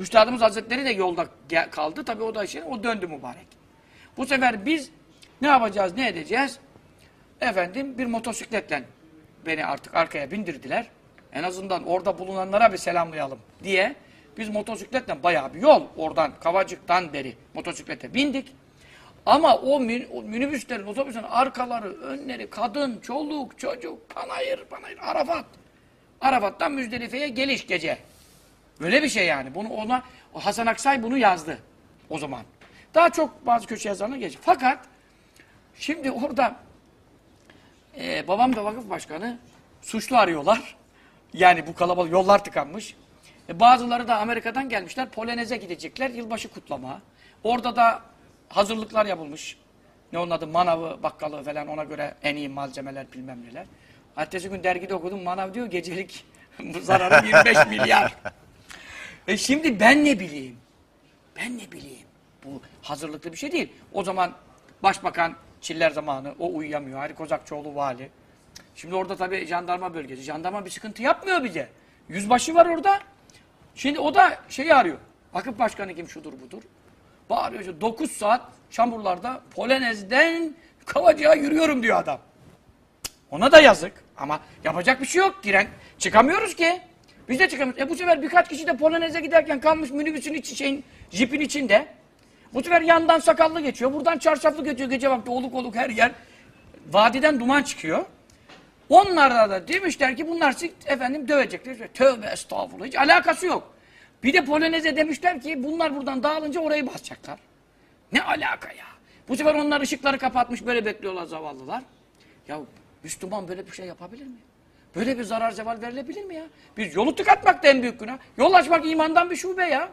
S2: Üstadımız Hazretleri de yolda kaldı. Tabii o da şey, o döndü mübarek. Bu sefer biz ne yapacağız, ne edeceğiz? Efendim bir motosikletle beni artık arkaya bindirdiler. En azından orada bulunanlara bir selamlayalım diye biz motosikletle bayağı bir yol oradan Kavacık'tan beri motosiklete bindik. Ama o, min, o minibüslerin, otobüsün arkaları, önleri, kadın, çoluk, çocuk, panayır, panayır, Arafat. Arafat'tan Müzdelife'ye geliş gece. Böyle bir şey yani. Bunu ona Hasan Aksay bunu yazdı o zaman. Daha çok bazı köşe yazarına geç. Fakat şimdi orada e, babam da vakıf başkanı suçlu arıyorlar. Yani bu kalabalık yollar tıkanmış. E, bazıları da Amerika'dan gelmişler. Polonez'e gidecekler yılbaşı kutlama. Orada da hazırlıklar yapılmış. Ne onun adı manavı, bakkalı falan ona göre en iyi malzemeler bilmem neler. Ertesi gün dergide okudum manav diyor gecelik bu zararı 25 milyar. E şimdi ben ne bileyim? Ben ne bileyim? Bu hazırlıklı bir şey değil. O zaman başbakan çiller zamanı o uyuyamıyor. Hayri Kozakçıoğlu vali. Şimdi orada tabii jandarma bölgesi. Jandarma bir sıkıntı yapmıyor bize. Yüzbaşı var orada. Şimdi o da şeyi arıyor. Vakıf başkanı kim şudur budur. Bağırıyor. işte, 9 saat çamurlarda Polonez'den Kavacığa yürüyorum diyor adam. Ona da yazık. Ama yapacak bir şey yok. Giren çıkamıyoruz ki. Biz de çıkamıyoruz. E bu sefer birkaç kişi de Polonez'e giderken kalmış minibüsün içi şeyin, jipin içinde. Bu sefer yandan sakallı geçiyor. Buradan çarşaflı geçiyor. Gece vakti oluk oluk her yer. Vadiden duman çıkıyor. Onlar da demişler ki bunlar efendim dövecekler. Tövbe estağfurullah. Hiç alakası yok. Bir de Polonez'e demişler ki bunlar buradan dağılınca orayı basacaklar. Ne alaka ya? Bu sefer onlar ışıkları kapatmış böyle bekliyorlar zavallılar. Ya Müslüman böyle bir şey yapabilir mi? Böyle bir zarar zeval verilebilir mi ya? Biz yolu tıkatmak da en büyük günah. Yol açmak imandan bir şube ya.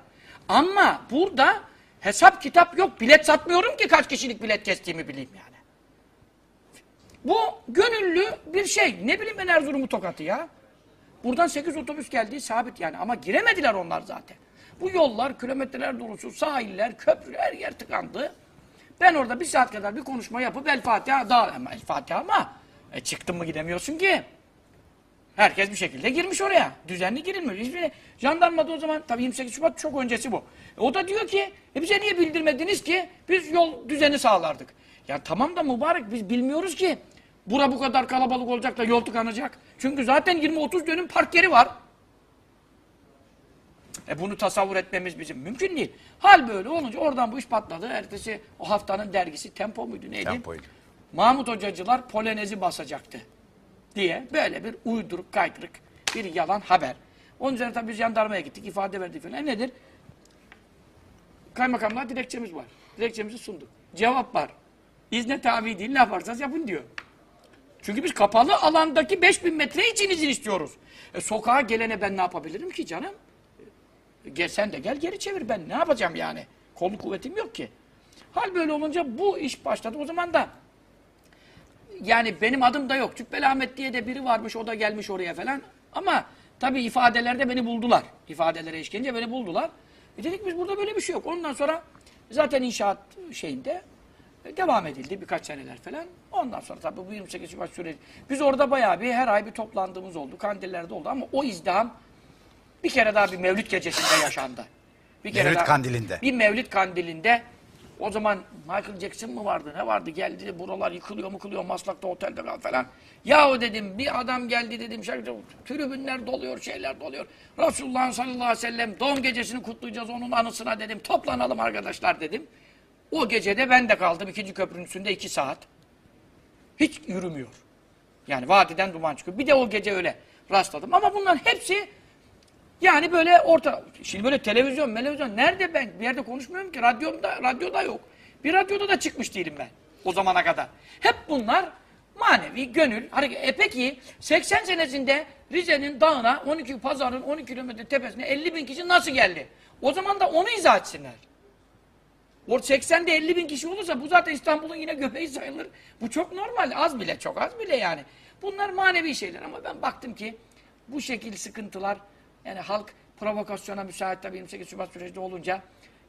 S2: Ama burada hesap kitap yok. Bilet satmıyorum ki kaç kişilik bilet kestiğimi bileyim yani. Bu gönüllü bir şey. Ne bileyim ben Erzurum'u tokatı ya. Buradan 8 otobüs geldiği sabit yani. Ama giremediler onlar zaten. Bu yollar kilometreler dolusu, sahiller, köprüler her yer tıkandı. Ben orada bir saat kadar bir konuşma yapıp El Fatiha daha El Fatiha ama e, çıktın mı gidemiyorsun ki. Herkes bir şekilde girmiş oraya. Düzenli girilmiyor. Hiçbir jandarma da o zaman tabii 28 Şubat çok öncesi bu. E, o da diyor ki e, bize niye bildirmediniz ki biz yol düzeni sağlardık. Ya tamam da mübarek biz bilmiyoruz ki bura bu kadar kalabalık olacak da yol tıkanacak. Çünkü zaten 20-30 dönüm park yeri var. E bunu tasavvur etmemiz bizim mümkün değil. Hal böyle olunca oradan bu iş patladı. Ertesi o haftanın dergisi Tempo muydu neydi?
S1: Tempoydu.
S2: Mahmut Hocacılar Polonez'i basacaktı diye böyle bir uyduruk kaydırık bir yalan haber. Onun üzerine tabii biz jandarmaya gittik ifade verdik falan. E nedir? Kaymakamlığa dilekçemiz var. Dilekçemizi sunduk. Cevap var. İzne tabi değil ne yaparsanız yapın diyor. Çünkü biz kapalı alandaki 5000 metre için izin istiyoruz. E, sokağa gelene ben ne yapabilirim ki canım? E, Gel sen de gel geri çevir ben ne yapacağım yani? Kolu kuvvetim yok ki. Hal böyle olunca bu iş başladı. O zaman da yani benim adım da yok. Cübbeli Ahmet diye de biri varmış o da gelmiş oraya falan. Ama tabii ifadelerde beni buldular. İfadelere işkence beni buldular. E dedik biz burada böyle bir şey yok. Ondan sonra zaten inşaat şeyinde e, devam edildi birkaç seneler falan. Ondan sonra tabii bu 28 Şubat süreci. Biz orada bayağı bir her ay bir toplandığımız oldu. Kandillerde oldu ama o izdiham bir kere daha bir mevlüt gecesinde yaşandı. Bir
S1: Mevlüt
S2: daha-
S1: kandilinde.
S2: Bir mevlüt kandilinde o zaman Michael Jackson mı vardı ne vardı geldi de buralar yıkılıyor mu kılıyor Maslak'ta otelde kal falan. Yahu dedim bir adam geldi dedim şarkı tribünler doluyor şeyler doluyor. Resulullah sallallahu aleyhi ve sellem doğum gecesini kutlayacağız onun anısına dedim toplanalım arkadaşlar dedim. O gecede ben de kaldım ikinci köprünün üstünde iki saat. Hiç yürümüyor. Yani vadiden duman çıkıyor. Bir de o gece öyle rastladım. Ama bunların hepsi yani böyle orta, şimdi böyle televizyon, televizyon nerede ben bir yerde konuşmuyorum ki radyomda, radyoda yok. Bir radyoda da çıkmış değilim ben o zamana kadar. Hep bunlar manevi, gönül, hareket. E peki 80 senesinde Rize'nin dağına 12 pazarın 12 kilometre tepesine 50 bin kişi nasıl geldi? O zaman da onu izah etsinler. O 80'de 50 bin kişi olursa bu zaten İstanbul'un yine göbeği sayılır. Bu çok normal. Az bile çok az bile yani. Bunlar manevi şeyler ama ben baktım ki bu şekil sıkıntılar yani halk provokasyona müsait tabii 28 Şubat sürecinde olunca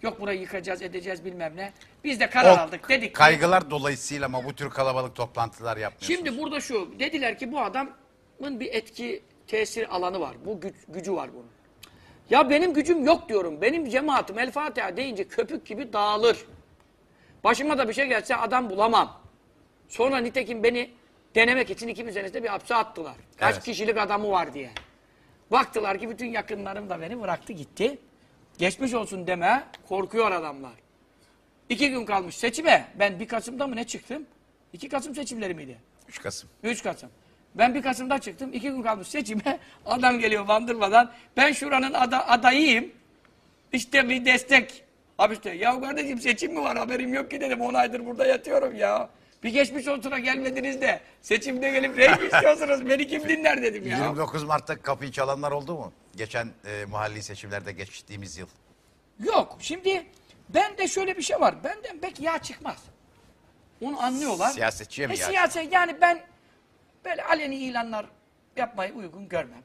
S2: yok burayı yıkacağız edeceğiz bilmem ne. Biz de karar
S1: O
S2: aldık dedik ki
S1: kaygılar dolayısıyla ama bu tür kalabalık toplantılar yapmıyorsunuz.
S2: şimdi burada şu dediler ki bu adamın bir etki tesir alanı var. Bu güç, gücü var bunun. Ya benim gücüm yok diyorum. Benim cemaatim El Fatiha deyince köpük gibi dağılır. Başıma da bir şey gelse adam bulamam. Sonra nitekim beni denemek için 2000 senesinde bir hapse attılar. Kaç
S1: Evet.
S2: kişilik adamı var diye. Baktılar ki bütün yakınlarım da beni bıraktı gitti. Geçmiş olsun deme korkuyor adamlar. İki gün kalmış seçime. Ben 1 Kasım'da mı ne çıktım? 2 Kasım seçimleri miydi?
S1: 3 Kasım.
S2: 3 Kasım. Ben 1 Kasım'da çıktım. 2 gün kalmış seçime. Adam geliyor bandırmadan. Ben şuranın ada adayıyım. İşte bir destek. Abi işte ya kardeşim seçim mi var haberim yok ki dedim. 10 aydır burada yatıyorum ya. Bir geçmiş olsuna gelmediniz de seçimde gelip rey mi istiyorsunuz? Beni kim dinler dedim ya.
S1: 29 Mart'ta kapıyı çalanlar oldu mu? Geçen e, mahalli seçimlerde geçtiğimiz yıl.
S2: Yok. Şimdi ben de şöyle bir şey var. Benden pek yağ çıkmaz. Onu anlıyorlar.
S1: Siyasetçiye mi
S2: e,
S1: yağ
S2: Siyaset yani ben böyle aleni ilanlar yapmayı uygun görmem.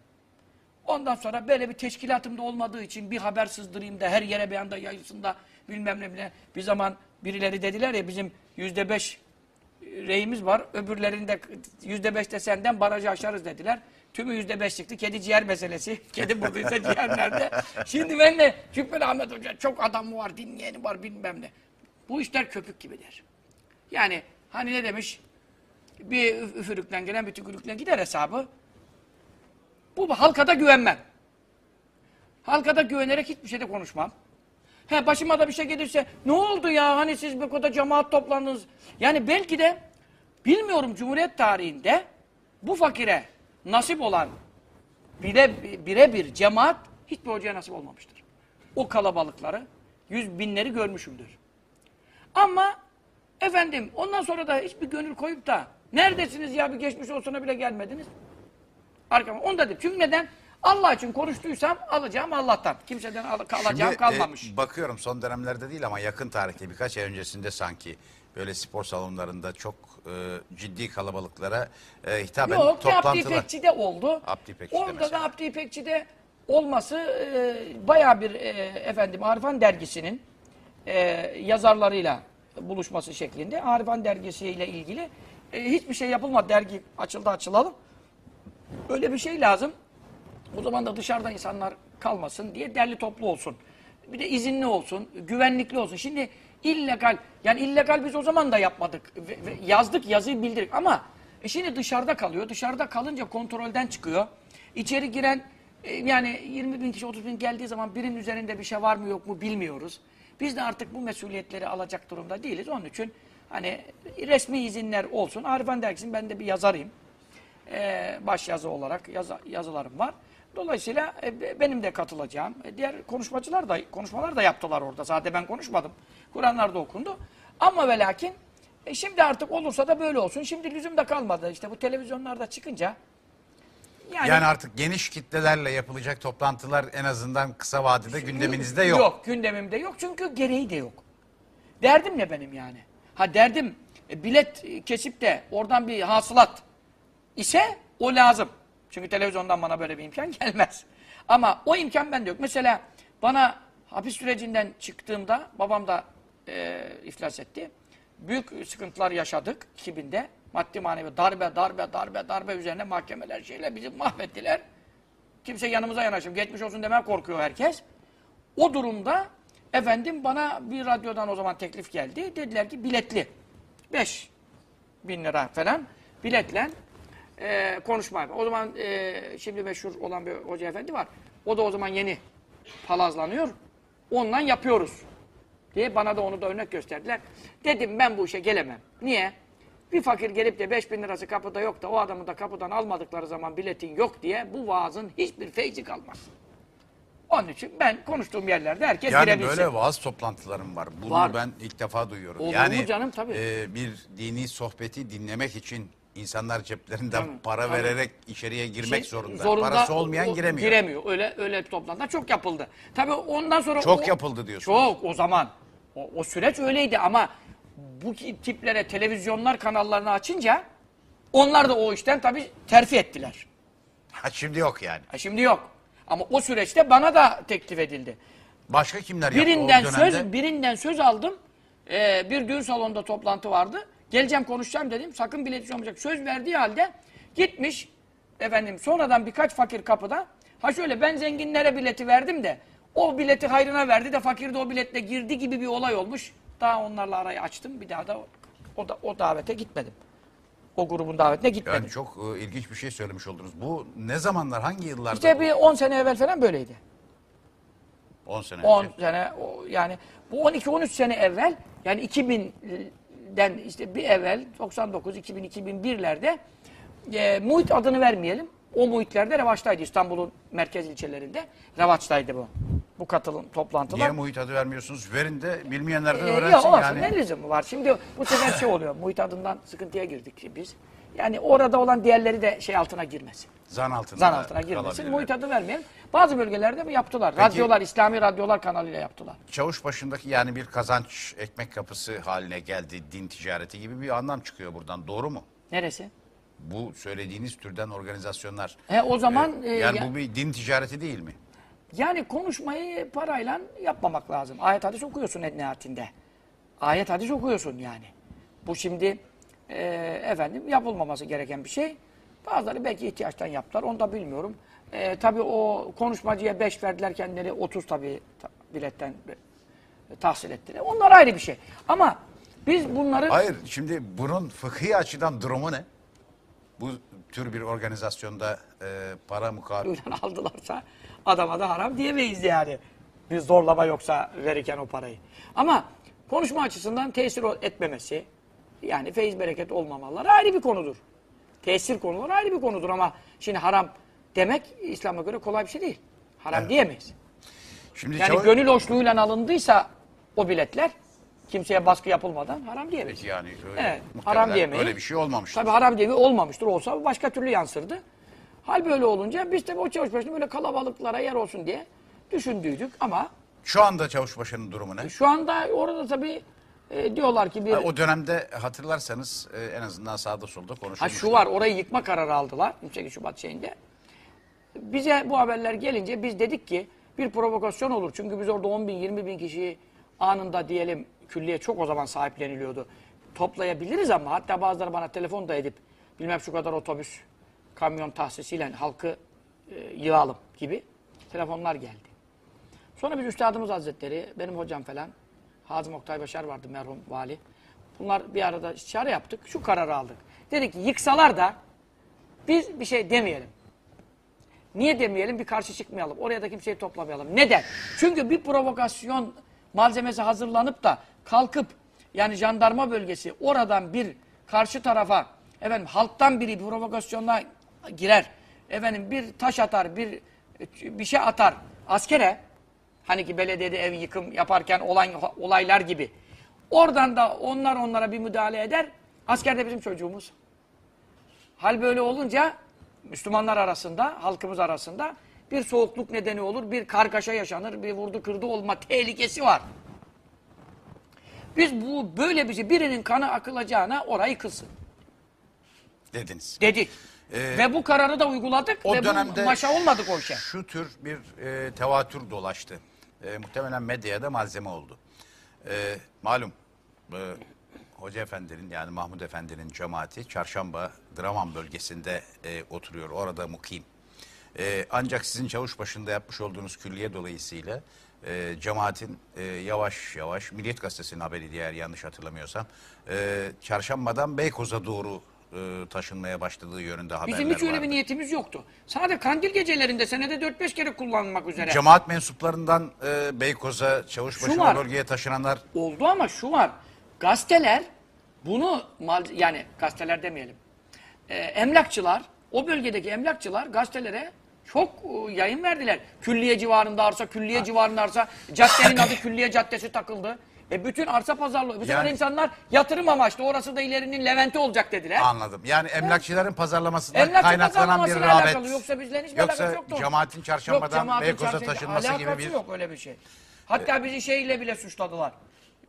S2: Ondan sonra böyle bir teşkilatımda olmadığı için bir haber sızdırayım da her yere bir anda yayılsın da bilmem ne bile. Bir zaman birileri dediler ya bizim yüzde beş reyimiz var. Öbürlerinde yüzde beş de senden barajı aşarız dediler. Tümü yüzde beş çıktı. Kedi ciğer meselesi. Kedi buradaysa ciğer nerede? Şimdi ben de Cübbeli Ahmet Hoca çok adamı var, dinleyeni var bilmem ne. Bu işler köpük gibidir. Yani hani ne demiş? Bir üf- üfürükten gelen bir tükürükten gider hesabı. Bu halkada güvenmem. Halkada güvenerek hiçbir şeyde konuşmam. He başıma da bir şey gelirse ne oldu ya hani siz bu kadar cemaat toplandınız. Yani belki de bilmiyorum Cumhuriyet tarihinde bu fakire nasip olan bire, birebir cemaat hiçbir hocaya nasip olmamıştır. O kalabalıkları, yüz binleri görmüşümdür. Ama efendim ondan sonra da hiçbir gönül koyup da neredesiniz ya bir geçmiş olsuna bile gelmediniz. Arkama onu da dedim. Çünkü neden? Allah için konuştuysam alacağım Allah'tan. Kimseden al alacağım
S1: Şimdi,
S2: kalmamış.
S1: e, bakıyorum son dönemlerde değil ama yakın tarihte birkaç ay öncesinde sanki böyle spor salonlarında çok e, ciddi kalabalıklara e, hitaben
S2: Yok ki Abdi
S1: toplantılar.
S2: İpekçi'de oldu.
S1: Abdi İpekçi'de
S2: Onda
S1: mesela.
S2: da Abdi İpekçi'de olması e, bayağı bir e, efendim Arifan dergisinin e, yazarlarıyla buluşması şeklinde. Arifan dergisiyle ilgili e, hiçbir şey yapılmadı. Dergi açıldı açılalım. Öyle bir şey lazım. O zaman da dışarıda insanlar kalmasın diye derli toplu olsun. Bir de izinli olsun, güvenlikli olsun. Şimdi illegal, yani illegal biz o zaman da yapmadık. Ve- ve yazdık, yazıyı bildirdik ama e şimdi dışarıda kalıyor. Dışarıda kalınca kontrolden çıkıyor. İçeri giren e, yani 20 bin kişi, 30 bin geldiği zaman birinin üzerinde bir şey var mı yok mu bilmiyoruz. Biz de artık bu mesuliyetleri alacak durumda değiliz. Onun için hani resmi izinler olsun. Arifan dergisinin ben de bir yazarıyım e, başyazı olarak yazı, yazılarım var. Dolayısıyla e, be- benim de katılacağım. E, diğer konuşmacılar da konuşmalar da yaptılar orada. Sadece ben konuşmadım. Kur'anlar da okundu. Ama ve lakin e, şimdi artık olursa da böyle olsun. Şimdi lüzum da kalmadı. İşte bu televizyonlarda çıkınca yani,
S1: Yani artık geniş kitlelerle yapılacak toplantılar en azından kısa vadede gündeminizde yok.
S2: Yok gündemimde yok çünkü gereği de yok. Derdim ne benim yani? Ha derdim e, bilet e, kesip de oradan bir hasılat ise o lazım. Çünkü televizyondan bana böyle bir imkan gelmez. Ama o imkan bende yok. Mesela bana hapis sürecinden çıktığımda babam da e, iflas etti. Büyük sıkıntılar yaşadık 2000'de. Maddi manevi darbe, darbe, darbe, darbe üzerine mahkemeler şeyler bizi mahvettiler. Kimse yanımıza yanaşım. Geçmiş olsun demeye korkuyor herkes. O durumda efendim bana bir radyodan o zaman teklif geldi. Dediler ki biletli. 5 bin lira falan biletle e, konuşma yapıyor. O zaman e, şimdi meşhur olan bir hoca efendi var. O da o zaman yeni palazlanıyor. Ondan yapıyoruz diye bana da onu da örnek gösterdiler. Dedim ben bu işe gelemem. Niye? Bir fakir gelip de 5 bin lirası kapıda yok da o adamı da kapıdan almadıkları zaman biletin yok diye bu vaazın hiçbir feyzi kalmaz. Onun için ben konuştuğum yerlerde herkes
S1: Yani
S2: girebilsin.
S1: böyle vaaz toplantılarım var. Bunu
S2: Var.
S1: ben ilk defa duyuyorum.
S2: Olur mu
S1: yani
S2: canım? Tabii.
S1: e, bir dini sohbeti dinlemek için insanlar ceplerinden
S2: Tabii,
S1: para
S2: tabii.
S1: vererek içeriye girmek
S2: Şey,
S1: zorunda. Parası olmayan
S2: o-
S1: giremiyor.
S2: Giremiyor. Öyle öyle toplantılar çok yapıldı. Tabii ondan sonra
S1: Çok
S2: o-
S1: yapıldı diyorsunuz.
S2: Çok o zaman. O, o süreç öyleydi ama bu ki- tiplere televizyonlar kanallarını açınca onlar da o işten tabii terfi ettiler.
S1: Ha, şimdi yok yani.
S2: Ha, şimdi yok. Ama o süreçte bana da teklif edildi.
S1: Başka kimler yaptı
S2: Birinden
S1: o dönemde?
S2: söz birinden söz aldım. Ee, bir düğün salonunda toplantı vardı. Geleceğim konuşacağım dedim. Sakın bilet olmayacak. Söz verdiği halde gitmiş efendim sonradan birkaç fakir kapıda ha şöyle ben zenginlere bileti verdim de o bileti hayrına verdi de fakir de o biletle girdi gibi bir olay olmuş. Daha onlarla arayı açtım. Bir daha da o, da, o davete gitmedim. O grubun davetine gitmedim.
S1: Yani çok e, ilginç bir şey söylemiş oldunuz. Bu ne zamanlar, hangi yıllarda?
S2: işte bir 10 sene evvel falan böyleydi.
S1: 10 sene
S2: 10
S1: önce.
S2: sene o, yani bu 12-13 sene evvel yani 2000'den işte bir evvel 99 2000 2001'lerde e, muhit adını vermeyelim. O muhitlerde revaçtaydı İstanbul'un merkez ilçelerinde. Revaçtaydı bu. Bu katılım toplantılar.
S1: Niye muhit adı vermiyorsunuz? Verin de bilmeyenlerden
S2: Ee,
S1: öğrensin
S2: yok olsun
S1: yani.
S2: ne lüzumu var. Şimdi bu sefer şey oluyor. Muhit adından sıkıntıya girdik biz. Yani orada olan diğerleri de şey altına girmesin.
S1: Zan altında.
S2: Zan altına girmesin. Muhit adı vermeyelim. Bazı bölgelerde bu yaptılar.
S1: Peki-
S2: radyolar, İslami radyolar kanalıyla yaptılar.
S1: Çavuş başındaki yani bir kazanç ekmek kapısı haline geldi din ticareti gibi bir anlam çıkıyor buradan. Doğru mu?
S2: Neresi?
S1: Bu söylediğiniz türden organizasyonlar.
S2: He, o zaman
S1: e,
S2: e,
S1: yani
S2: ya-
S1: bu bir din ticareti değil mi?
S2: Yani konuşmayı parayla yapmamak lazım. Ayet hadis okuyorsun nihayetinde. Ayet hadis okuyorsun yani. Bu şimdi e, efendim yapılmaması gereken bir şey. Bazıları belki ihtiyaçtan yaptılar. Onu da bilmiyorum. E, tabii o konuşmacıya 5 verdiler kendileri 30 tabii ta- biletten tahsil ettiler. Onlar ayrı bir şey. Ama biz bunları
S1: Hayır şimdi bunun fıkhi açıdan durumu ne? Bu tür bir organizasyonda e, para mukabil
S2: Buyurun aldılarsa adama da haram diyemeyiz yani. Bir zorlama yoksa verirken o parayı. Ama konuşma açısından tesir etmemesi, yani feyiz bereket olmamaları ayrı bir konudur. Tesir konuları ayrı bir konudur ama şimdi haram demek İslam'a göre kolay bir şey değil. Haram diyemeyiz.
S1: Şimdi
S2: Yani
S1: çavuş-
S2: gönül hoşluğuyla alındıysa o biletler kimseye baskı yapılmadan haram diyemeyiz.
S1: yani öyle,
S2: Evet, haram diyemeyiz.
S1: Öyle bir şey olmamış.
S2: Tabii haram diye olmamıştır. Olsa başka türlü yansırdı. Hal böyle olunca biz tabii o çavuş başında böyle kalabalıklara yer olsun diye düşündüydük ama
S1: Şu anda Çavuşbaşı'nın durumu ne?
S2: şu anda orada tabii e, diyorlar ki bir
S1: Ha, O dönemde hatırlarsanız e, en azından sağda solda
S2: ha
S1: konuşulmuş.
S2: şu var orayı yıkma kararı aldılar 28 Şubat şeyinde. Bize bu haberler gelince biz dedik ki bir provokasyon olur. Çünkü biz orada 10 bin 20 bin kişiyi anında diyelim külliye çok o zaman sahipleniliyordu. Toplayabiliriz ama hatta bazıları bana telefon da edip bilmem şu kadar otobüs, kamyon tahsisiyle halkı e, yığalım gibi telefonlar geldi. Sonra biz Üstadımız Hazretleri, benim hocam falan, Hazım Oktay Başar vardı merhum vali. Bunlar bir arada istişare yaptık, şu kararı aldık. Dedik ki yıksalar da biz bir şey demeyelim. Niye demeyelim? Bir karşı çıkmayalım. Oraya da kimseyi toplamayalım. Neden? Çünkü bir provokasyon malzemesi hazırlanıp da kalkıp yani jandarma bölgesi oradan bir karşı tarafa efendim halktan biri provokasyonla girer. Efendim bir taş atar, bir bir şey atar askere. Hani ki belediyede ev yıkım yaparken olan olaylar gibi. Oradan da onlar onlara bir müdahale eder. Asker de bizim çocuğumuz. Hal böyle olunca Müslümanlar arasında, halkımız arasında bir soğukluk nedeni olur, bir kargaşa yaşanır, bir vurdu kırdı olma tehlikesi var. Biz bu böyle bir şey, birinin kanı akılacağına orayı kılsın
S1: dediniz.
S2: dedik. ve bu kararı da uyguladık
S1: O
S2: ve
S1: dönemde
S2: bu maşa olmadık o işe.
S1: Şu tür bir e, tevatür dolaştı. E, muhtemelen medyada malzeme oldu. E, malum e, Hoca Efendi'nin yani Mahmud Efendi'nin cemaati Çarşamba Draman bölgesinde e, oturuyor. Orada mukim. E, ancak sizin çavuş başında yapmış olduğunuz külliye dolayısıyla e, cemaatin e, yavaş yavaş Milliyet Gazetesi'nin haberi diğer yanlış hatırlamıyorsam e, Çarşamba'dan Beykoz'a doğru e, taşınmaya başladığı yönünde haberler
S2: Bizim hiç öyle
S1: vardı.
S2: bir niyetimiz yoktu. Sadece kandil gecelerinde senede 4-5 kere kullanmak üzere.
S1: Cemaat mensuplarından e, Beykoz'a, Çavuşbaşı
S2: Şu
S1: o
S2: var.
S1: bölgeye taşınanlar
S2: Oldu ama şu var. Gazeteler bunu yani gazeteler demeyelim. Ee, emlakçılar, o bölgedeki emlakçılar gazetelere çok e, yayın verdiler. Külliye civarında arsa, külliye civarında arsa, caddenin adı külliye caddesi takıldı. E bütün arsa pazarlığı. Bu sefer
S1: Yani-
S2: insanlar yatırım amaçlı orası da ilerinin Levent'i olacak dediler.
S1: anladım. Yani emlakçıların pazarlamasından
S2: Emlakçı
S1: kaynaklanan bir
S2: pazarlamasıyla
S1: rağbet.
S2: alakalı. Yoksa bizlerin hiçbir
S1: Yoksa
S2: alakası yoktu.
S1: cemaatin çarşambadan
S2: Yok, cemaatin
S1: Beykoz'a
S2: çarşamba-
S1: taşınması gibi
S2: alakası
S1: bir-
S2: yok öyle bir şey. Hatta bizi şeyle bile suçladılar.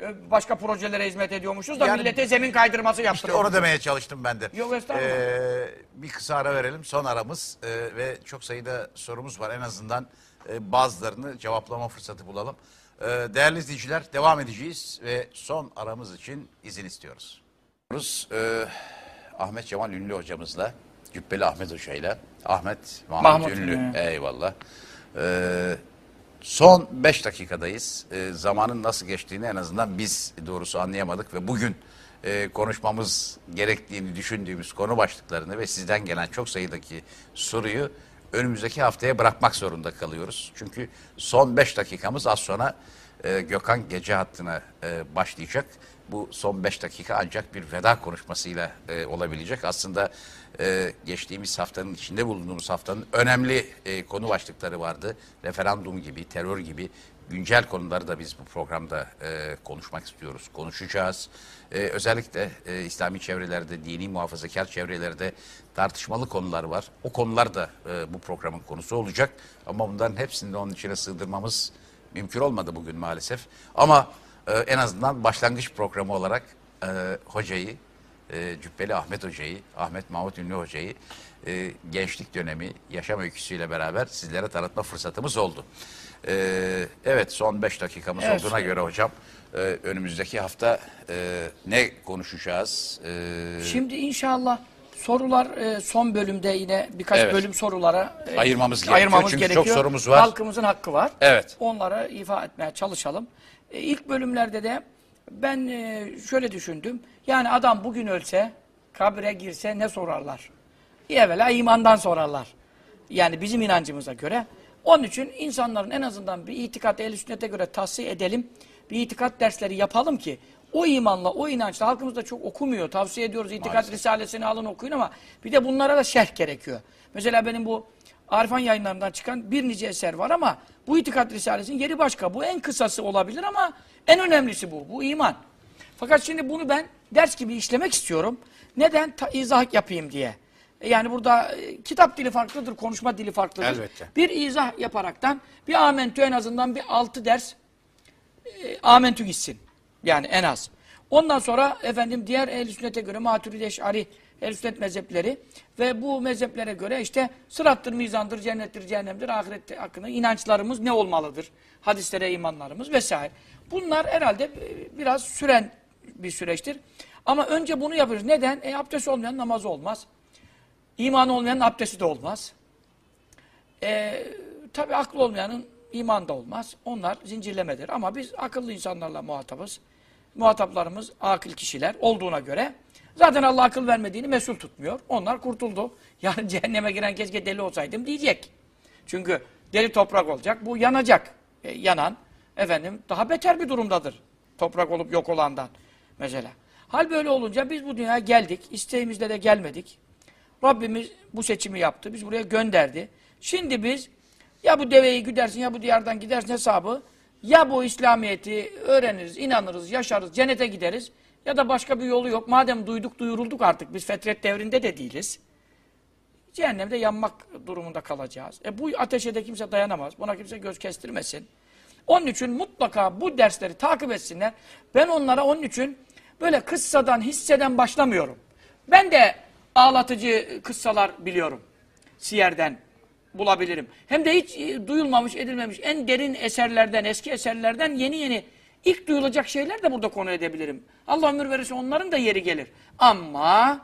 S2: Ee, Başka projelere hizmet ediyormuşuz da
S1: Yani-
S2: millete zemin kaydırması
S1: İşte
S2: yaptırıyoruz.
S1: onu demeye çalıştım ben de.
S2: Yok, estağfurullah.
S1: Ee, bir kısa ara verelim. Son aramız Ee, ve çok sayıda sorumuz var. En azından e, bazılarını cevaplama fırsatı bulalım. Ee, değerli izleyiciler devam edeceğiz ve son aramız için izin istiyoruz. Ee, Ahmet Cemal Ünlü hocamızla, Cübbeli Ahmet Hoca'yla, Ahmet Mahmut,
S2: Mahmut
S1: Ünlü.
S2: Ünlü.
S1: Eyvallah. Ee, Son 5 dakikadayız. Ee, zamanın nasıl geçtiğini en azından biz doğrusu anlayamadık ve bugün e, konuşmamız gerektiğini düşündüğümüz konu başlıklarını ve sizden gelen çok sayıdaki soruyu önümüzdeki haftaya bırakmak zorunda kalıyoruz. Çünkü son 5 dakikamız az sonra e, Gökhan gece hattına e, başlayacak. Bu son 5 dakika ancak bir veda konuşmasıyla e, olabilecek. Aslında e, geçtiğimiz haftanın içinde bulunduğumuz haftanın önemli e, konu başlıkları vardı. Referandum gibi, terör gibi güncel konuları da biz bu programda e, konuşmak istiyoruz, konuşacağız. E, özellikle e, İslami çevrelerde, dini muhafazakar çevrelerde tartışmalı konular var. O konular da e, bu programın konusu olacak. Ama bunların hepsini de onun içine sığdırmamız mümkün olmadı bugün maalesef. Ama e, en azından başlangıç programı olarak e, hocayı, e, Cübbeli Ahmet Hoca'yı, Ahmet Mahmut Ünlü Hoca'yı e, gençlik dönemi, yaşam öyküsüyle beraber sizlere tanıtma fırsatımız oldu. E, evet son 5 dakikamız
S2: Evet.
S1: olduğuna göre hocam e, önümüzdeki hafta e, ne konuşacağız? E,
S2: Şimdi inşallah sorular e, son bölümde yine birkaç
S1: Evet.
S2: bölüm sorulara e,
S1: Ayırmamız gerekiyor. Çünkü çok sorumuz var.
S2: Halkımızın hakkı var.
S1: Evet.
S2: Onlara ifa etmeye çalışalım. E, ilk bölümlerde de ben e, şöyle düşündüm. Yani adam bugün ölse, kabre girse ne sorarlar? evvela imandan sorarlar. Yani bizim inancımıza göre. Onun için insanların en azından bir itikat ehl sünnete göre tahsiye edelim. Bir itikat dersleri yapalım ki o imanla, o inançla halkımızda çok okumuyor. Tavsiye ediyoruz itikat
S1: Maalesef.
S2: risalesini alın okuyun ama bir de bunlara da şerh gerekiyor. Mesela benim bu Arifan yayınlarından çıkan bir nice eser var ama bu itikat risalesinin yeri başka. Bu en kısası olabilir ama en önemlisi bu. Bu iman. Fakat şimdi bunu ben ders gibi işlemek istiyorum. Neden? Ta, izah yapayım diye. E, Yani burada e, kitap dili farklıdır, konuşma dili farklıdır.
S1: Elbette.
S2: Bir izah yaparaktan bir amentü en azından bir altı ders e, amentü gitsin. Yani en az. Ondan sonra efendim diğer ehl sünnete göre maturidi eşari ehl sünnet mezhepleri ve bu mezheplere göre işte sırattır, mizandır, cennettir, cehennemdir, ahirette hakkında inançlarımız ne olmalıdır? Hadislere imanlarımız vesaire. Bunlar herhalde biraz süren bir süreçtir. Ama önce bunu yapıyoruz. Neden? E, abdest olmayan namazı olmaz. İmanı olmayanın abdesti de olmaz. E, tabi aklı olmayanın iman da olmaz. Onlar zincirlemedir. Ama biz akıllı insanlarla muhatabız. Muhataplarımız akıl kişiler olduğuna göre zaten Allah akıl vermediğini mesul tutmuyor. Onlar kurtuldu. Yani cehenneme giren keşke deli olsaydım diyecek. Çünkü deli toprak olacak. Bu yanacak. E, yanan efendim daha beter bir durumdadır. Toprak olup yok olandan mesela. Hal böyle olunca biz bu dünyaya geldik. İsteğimizle de gelmedik. Rabbimiz bu seçimi yaptı. Biz buraya gönderdi. Şimdi biz ya bu deveyi güdersin ya bu diyardan gidersin hesabı ya bu İslamiyet'i öğreniriz, inanırız, yaşarız, cennete gideriz ya da başka bir yolu yok. Madem duyduk duyurulduk artık biz fetret devrinde de değiliz. Cehennemde yanmak durumunda kalacağız. E bu ateşe de kimse dayanamaz. Buna kimse göz kestirmesin. Onun için mutlaka bu dersleri takip etsinler. Ben onlara onun için böyle kıssadan, hisseden başlamıyorum. Ben de ağlatıcı kıssalar biliyorum. Siyerden bulabilirim. Hem de hiç e, duyulmamış, edilmemiş en derin eserlerden, eski eserlerden yeni yeni ilk duyulacak şeyler de burada konu edebilirim. Allah ömür verirse onların da yeri gelir. Ama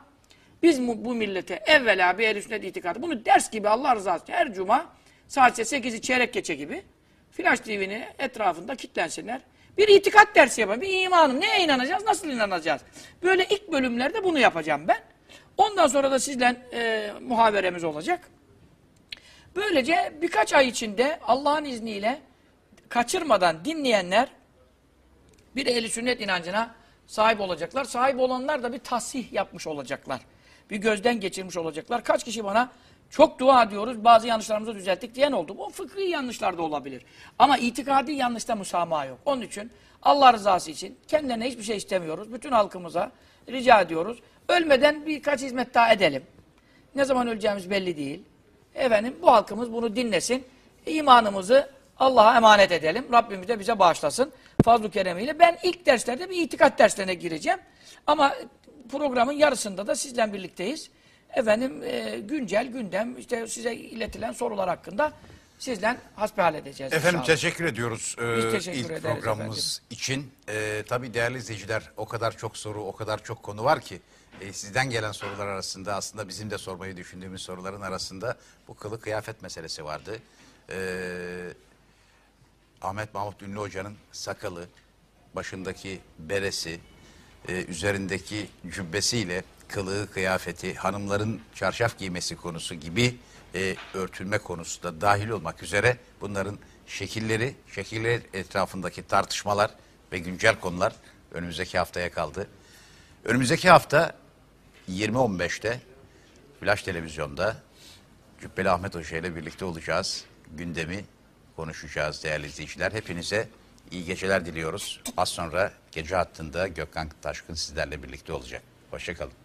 S2: biz bu, millete evvela bir el sünnet itikadı. Bunu ders gibi Allah rızası için her cuma saat 8'i çeyrek geçe gibi Flash TV'nin etrafında kitlensinler. Bir itikat dersi yapalım. Bir imanım. Neye inanacağız? Nasıl inanacağız? Böyle ilk bölümlerde bunu yapacağım ben. Ondan sonra da sizle e, muhaberemiz olacak. Böylece birkaç ay içinde Allah'ın izniyle kaçırmadan dinleyenler bir ehli sünnet inancına sahip olacaklar. Sahip olanlar da bir tasih yapmış olacaklar. Bir gözden geçirmiş olacaklar. Kaç kişi bana çok dua ediyoruz, bazı yanlışlarımızı düzelttik diyen oldu. Bu fıkhi yanlışlar da olabilir. Ama itikadi yanlışta müsamaha yok. Onun için Allah rızası için kendilerine hiçbir şey istemiyoruz. Bütün halkımıza rica ediyoruz. Ölmeden birkaç hizmet daha edelim. Ne zaman öleceğimiz belli değil. Efendim bu halkımız bunu dinlesin. İmanımızı Allah'a emanet edelim. Rabbimiz de bize bağışlasın. Fazl-ı keremiyle. Ben ilk derslerde bir itikat derslerine gireceğim. Ama programın yarısında da sizle birlikteyiz. Efendim e, güncel gündem işte size iletilen sorular hakkında sizle hasbihal edeceğiz.
S1: Efendim
S2: inşallah.
S1: teşekkür ediyoruz e,
S2: Biz teşekkür
S1: ilk programımız için. E, tabii değerli izleyiciler o kadar çok soru, o kadar çok konu var ki e, sizden gelen sorular arasında aslında bizim de sormayı düşündüğümüz soruların arasında bu kılı kıyafet meselesi vardı. E, Ahmet Mahmut Ünlü Hoca'nın sakalı, başındaki beresi, e, üzerindeki cübbesiyle kılığı, kıyafeti, hanımların çarşaf giymesi konusu gibi e, örtülme konusu da dahil olmak üzere bunların şekilleri, şekiller etrafındaki tartışmalar ve güncel konular önümüzdeki haftaya kaldı. Önümüzdeki hafta 20.15'te Flash Televizyon'da Cübbeli Ahmet Hoca ile birlikte olacağız. Gündemi konuşacağız değerli izleyiciler. Hepinize iyi geceler diliyoruz. Az sonra gece hattında Gökhan Taşkın sizlerle birlikte olacak. Hoşçakalın.